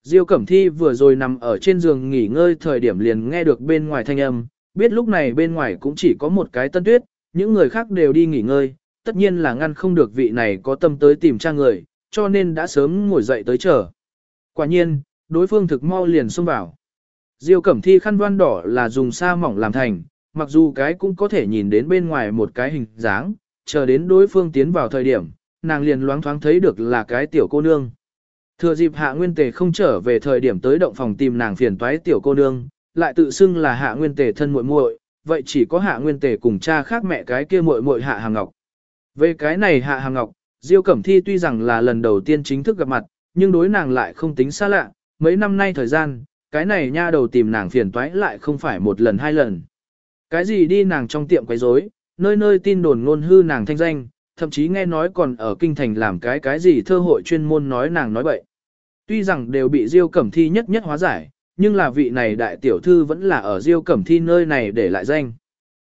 Diêu Cẩm Thi vừa rồi nằm ở trên giường nghỉ ngơi thời điểm liền nghe được bên ngoài thanh âm, biết lúc này bên ngoài cũng chỉ có một cái tân tuyết, những người khác đều đi nghỉ ngơi, tất nhiên là ngăn không được vị này có tâm tới tìm tra người, cho nên đã sớm ngồi dậy tới chờ. Quả nhiên, đối phương thực mau liền xông vào. Diêu Cẩm Thi khăn đoan đỏ là dùng sa mỏng làm thành, mặc dù cái cũng có thể nhìn đến bên ngoài một cái hình dáng, chờ đến đối phương tiến vào thời điểm, nàng liền loáng thoáng thấy được là cái tiểu cô nương. Thừa dịp hạ nguyên tề không trở về thời điểm tới động phòng tìm nàng phiền toái tiểu cô nương, lại tự xưng là hạ nguyên tề thân muội muội, vậy chỉ có hạ nguyên tề cùng cha khác mẹ cái kia muội muội hạ hàng ngọc. Về cái này hạ hàng ngọc, Diêu Cẩm Thi tuy rằng là lần đầu tiên chính thức gặp mặt, nhưng đối nàng lại không tính xa lạ, mấy năm nay thời gian, cái này nha đầu tìm nàng phiền toái lại không phải một lần hai lần. Cái gì đi nàng trong tiệm quấy rối, nơi nơi tin đồn ngôn hư nàng thanh danh, thậm chí nghe nói còn ở kinh thành làm cái cái gì thơ hội chuyên môn nói nàng nói bậy. Tuy rằng đều bị Diêu Cẩm Thi nhất nhất hóa giải, nhưng là vị này đại tiểu thư vẫn là ở Diêu Cẩm Thi nơi này để lại danh.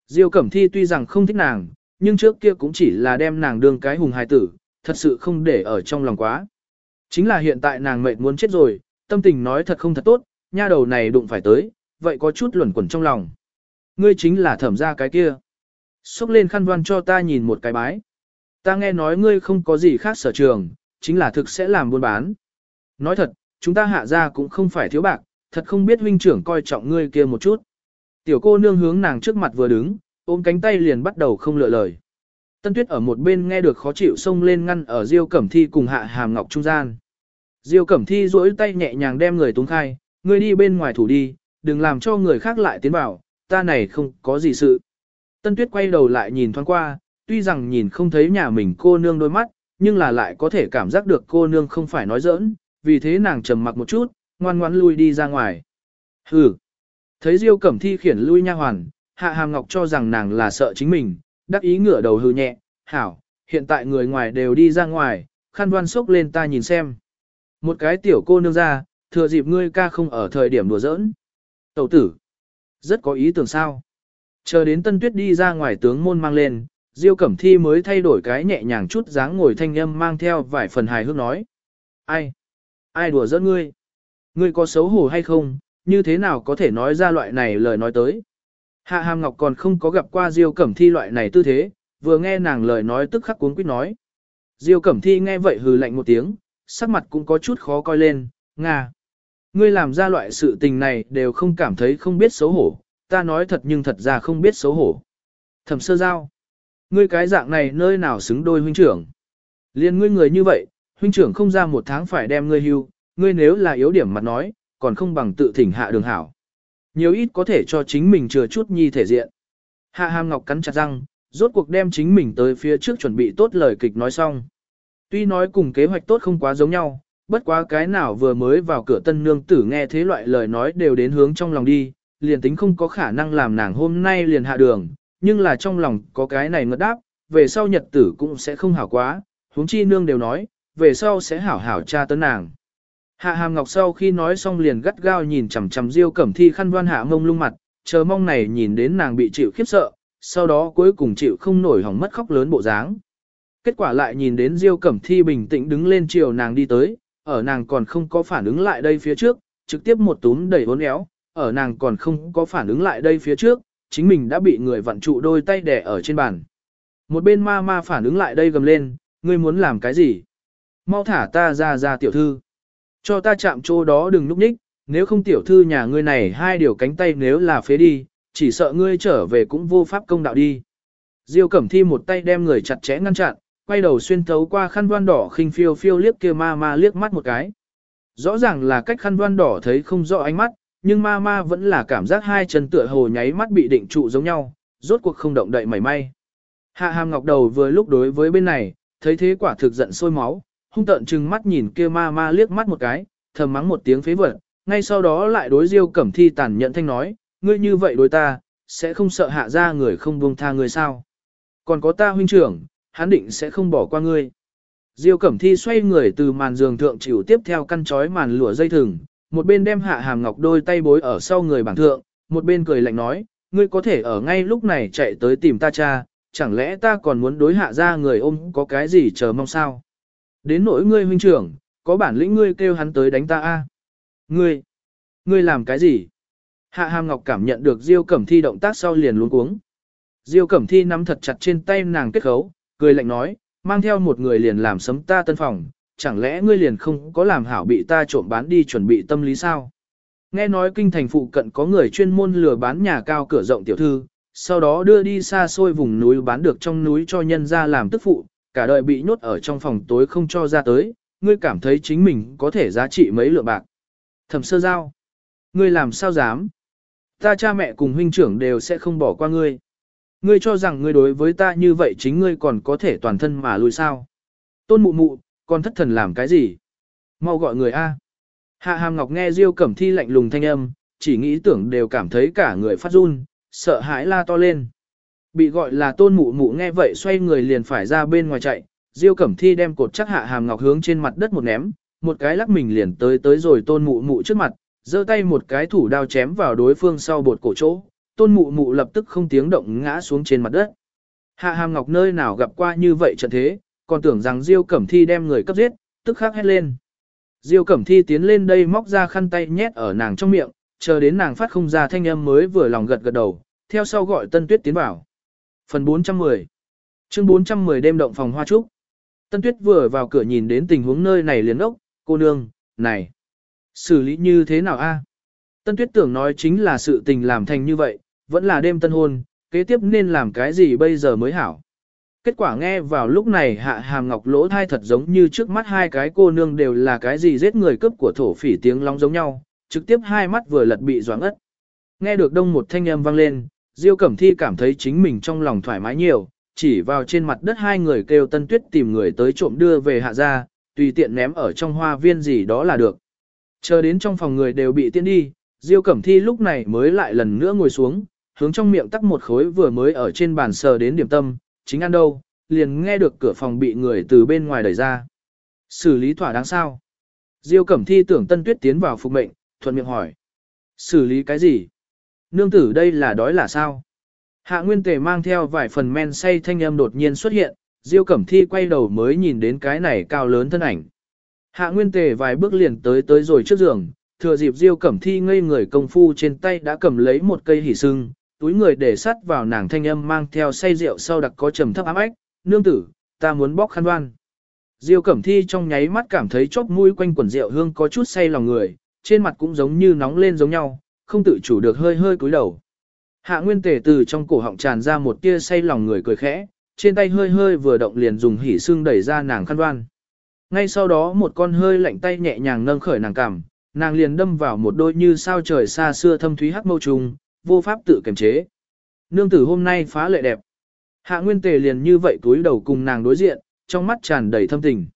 Diêu Cẩm Thi tuy rằng không thích nàng, nhưng trước kia cũng chỉ là đem nàng đương cái hùng hài tử, thật sự không để ở trong lòng quá. Chính là hiện tại nàng mệt muốn chết rồi, tâm tình nói thật không thật tốt, nha đầu này đụng phải tới, vậy có chút luẩn quẩn trong lòng. Ngươi chính là thẩm ra cái kia. Xúc lên khăn đoan cho ta nhìn một cái bái. Ta nghe nói ngươi không có gì khác sở trường, chính là thực sẽ làm buôn bán. Nói thật, chúng ta hạ ra cũng không phải thiếu bạc, thật không biết huynh trưởng coi trọng ngươi kia một chút. Tiểu cô nương hướng nàng trước mặt vừa đứng, ôm cánh tay liền bắt đầu không lựa lời. Tân tuyết ở một bên nghe được khó chịu xông lên ngăn ở Diêu Cẩm Thi cùng hạ hàm ngọc trung gian. Diêu Cẩm Thi duỗi tay nhẹ nhàng đem người túng khai, ngươi đi bên ngoài thủ đi, đừng làm cho người khác lại tiến vào, ta này không có gì sự. Tân tuyết quay đầu lại nhìn thoáng qua, tuy rằng nhìn không thấy nhà mình cô nương đôi mắt, nhưng là lại có thể cảm giác được cô nương không phải nói giỡn, vì thế nàng trầm mặc một chút, ngoan ngoãn lui đi ra ngoài. Hừ. Thấy Diêu Cẩm Thi khiển lui nha hoàn, Hạ Hàm Ngọc cho rằng nàng là sợ chính mình, đắc ý ngửa đầu hừ nhẹ, "Hảo, hiện tại người ngoài đều đi ra ngoài, khăn đoan sốc lên ta nhìn xem." Một cái tiểu cô nương ra, thừa dịp ngươi ca không ở thời điểm đùa giỡn. Tẩu tử, rất có ý tưởng sao? Chờ đến Tân Tuyết đi ra ngoài tướng môn mang lên, Diêu Cẩm Thi mới thay đổi cái nhẹ nhàng chút dáng ngồi thanh âm mang theo vài phần hài hước nói. Ai? Ai đùa giỡn ngươi? Ngươi có xấu hổ hay không? Như thế nào có thể nói ra loại này lời nói tới? Hạ Hàm Ngọc còn không có gặp qua Diêu Cẩm Thi loại này tư thế, vừa nghe nàng lời nói tức khắc cuốn quýt nói. Diêu Cẩm Thi nghe vậy hừ lạnh một tiếng, sắc mặt cũng có chút khó coi lên, Nga. Ngươi làm ra loại sự tình này đều không cảm thấy không biết xấu hổ, ta nói thật nhưng thật ra không biết xấu hổ. Thẩm sơ giao. Ngươi cái dạng này nơi nào xứng đôi huynh trưởng. Liên ngươi người như vậy, huynh trưởng không ra một tháng phải đem ngươi hưu, ngươi nếu là yếu điểm mặt nói, còn không bằng tự thỉnh hạ đường hảo. Nhiều ít có thể cho chính mình chừa chút nhi thể diện. Hạ hàm ngọc cắn chặt răng, rốt cuộc đem chính mình tới phía trước chuẩn bị tốt lời kịch nói xong. Tuy nói cùng kế hoạch tốt không quá giống nhau, bất quá cái nào vừa mới vào cửa tân nương tử nghe thế loại lời nói đều đến hướng trong lòng đi, liền tính không có khả năng làm nàng hôm nay liền hạ đường, nhưng là trong lòng có cái này ngất đáp, về sau nhật tử cũng sẽ không hảo quá, huống chi nương đều nói, về sau sẽ hảo hảo tra tấn nàng. Hạ hàm ngọc sau khi nói xong liền gắt gao nhìn chằm chằm diêu cẩm thi khăn đoan hạ mông lung mặt, chờ mong này nhìn đến nàng bị chịu khiếp sợ, sau đó cuối cùng chịu không nổi hỏng mất khóc lớn bộ dáng. Kết quả lại nhìn đến diêu cẩm thi bình tĩnh đứng lên chiều nàng đi tới, ở nàng còn không có phản ứng lại đây phía trước, trực tiếp một túm đẩy uốn éo, ở nàng còn không có phản ứng lại đây phía trước, chính mình đã bị người vặn trụ đôi tay đè ở trên bàn. Một bên ma ma phản ứng lại đây gầm lên, ngươi muốn làm cái gì? Mau thả ta ra ra tiểu thư. Cho ta chạm chỗ đó đừng núp ních nếu không tiểu thư nhà ngươi này hai điều cánh tay nếu là phế đi, chỉ sợ ngươi trở về cũng vô pháp công đạo đi. Diêu Cẩm Thi một tay đem người chặt chẽ ngăn chặn, quay đầu xuyên thấu qua khăn voan đỏ khinh phiêu phiêu liếc kia ma ma liếc mắt một cái. Rõ ràng là cách khăn voan đỏ thấy không rõ ánh mắt, nhưng ma ma vẫn là cảm giác hai chân tựa hồ nháy mắt bị định trụ giống nhau, rốt cuộc không động đậy mảy may. Hạ hàm ngọc đầu vừa lúc đối với bên này, thấy thế quả thực giận sôi máu, hung tợn chừng mắt nhìn kia ma ma liếc mắt một cái, thầm mắng một tiếng phế vật, ngay sau đó lại đối diêu cẩm thi tàn nhẫn thanh nói, ngươi như vậy đối ta, sẽ không sợ hạ ra người không buông tha người sao. Còn có ta huynh trưởng, hắn định sẽ không bỏ qua ngươi. Diêu Cẩm Thi xoay người từ màn giường thượng chịu tiếp theo căn chói màn lụa dây thừng, một bên đem hạ hàm ngọc đôi tay bối ở sau người bảng thượng, một bên cười lạnh nói, ngươi có thể ở ngay lúc này chạy tới tìm ta cha, chẳng lẽ ta còn muốn đối hạ ra người ôm có cái gì chờ mong sao? Đến nỗi ngươi huynh trưởng, có bản lĩnh ngươi kêu hắn tới đánh ta a. Ngươi, ngươi làm cái gì? Hạ hàm ngọc cảm nhận được Diêu Cẩm Thi động tác sau liền luống cuống. Diêu Cẩm Thi nắm thật chặt trên tay nàng kết khấu, cười lạnh nói, mang theo một người liền làm sấm ta tân phòng, chẳng lẽ ngươi liền không có làm hảo bị ta trộm bán đi chuẩn bị tâm lý sao? Nghe nói kinh thành phụ cận có người chuyên môn lừa bán nhà cao cửa rộng tiểu thư, sau đó đưa đi xa xôi vùng núi bán được trong núi cho nhân ra làm tức phụ, cả đời bị nhốt ở trong phòng tối không cho ra tới, ngươi cảm thấy chính mình có thể giá trị mấy lượng bạc. Thẩm sơ giao, ngươi làm sao dám? Ta cha mẹ cùng huynh trưởng đều sẽ không bỏ qua ngươi. Ngươi cho rằng ngươi đối với ta như vậy chính ngươi còn có thể toàn thân mà lùi sao? Tôn mụ mụ, con thất thần làm cái gì? Mau gọi người A. Hạ hàm ngọc nghe Diêu Cẩm Thi lạnh lùng thanh âm, chỉ nghĩ tưởng đều cảm thấy cả người phát run, sợ hãi la to lên. Bị gọi là tôn mụ mụ nghe vậy xoay người liền phải ra bên ngoài chạy, Diêu Cẩm Thi đem cột chắc hạ hàm ngọc hướng trên mặt đất một ném, một cái lắc mình liền tới tới rồi tôn mụ mụ trước mặt, giơ tay một cái thủ đao chém vào đối phương sau bột cổ chỗ, tôn mụ mụ lập tức không tiếng động ngã xuống trên mặt đất. Hạ hàm ngọc nơi nào gặp qua như vậy trận thế, còn tưởng rằng Diêu Cẩm Thi đem người cấp giết, tức khắc hét lên. Diêu Cẩm Thi tiến lên đây móc ra khăn tay nhét ở nàng trong miệng, chờ đến nàng phát không ra thanh âm mới vừa lòng gật gật đầu, theo sau gọi Tân Tuyết tiến vào. Phần 410 Chương 410 đêm động phòng hoa trúc. Tân Tuyết vừa vào cửa nhìn đến tình huống nơi này liền ốc, cô nương, này, xử lý như thế nào a? Tân Tuyết tưởng nói chính là sự tình làm thành như vậy, vẫn là đêm tân hôn, kế tiếp nên làm cái gì bây giờ mới hảo. Kết quả nghe vào lúc này hạ hàm ngọc lỗ thai thật giống như trước mắt hai cái cô nương đều là cái gì giết người cướp của thổ phỉ tiếng long giống nhau, trực tiếp hai mắt vừa lật bị doáng ất. Nghe được đông một thanh âm vang lên, Diêu Cẩm Thi cảm thấy chính mình trong lòng thoải mái nhiều, chỉ vào trên mặt đất hai người kêu Tân Tuyết tìm người tới trộm đưa về hạ ra, tùy tiện ném ở trong hoa viên gì đó là được. Chờ đến trong phòng người đều bị tiễn đi, Diêu Cẩm Thi lúc này mới lại lần nữa ngồi xuống, hướng trong miệng tắc một khối vừa mới ở trên bàn sờ đến điểm tâm, chính ăn đâu, liền nghe được cửa phòng bị người từ bên ngoài đẩy ra. Xử lý thỏa đáng sao? Diêu Cẩm Thi tưởng Tân Tuyết tiến vào phục mệnh, thuận miệng hỏi. Xử lý cái gì? Nương tử đây là đói là sao? Hạ Nguyên Tề mang theo vài phần men say thanh âm đột nhiên xuất hiện, Diêu Cẩm Thi quay đầu mới nhìn đến cái này cao lớn thân ảnh. Hạ Nguyên Tề vài bước liền tới tới rồi trước giường, thừa dịp Diêu Cẩm Thi ngây người công phu trên tay đã cầm lấy một cây hỉ sưng, túi người để sắt vào nàng thanh âm mang theo say rượu sau đặc có trầm thấp ám ách, nương tử, ta muốn bóc khăn đoan. Diêu Cẩm Thi trong nháy mắt cảm thấy chóp mũi quanh quần rượu hương có chút say lòng người, trên mặt cũng giống như nóng lên giống nhau, không tự chủ được hơi hơi cúi đầu. Hạ Nguyên Tề từ trong cổ họng tràn ra một tia say lòng người cười khẽ, trên tay hơi hơi vừa động liền dùng hỉ xương đẩy ra nàng khăn đoan. Ngay sau đó một con hơi lạnh tay nhẹ nhàng nâng khởi nàng cằm, nàng liền đâm vào một đôi như sao trời xa xưa thâm thúy hắc mâu trùng, vô pháp tự kiềm chế. Nương tử hôm nay phá lệ đẹp. Hạ Nguyên Tề liền như vậy túi đầu cùng nàng đối diện, trong mắt tràn đầy thâm tình.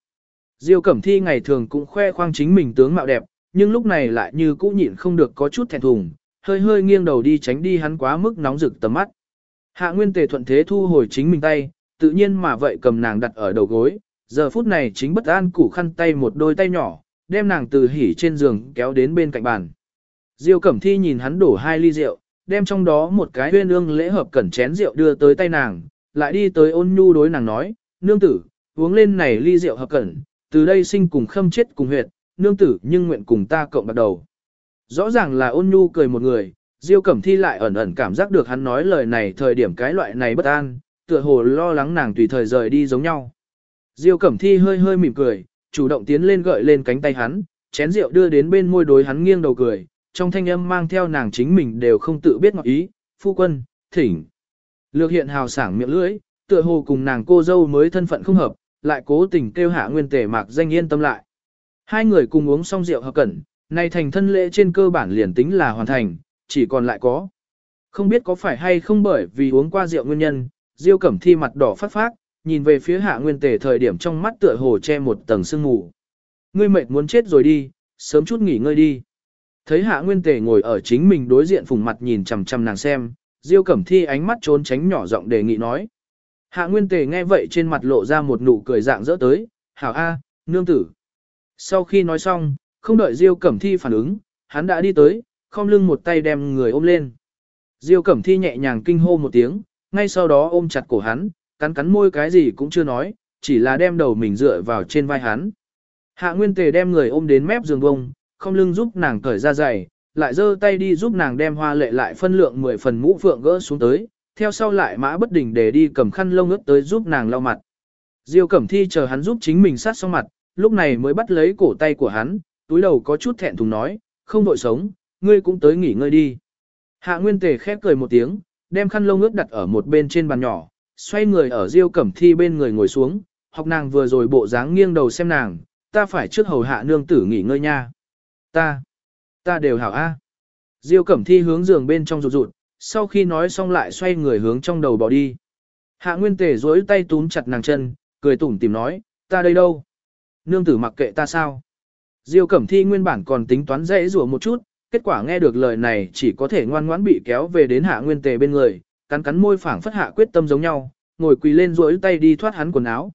Diêu Cẩm Thi ngày thường cũng khoe khoang chính mình tướng mạo đẹp, nhưng lúc này lại như cũ nhịn không được có chút thẹn thùng, hơi hơi nghiêng đầu đi tránh đi hắn quá mức nóng rực tầm mắt. Hạ Nguyên Tề thuận thế thu hồi chính mình tay, tự nhiên mà vậy cầm nàng đặt ở đầu gối, giờ phút này chính bất an củ khăn tay một đôi tay nhỏ, đem nàng từ hỉ trên giường kéo đến bên cạnh bàn. Diêu Cẩm Thi nhìn hắn đổ hai ly rượu, đem trong đó một cái huyên ương lễ hợp cẩn chén rượu đưa tới tay nàng, lại đi tới ôn nhu đối nàng nói, nương tử, uống lên này ly rượu hợp cẩn, từ đây sinh cùng khâm chết cùng huyệt, nương tử nhưng nguyện cùng ta cộng bắt đầu. Rõ ràng là ôn nhu cười một người, Diêu Cẩm Thi lại ẩn ẩn cảm giác được hắn nói lời này thời điểm cái loại này bất an, tựa hồ lo lắng nàng tùy thời rời đi giống nhau. Diêu Cẩm Thi hơi hơi mỉm cười, chủ động tiến lên gợi lên cánh tay hắn, chén rượu đưa đến bên môi đối hắn nghiêng đầu cười, trong thanh âm mang theo nàng chính mình đều không tự biết ngọt ý, phu quân, thỉnh. Lược hiện hào sảng miệng lưỡi, tựa hồ cùng nàng cô dâu mới thân phận không hợp, lại cố tình kêu hạ nguyên tể mạc danh yên tâm lại. Hai người cùng uống xong rượu hợp cẩn, nay thành thân lễ trên cơ bản liền tính là hoàn thành, chỉ còn lại có. Không biết có phải hay không bởi vì uống qua rượu nguyên nhân, Diêu Cẩm Thi mặt đỏ phát phát, nhìn về phía Hạ Nguyên Tề thời điểm trong mắt tựa hồ che một tầng sương mù. Ngươi mệt muốn chết rồi đi, sớm chút nghỉ ngơi đi. Thấy Hạ Nguyên Tề ngồi ở chính mình đối diện phùng mặt nhìn chằm chằm nàng xem, Diêu Cẩm Thi ánh mắt trốn tránh nhỏ giọng đề nghị nói. Hạ Nguyên Tề nghe vậy trên mặt lộ ra một nụ cười dạng dỡ tới, hảo a, nương tử. Sau khi nói xong, không đợi Diêu Cẩm Thi phản ứng, hắn đã đi tới, không lưng một tay đem người ôm lên. Diêu Cẩm Thi nhẹ nhàng kinh hô một tiếng, ngay sau đó ôm chặt cổ hắn, cắn cắn môi cái gì cũng chưa nói, chỉ là đem đầu mình dựa vào trên vai hắn. Hạ Nguyên Tề đem người ôm đến mép giường bông, không lưng giúp nàng cởi ra giày, lại giơ tay đi giúp nàng đem hoa lệ lại phân lượng 10 phần mũ phượng gỡ xuống tới, theo sau lại mã bất đình để đi cầm khăn lông ướt tới giúp nàng lau mặt. Diêu Cẩm Thi chờ hắn giúp chính mình sát xong mặt, lúc này mới bắt lấy cổ tay của hắn, túi đầu có chút thẹn thùng nói, không vội sống, ngươi cũng tới nghỉ ngơi đi. Hạ Nguyên Tề khép cười một tiếng, đem khăn lông ướt đặt ở một bên trên bàn nhỏ, xoay người ở Diêu Cẩm Thi bên người ngồi xuống, học nàng vừa rồi bộ dáng nghiêng đầu xem nàng, ta phải trước hầu hạ nương tử nghỉ ngơi nha. Ta, ta đều hảo a. Diêu Cẩm Thi hướng giường bên trong rụt rụt, sau khi nói xong lại xoay người hướng trong đầu bỏ đi. Hạ Nguyên Tề duỗi tay túm chặt nàng chân, cười tủm tỉm nói, ta đây đâu? Nương tử mặc kệ ta sao? Diêu Cẩm Thi nguyên bản còn tính toán dễ rủa một chút, kết quả nghe được lời này chỉ có thể ngoan ngoãn bị kéo về đến Hạ Nguyên Tề bên người, cắn cắn môi phảng phất hạ quyết tâm giống nhau, ngồi quỳ lên duỗi tay đi thoát hắn quần áo.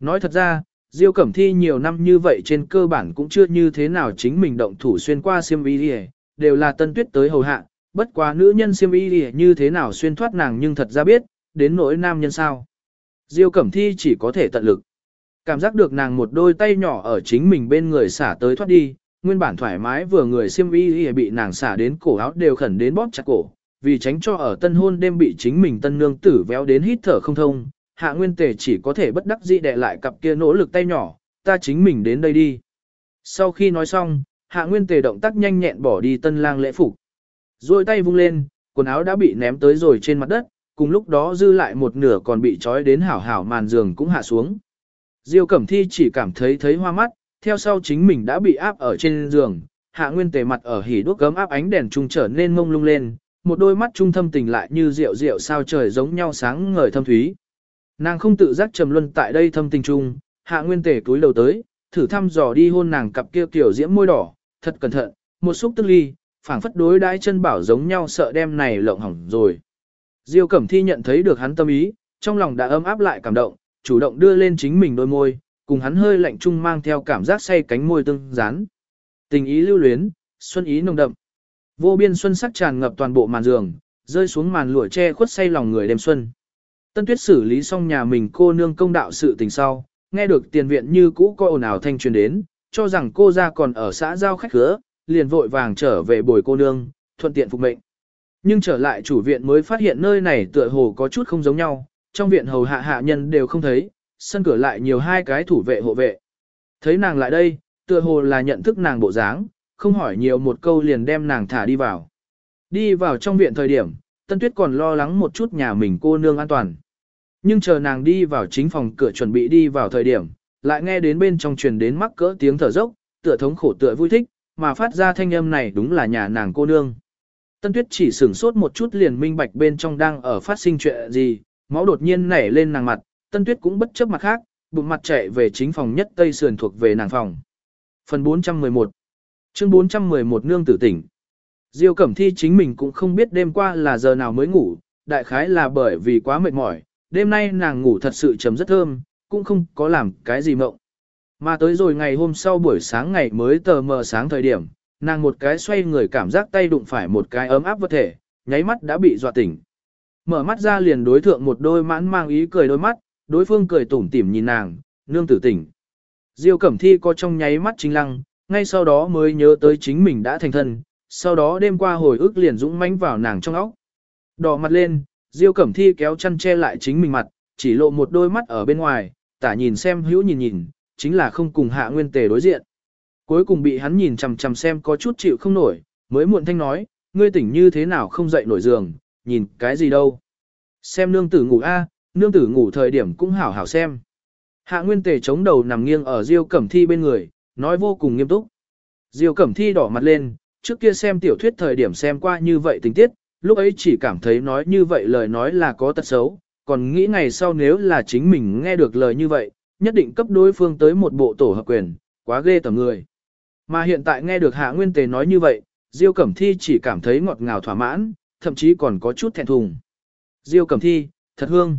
Nói thật ra, Diêu Cẩm Thi nhiều năm như vậy trên cơ bản cũng chưa như thế nào chính mình động thủ xuyên qua xiêm y đi đều là tân tuyết tới hầu hạ, bất quá nữ nhân xiêm y đi như thế nào xuyên thoát nàng nhưng thật ra biết, đến nỗi nam nhân sao. Diêu Cẩm Thi chỉ có thể tận lực. Cảm giác được nàng một đôi tay nhỏ ở chính mình bên người xả tới thoát đi, nguyên bản thoải mái vừa người xiêm y bị nàng xả đến cổ áo đều khẩn đến bóp chặt cổ, vì tránh cho ở tân hôn đêm bị chính mình tân nương tử véo đến hít thở không thông, hạ nguyên tề chỉ có thể bất đắc dĩ đè lại cặp kia nỗ lực tay nhỏ, ta chính mình đến đây đi. Sau khi nói xong, hạ nguyên tề động tác nhanh nhẹn bỏ đi tân lang lễ phục. Rồi tay vung lên, quần áo đã bị ném tới rồi trên mặt đất, cùng lúc đó dư lại một nửa còn bị trói đến hảo hảo màn giường cũng hạ xuống. Diêu Cẩm Thi chỉ cảm thấy thấy hoa mắt, theo sau chính mình đã bị áp ở trên giường, hạ nguyên tề mặt ở hỉ đuốc gấm áp ánh đèn trung trở nên mông lung lên, một đôi mắt trung thâm tình lại như rượu rượu sao trời giống nhau sáng ngời thâm thúy. Nàng không tự giác trầm luân tại đây thâm tình trung, hạ nguyên tề túi đầu tới, thử thăm dò đi hôn nàng cặp kia kiểu diễm môi đỏ, thật cẩn thận, một xúc tức ly, phảng phất đối đãi chân bảo giống nhau sợ đem này lộng hỏng rồi. Diêu Cẩm Thi nhận thấy được hắn tâm ý, trong lòng đã ấm áp lại cảm động, chủ động đưa lên chính mình đôi môi, cùng hắn hơi lạnh chung mang theo cảm giác say cánh môi tương dán. Tình ý lưu luyến, xuân ý nồng đậm. Vô biên xuân sắc tràn ngập toàn bộ màn giường, rơi xuống màn lụa che khuất say lòng người đêm xuân. Tân Tuyết xử lý xong nhà mình cô nương công đạo sự tình sau, nghe được tiền viện như cũ có ồn ào thanh truyền đến, cho rằng cô ra còn ở xã giao khách khứa, liền vội vàng trở về bồi cô nương, thuận tiện phục mệnh. Nhưng trở lại chủ viện mới phát hiện nơi này tựa hồ có chút không giống nhau, trong viện hầu hạ hạ nhân đều không thấy, sân cửa lại nhiều hai cái thủ vệ hộ vệ. Thấy nàng lại đây, tựa hồ là nhận thức nàng bộ dáng, không hỏi nhiều một câu liền đem nàng thả đi vào. Đi vào trong viện thời điểm, Tân Tuyết còn lo lắng một chút nhà mình cô nương an toàn. Nhưng chờ nàng đi vào chính phòng cửa chuẩn bị đi vào thời điểm, lại nghe đến bên trong truyền đến mắc cỡ tiếng thở dốc, tựa thống khổ tựa vui thích, mà phát ra thanh âm này đúng là nhà nàng cô nương. Tân Tuyết chỉ sửng sốt một chút liền minh bạch bên trong đang ở phát sinh chuyện gì, máu đột nhiên nảy lên nàng mặt, Tân Tuyết cũng bất chấp mặt khác, bụng mặt chạy về chính phòng nhất tây sườn thuộc về nàng phòng. Phần 411 Chương 411 Nương tử tỉnh Diêu Cẩm Thi chính mình cũng không biết đêm qua là giờ nào mới ngủ, đại khái là bởi vì quá mệt mỏi, đêm nay nàng ngủ thật sự chấm rất thơm, cũng không có làm cái gì mộng. Mà tới rồi ngày hôm sau buổi sáng ngày mới tờ mờ sáng thời điểm, nàng một cái xoay người cảm giác tay đụng phải một cái ấm áp vật thể, nháy mắt đã bị dọa tỉnh. Mở mắt ra liền đối thượng một đôi mãn mang ý cười đôi mắt, đối phương cười tủm tỉm nhìn nàng, nương tử tỉnh. Diêu Cẩm Thi có trong nháy mắt chính lăng, ngay sau đó mới nhớ tới chính mình đã thành thân, sau đó đêm qua hồi ức liền dũng mãnh vào nàng trong óc. Đỏ mặt lên, Diêu Cẩm Thi kéo chăn che lại chính mình mặt, chỉ lộ một đôi mắt ở bên ngoài, tả nhìn xem hữu nhìn nhìn, chính là không cùng hạ nguyên tề đối diện. Cuối cùng bị hắn nhìn chằm chằm xem có chút chịu không nổi, mới muộn thanh nói, ngươi tỉnh như thế nào không dậy nổi giường, nhìn cái gì đâu. Xem nương tử ngủ a, nương tử ngủ thời điểm cũng hảo hảo xem. Hạ nguyên tề chống đầu nằm nghiêng ở Diêu Cẩm Thi bên người, nói vô cùng nghiêm túc. Diêu Cẩm Thi đỏ mặt lên, trước kia xem tiểu thuyết thời điểm xem qua như vậy tình tiết, lúc ấy chỉ cảm thấy nói như vậy lời nói là có tật xấu, còn nghĩ ngày sau nếu là chính mình nghe được lời như vậy, nhất định cấp đối phương tới một bộ tổ hợp quyền, quá ghê tầm người. Mà hiện tại nghe được Hạ Nguyên Tề nói như vậy, Diêu Cẩm Thi chỉ cảm thấy ngọt ngào thỏa mãn, thậm chí còn có chút thẹn thùng. Diêu Cẩm Thi, thật hương.